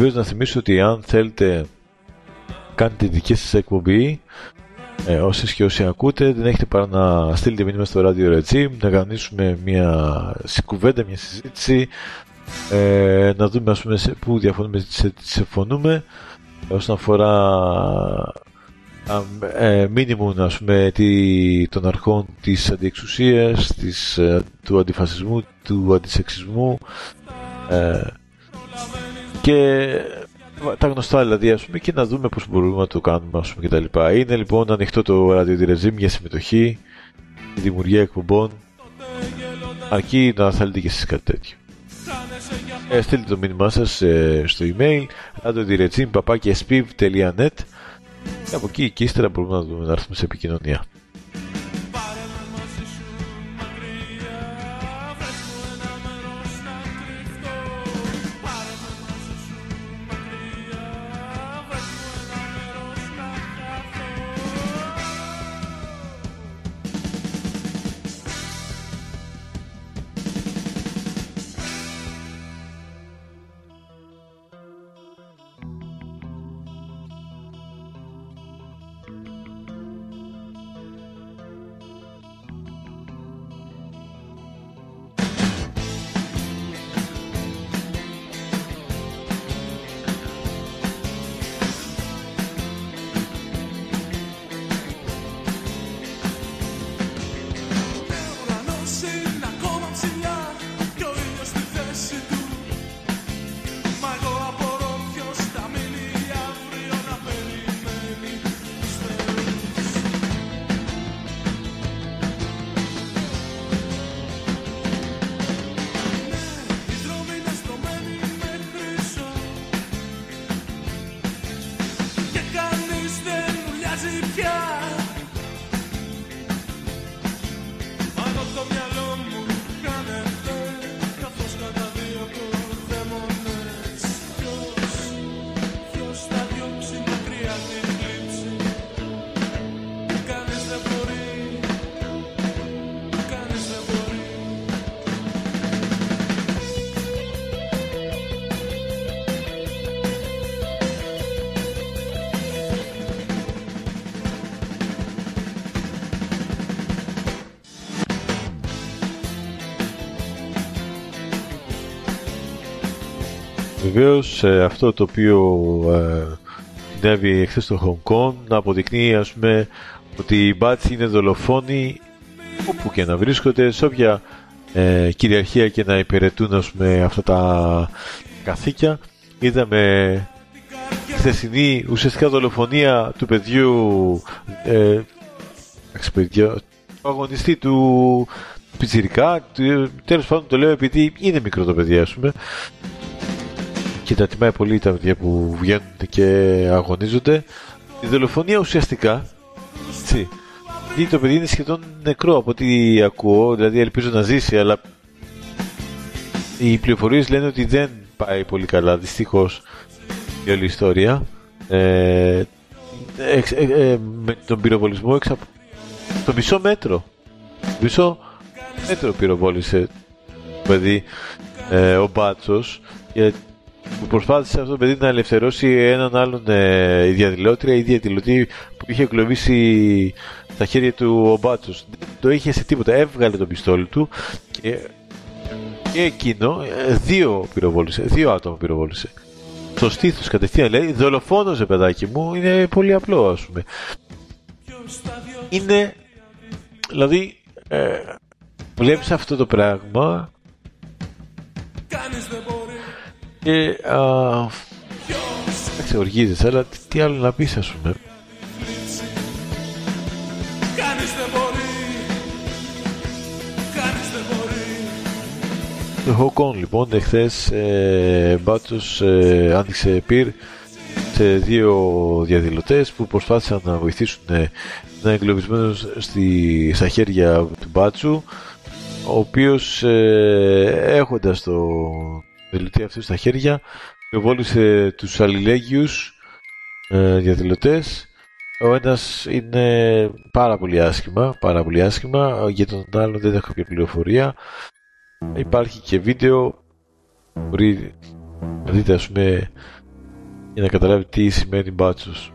Βεβαίως να θυμίσω ότι αν θέλετε κάνετε τη δική σας εκπομπή ε, όσοι και όσοι ακούτε δεν έχετε παρά να στείλετε μήνυμα στο Radio Regime να κανονίσουμε μια κουβέντα, μια συζήτηση ε, να δούμε ας πούμε σε πού διαφωνούμε σε τι συμφωνούμε. Όσον αφορά ε, μήνυμου ας πούμε τι, των αρχών της αντιεξουσίας της, ε, του αντιφασισμού του αντισεξισμού ε, και τα γνωστά δηλαδή ας πούμε και να δούμε πώς μπορούμε να το κάνουμε ας πούμε κτλ. Είναι λοιπόν ανοιχτό το ραδιοδιρεζίμ για συμμετοχή, τη δημιουργία εκπομπών αρκεί να θέλετε και εσείς κάτι τέτοιο. Ε, στείλτε το μήνυμά σας ε, στο email radiodirezim.net και από εκεί και ύστερα μπορούμε να, δούμε, να έρθουμε σε επικοινωνία. Βεβαίω αυτό το οποίο ε, συνέβη εχθές στο Hong Kong να αποδεικνύει ας πούμε ότι οι μπάτσοι είναι δολοφόνοι όπου και να βρίσκονται σε όποια ε, κυριαρχία και να υπηρετούν ας πούμε αυτά τα καθήκια. Είδαμε χθεσινή ουσιαστικά δολοφονία του παιδιού ε, εντάξει, παιδιά, του αγωνιστή του Πιτσιρικά. Τέλος πάντων το λέω επειδή είναι μικρό το παιδί ας πούμε και τα τιμάει πολύ τα παιδιά που βγαίνουν και αγωνίζονται. Η δολοφονία ουσιαστικά, έτσι, γιατί το παιδί είναι σχεδόν νεκρό από ό,τι ακούω, δηλαδή ελπίζω να ζήσει, αλλά οι πληροφορίες λένε ότι δεν πάει πολύ καλά, δυστυχώς, η όλη η ιστορία. Ε, εξ, ε, ε, με τον πυροβολισμό εξ από το μισό μέτρο. Μισό μέτρο πυροβόλησε παιδί ε, ο Μπάτσος και που προσπάθησε αυτό το παιδί να ελευθερώσει έναν άλλον ε, η διαδηλώτρια ή διαδηλωτή που είχε εγκλωβίσει στα χέρια του ο Μπάτσος. Δεν το είχε σε τίποτα. Έβγαλε το πιστόλι του και, και εκείνο ε, δύο πυροβόλησε, δύο άτομα πυροβόλησε. Στο στήθος κατευθείαν λέει δολοφόνος παιδάκι μου είναι πολύ απλό ας πούμε. Είναι δηλαδή ε, βλέπεις αυτό το πράγμα και α, εντάξει οργίζεσαι αλλά τι, τι άλλο να πεις ας πούμε. Κανείς δεν μπορεί. Κανείς δεν μπορεί. Το Χοκόν λοιπόν εχθές ε, Μπάτσος ε, άνοιξε πυρ σε δύο διαδηλωτές που προσπάθησαν να βοηθήσουν ε, να εγκλωβισμένος στη, στα χέρια του Μπάτσου ο οποίος ε, έχοντας το δηλωτή αυτό στα χέρια προβόλησε τους αλληλέγγυους ε, διαδηλωτές ο ένας είναι πάρα πολύ άσχημα, πάρα πολύ άσχημα, για τον άλλο δεν έχω κάποια πληροφορία. Υπάρχει και βίντεο, μπορεί να δείτε ας πούμε για να καταλάβει τι σημαίνει μπάτσος.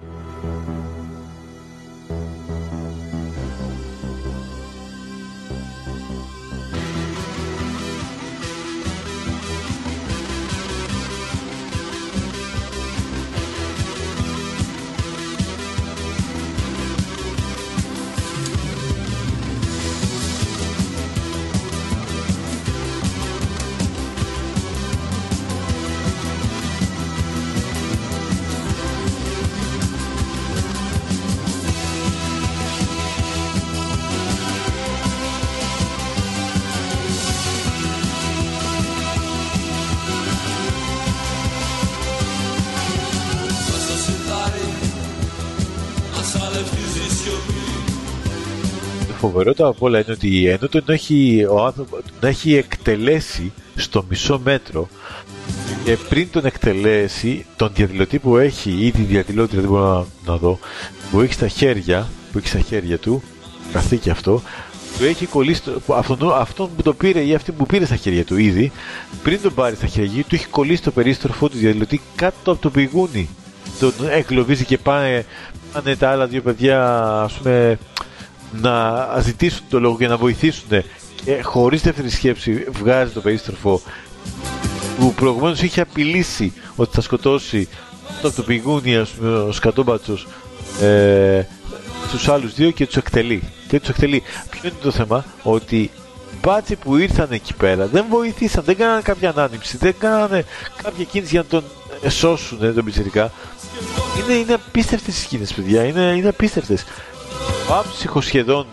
Το φοβερότερο από όλα είναι ότι ενώ τον έχει, ο άνθρωπος τον έχει εκτελέσει στο μισό μέτρο και πριν τον εκτελέσει, τον διαδηλωτή που έχει, ή τη διαδηλώτρια δεν μπορώ να, να δω, που έχει στα χέρια, που έχει στα χέρια του, καθήκη αυτό, του έχει κολλήσει, το- που αυτόν, αυτόν που το πήρε ή αυτή που πήρε στα χέρια του ήδη, πριν τον πάρει στα χέρια του, έχει κολλήσει το περίστροφο του διαδηλωτή κάτω από το πηγούνι. Τον εγκλωβίζει και πάνε, πάνε τα άλλα δύο παιδιά, ας πούμε, να ζητήσουν το λόγο για να βοηθήσουν και χωρίς δεύτερη σκέψη βγάζει το περίστροφο που προηγουμένως είχε απειλήσει ότι θα σκοτώσει το από το πηγούνι ας πούμε, ο σκατόμπατσος ε, τους άλλους δύο και τους εκτελεί και τους εκτελεί. Ποιο είναι το θέμα; Ότι οι μπάτσοι που ήρθαν εκεί πέρα δεν βοηθήσαν, δεν κάνανε κάποια ανάνυψη δεν κάνανε κάποια κίνηση για να τον ε, σώσουν ε, τον πιτσιρικά. Είναι, είναι απίστευτες οι σκηνές παιδιά είναι, είναι απίστευτες. ο άψυχο σχεδόν.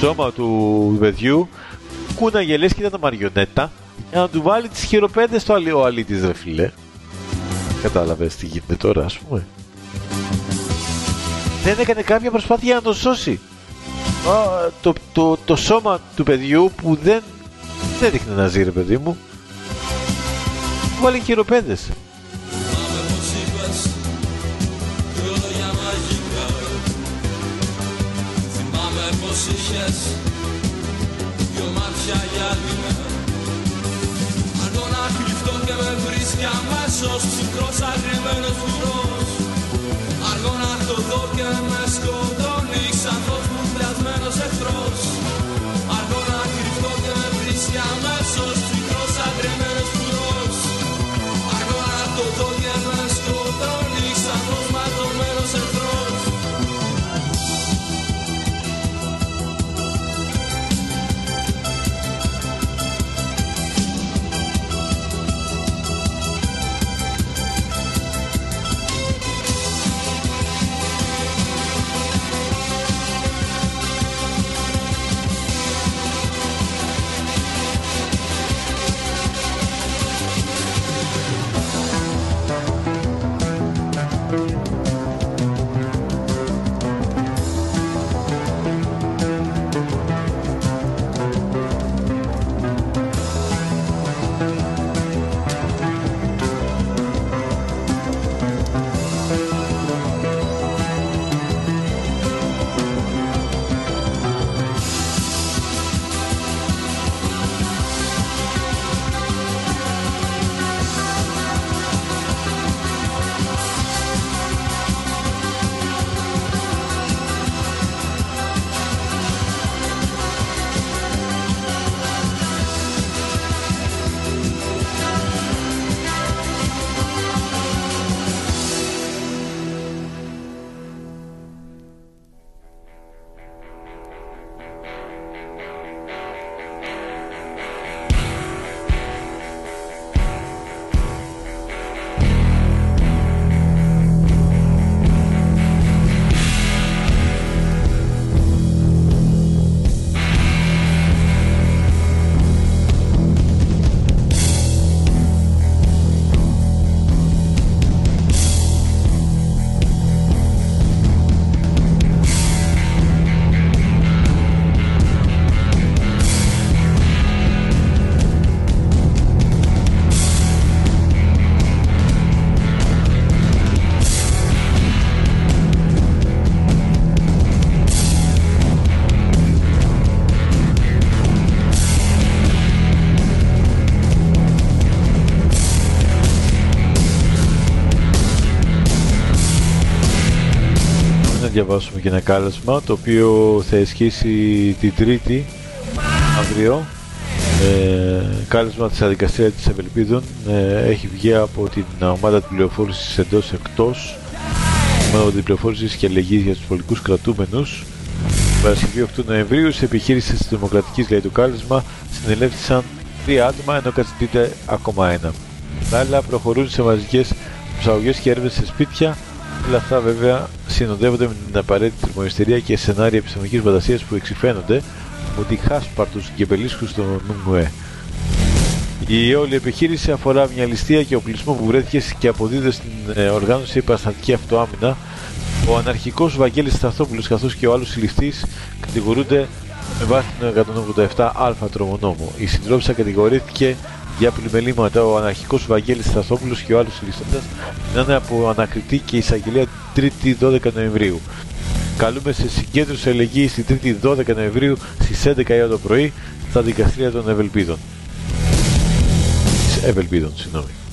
Σώμα του παιδιού. Κούναγε λες και ήταν μαριονέτα. Για να του βάλει τις χειροπέδες στο αλή, ο αλήτης ρε φίλε. Κατάλαβες τι γίνεται τώρα ας πούμε. Δεν έκανε κάποια προσπάθεια να τον σώσει. Α, το, το, το σώμα του παιδιού που δεν δεν δείχνει να ζει ρε παιδί μου. Του βάλει χειροπέδες πως είχες δυο μάτια γυάλινα Αργό να κρυφτώ και με βρίσκει αμέσως. Ψυχρός αγριεμένος βουρός διαβάσουμε και ένα κάλεσμα το οποίο θα ισχύσει την Τρίτη αύριο. Ε, κάλεσμα της αδικαστρίας της Ευελπίδων ε, έχει βγει από την ομάδα πληροφόρησης εντός εκτός. Ομάδα πληροφόρησης και αλληλεγγύης για τους πολιτικούς κρατούμενους. Παρασκευή 8 Νοεμβρίου σε επιχείρηση της Δημοκρατικής λέει του κάλεσμα συνελεύθησαν τρία άτομα ενώ κατζητείται ακόμα ένα. Άλλα προχωρούν σε μαζικές ψαγωγές και έρευνες σε σπίτια. Όλα αυτά βέβαια συνοδεύονται με την απαραίτητη τριμοϊστερία και σενάρια επιστημονικής φαντασίας που εξηφαίνονται ότι χάσπαρτους και πελίσκους στο ΝΟΜΟΕ. Η όλη επιχείρηση αφορά μια ληστεία και οπλισμό που βρέθηκε και αποδίδεται στην ε, οργάνωση Επαστατική Αυτοάμυνα. Ο αναρχικός Βαγγέλης Σταθόπουλος καθώς και ο άλλος συλληφτής κατηγορούνται με βάση τον 187α τρομονόμο. Η συντρόφισσα κατηγορήθηκε για πλημελήματα ο αναρχικός Βαγγέλης Σταθόπουλος και ο άλλος συλληφτές να είναι από ανακριτή και εισαγγελία 3η 12 Νοεμβρίου. Καλούμε σε συγκέντρωση ελεγγύη την 3η 12 Νοεμβρίου στις 11 η το πρωί στα δικαστήρια των Ευελπίδων. Ευελπίδων, συγγνώμη.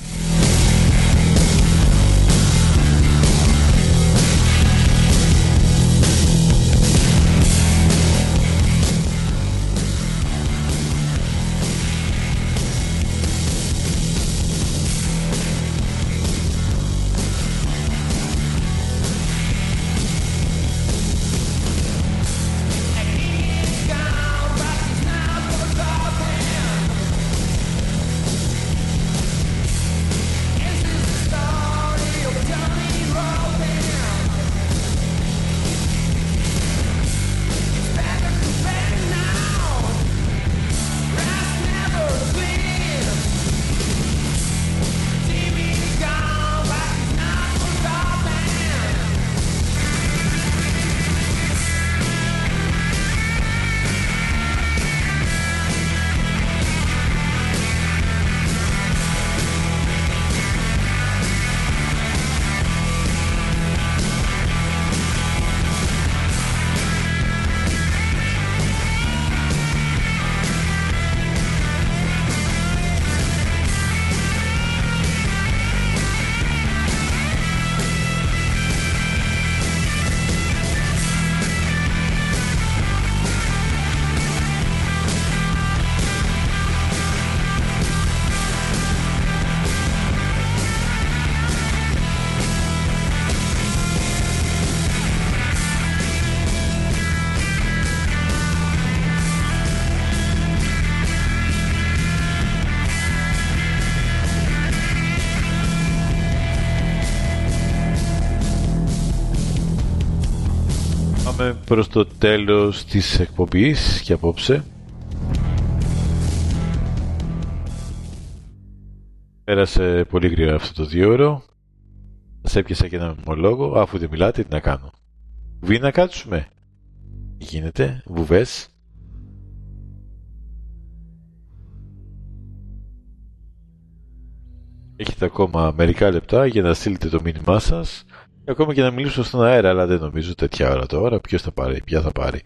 Προς το τέλος της εκπομπής και απόψε. Πέρασε πολύ γρήγορα αυτό το δύο ώρο. Σας έπιασα και ένα μονολόγο. Αφού δεν μιλάτε, τι να κάνω. Βουβή να κάτσουμε. Τι γίνεται, βουβές. Έχετε ακόμα μερικά λεπτά για να στείλετε το μήνυμά σας Ακόμα και να μιλήσω στον αέρα, αλλά δεν νομίζω τέτοια ώρα τώρα. Ποιος θα πάρει, ποια θα πάρει.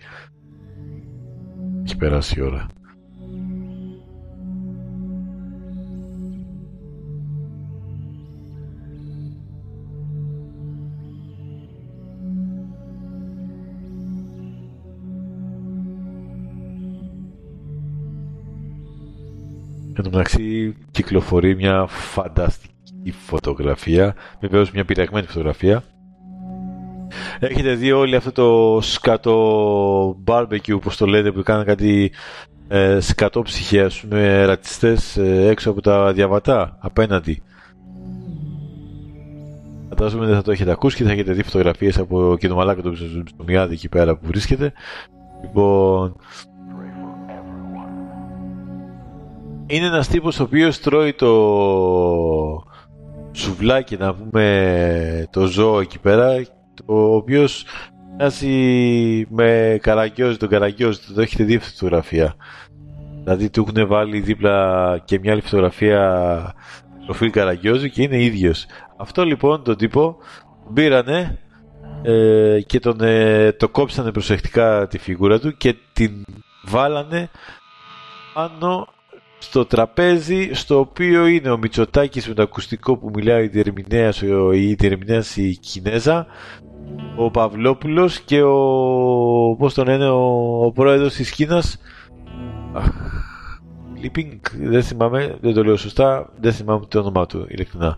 Έχει περάσει η ώρα. Εν τω μεταξύ κυκλοφορεί μια φανταστική η φωτογραφία, βεβαίως μια πειραγμένη φωτογραφία. Έχετε δει όλοι αυτό το σκατό barbecue, όπως το λέτε, που κάνουν κάτι ε, σκατό ψυχία με ρατσιστές ε, έξω από τα διαβατά, απέναντι. Φαντάζομαι δεν θα το έχετε ακούσει και θα έχετε δει φωτογραφίες από και το μαλάκα του Μιάδη εκεί πέρα που βρίσκεται. Λοιπόν, είναι ένας τύπος ο οποίος τρώει το σουβλάκι να πούμε το ζώο εκεί πέρα ο οποίος μοιάζει με καραγκιόζη, τον καραγκιόζη, το έχετε δει αυτή τη φωτογραφία. Δηλαδή του έχουν βάλει δίπλα και μια άλλη φωτογραφία προφίλ καραγκιόζη και είναι ίδιος. Αυτό λοιπόν τον τύπο πήρανε ε, και τον, ε, το κόψανε προσεκτικά τη φιγούρα του και την βάλανε πάνω στο τραπέζι στο οποίο είναι ο Μητσοτάκης με το ακουστικό που μιλάει η διερμηνέας, η διερμηνέας η Κινέζα ο Παυλόπουλος και ο πώς τον λένε ο, ο πρόεδρος της Κίνας Λίπινγκ, δεν θυμάμαι, δεν το λέω σωστά, δεν θυμάμαι το όνομά του ειλικρινά.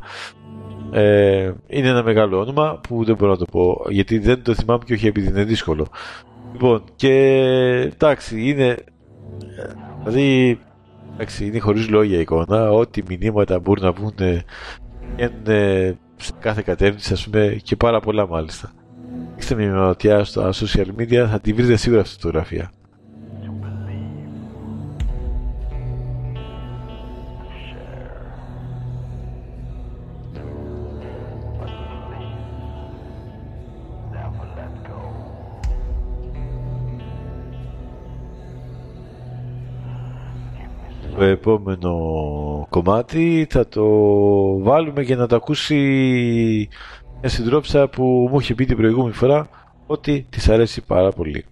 Ε, είναι ένα μεγάλο όνομα που δεν μπορώ να το πω γιατί δεν το θυμάμαι και όχι επειδή είναι δύσκολο. Λοιπόν, και εντάξει, είναι. Δηλαδή, εντάξει, είναι χωρίς λόγια η εικόνα. Ό,τι μηνύματα μπορούν να βγουν είναι σε κάθε κατεύθυνση, ας πούμε, και πάρα πολλά μάλιστα. Είστε με ματιά στα social media, θα τη βρείτε σίγουρα αυτή τη φωτογραφία. Επόμενο κομμάτι θα το βάλουμε για να το ακούσει μια συντρόψα που μου είχε πει την προηγούμενη φορά ότι της αρέσει πάρα πολύ.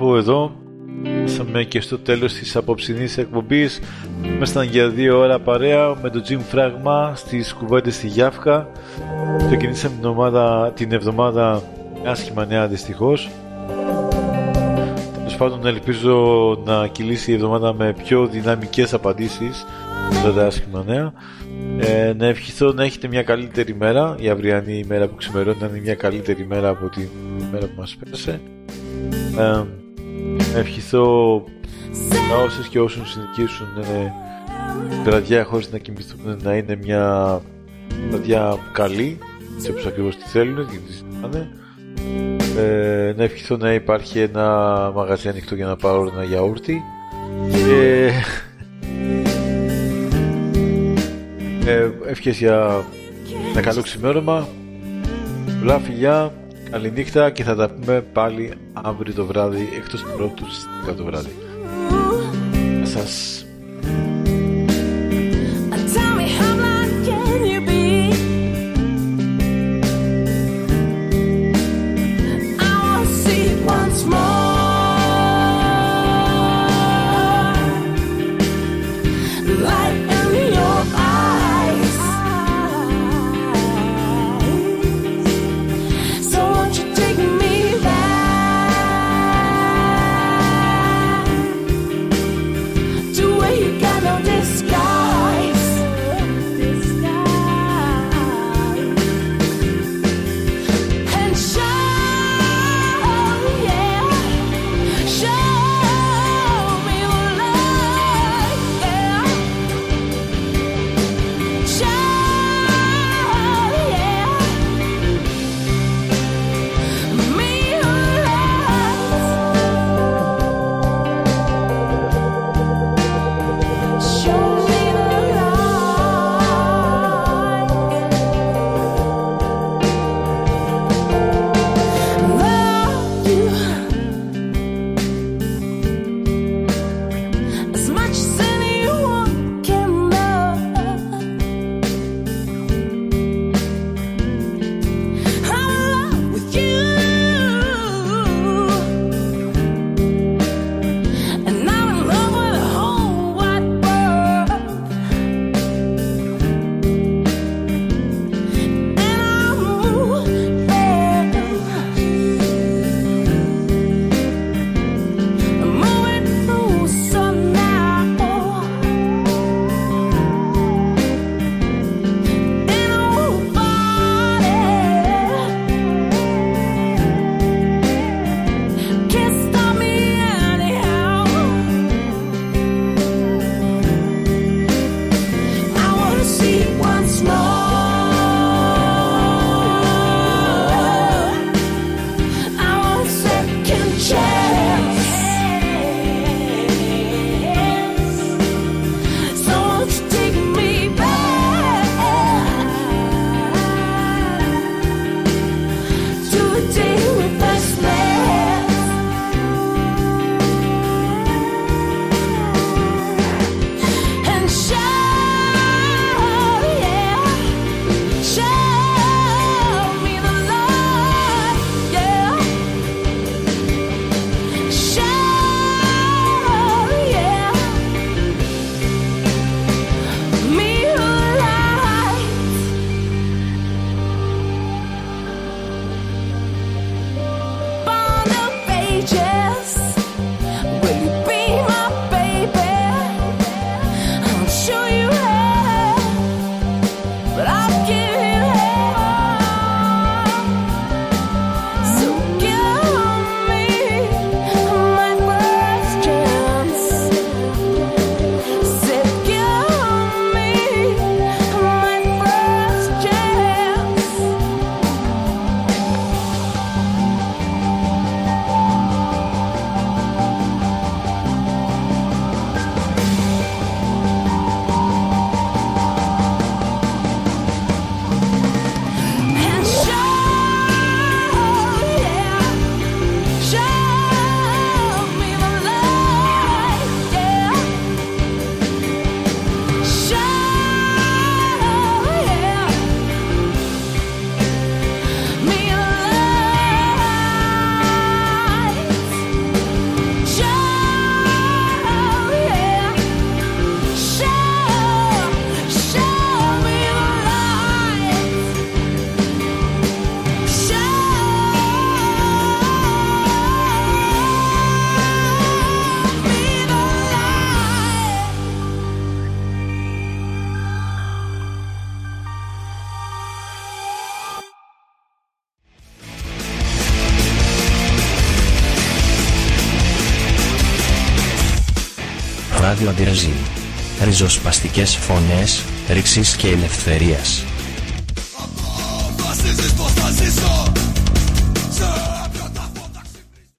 Κάπου εδώ φτάσαμε και στο τέλος της απόψινής εκπομπής. Ήμασταν για δύο ώρα παρέα με το Jim Fragma στις κουβέντες στη Γιάφκα. Ξεκινήσαμε την, ομάδα, την εβδομάδα άσχημα νέα δυστυχώς. Τέλος πάντων ελπίζω να κυλήσει η εβδομάδα με πιο δυναμικές απαντήσεις στα τα άσχημα νέα. Ε, να ευχηθώ να έχετε μια καλύτερη μέρα. Η αυριανή ημέρα που ξημερώνει να είναι μια καλύτερη μέρα από την μέρα που μας πέρασε. Ε, να ευχηθώ να όσες και όσους συνεχίσουν ε, βραδιά χωρίς να κοιμηθούν να είναι μια βραδιά καλή σε όπως ακριβώς τη θέλουν γιατί ζητάνε. Ε, να ευχηθώ να υπάρχει ένα μαγαζί ανοιχτό για να πάρω ένα γιαούρτι. Και ε, ευχές για ένα καλό ξημέρωμα. Πολλά φιλιά Καληνύχτα και θα τα πούμε πάλι αύριο το βράδυ εκτός του πρώτου στις 10 το βράδυ. Γεια σας. Ράδιο αντιραζή. Ριζοσπαστικές φωνές ρήξης και ελευθερίας.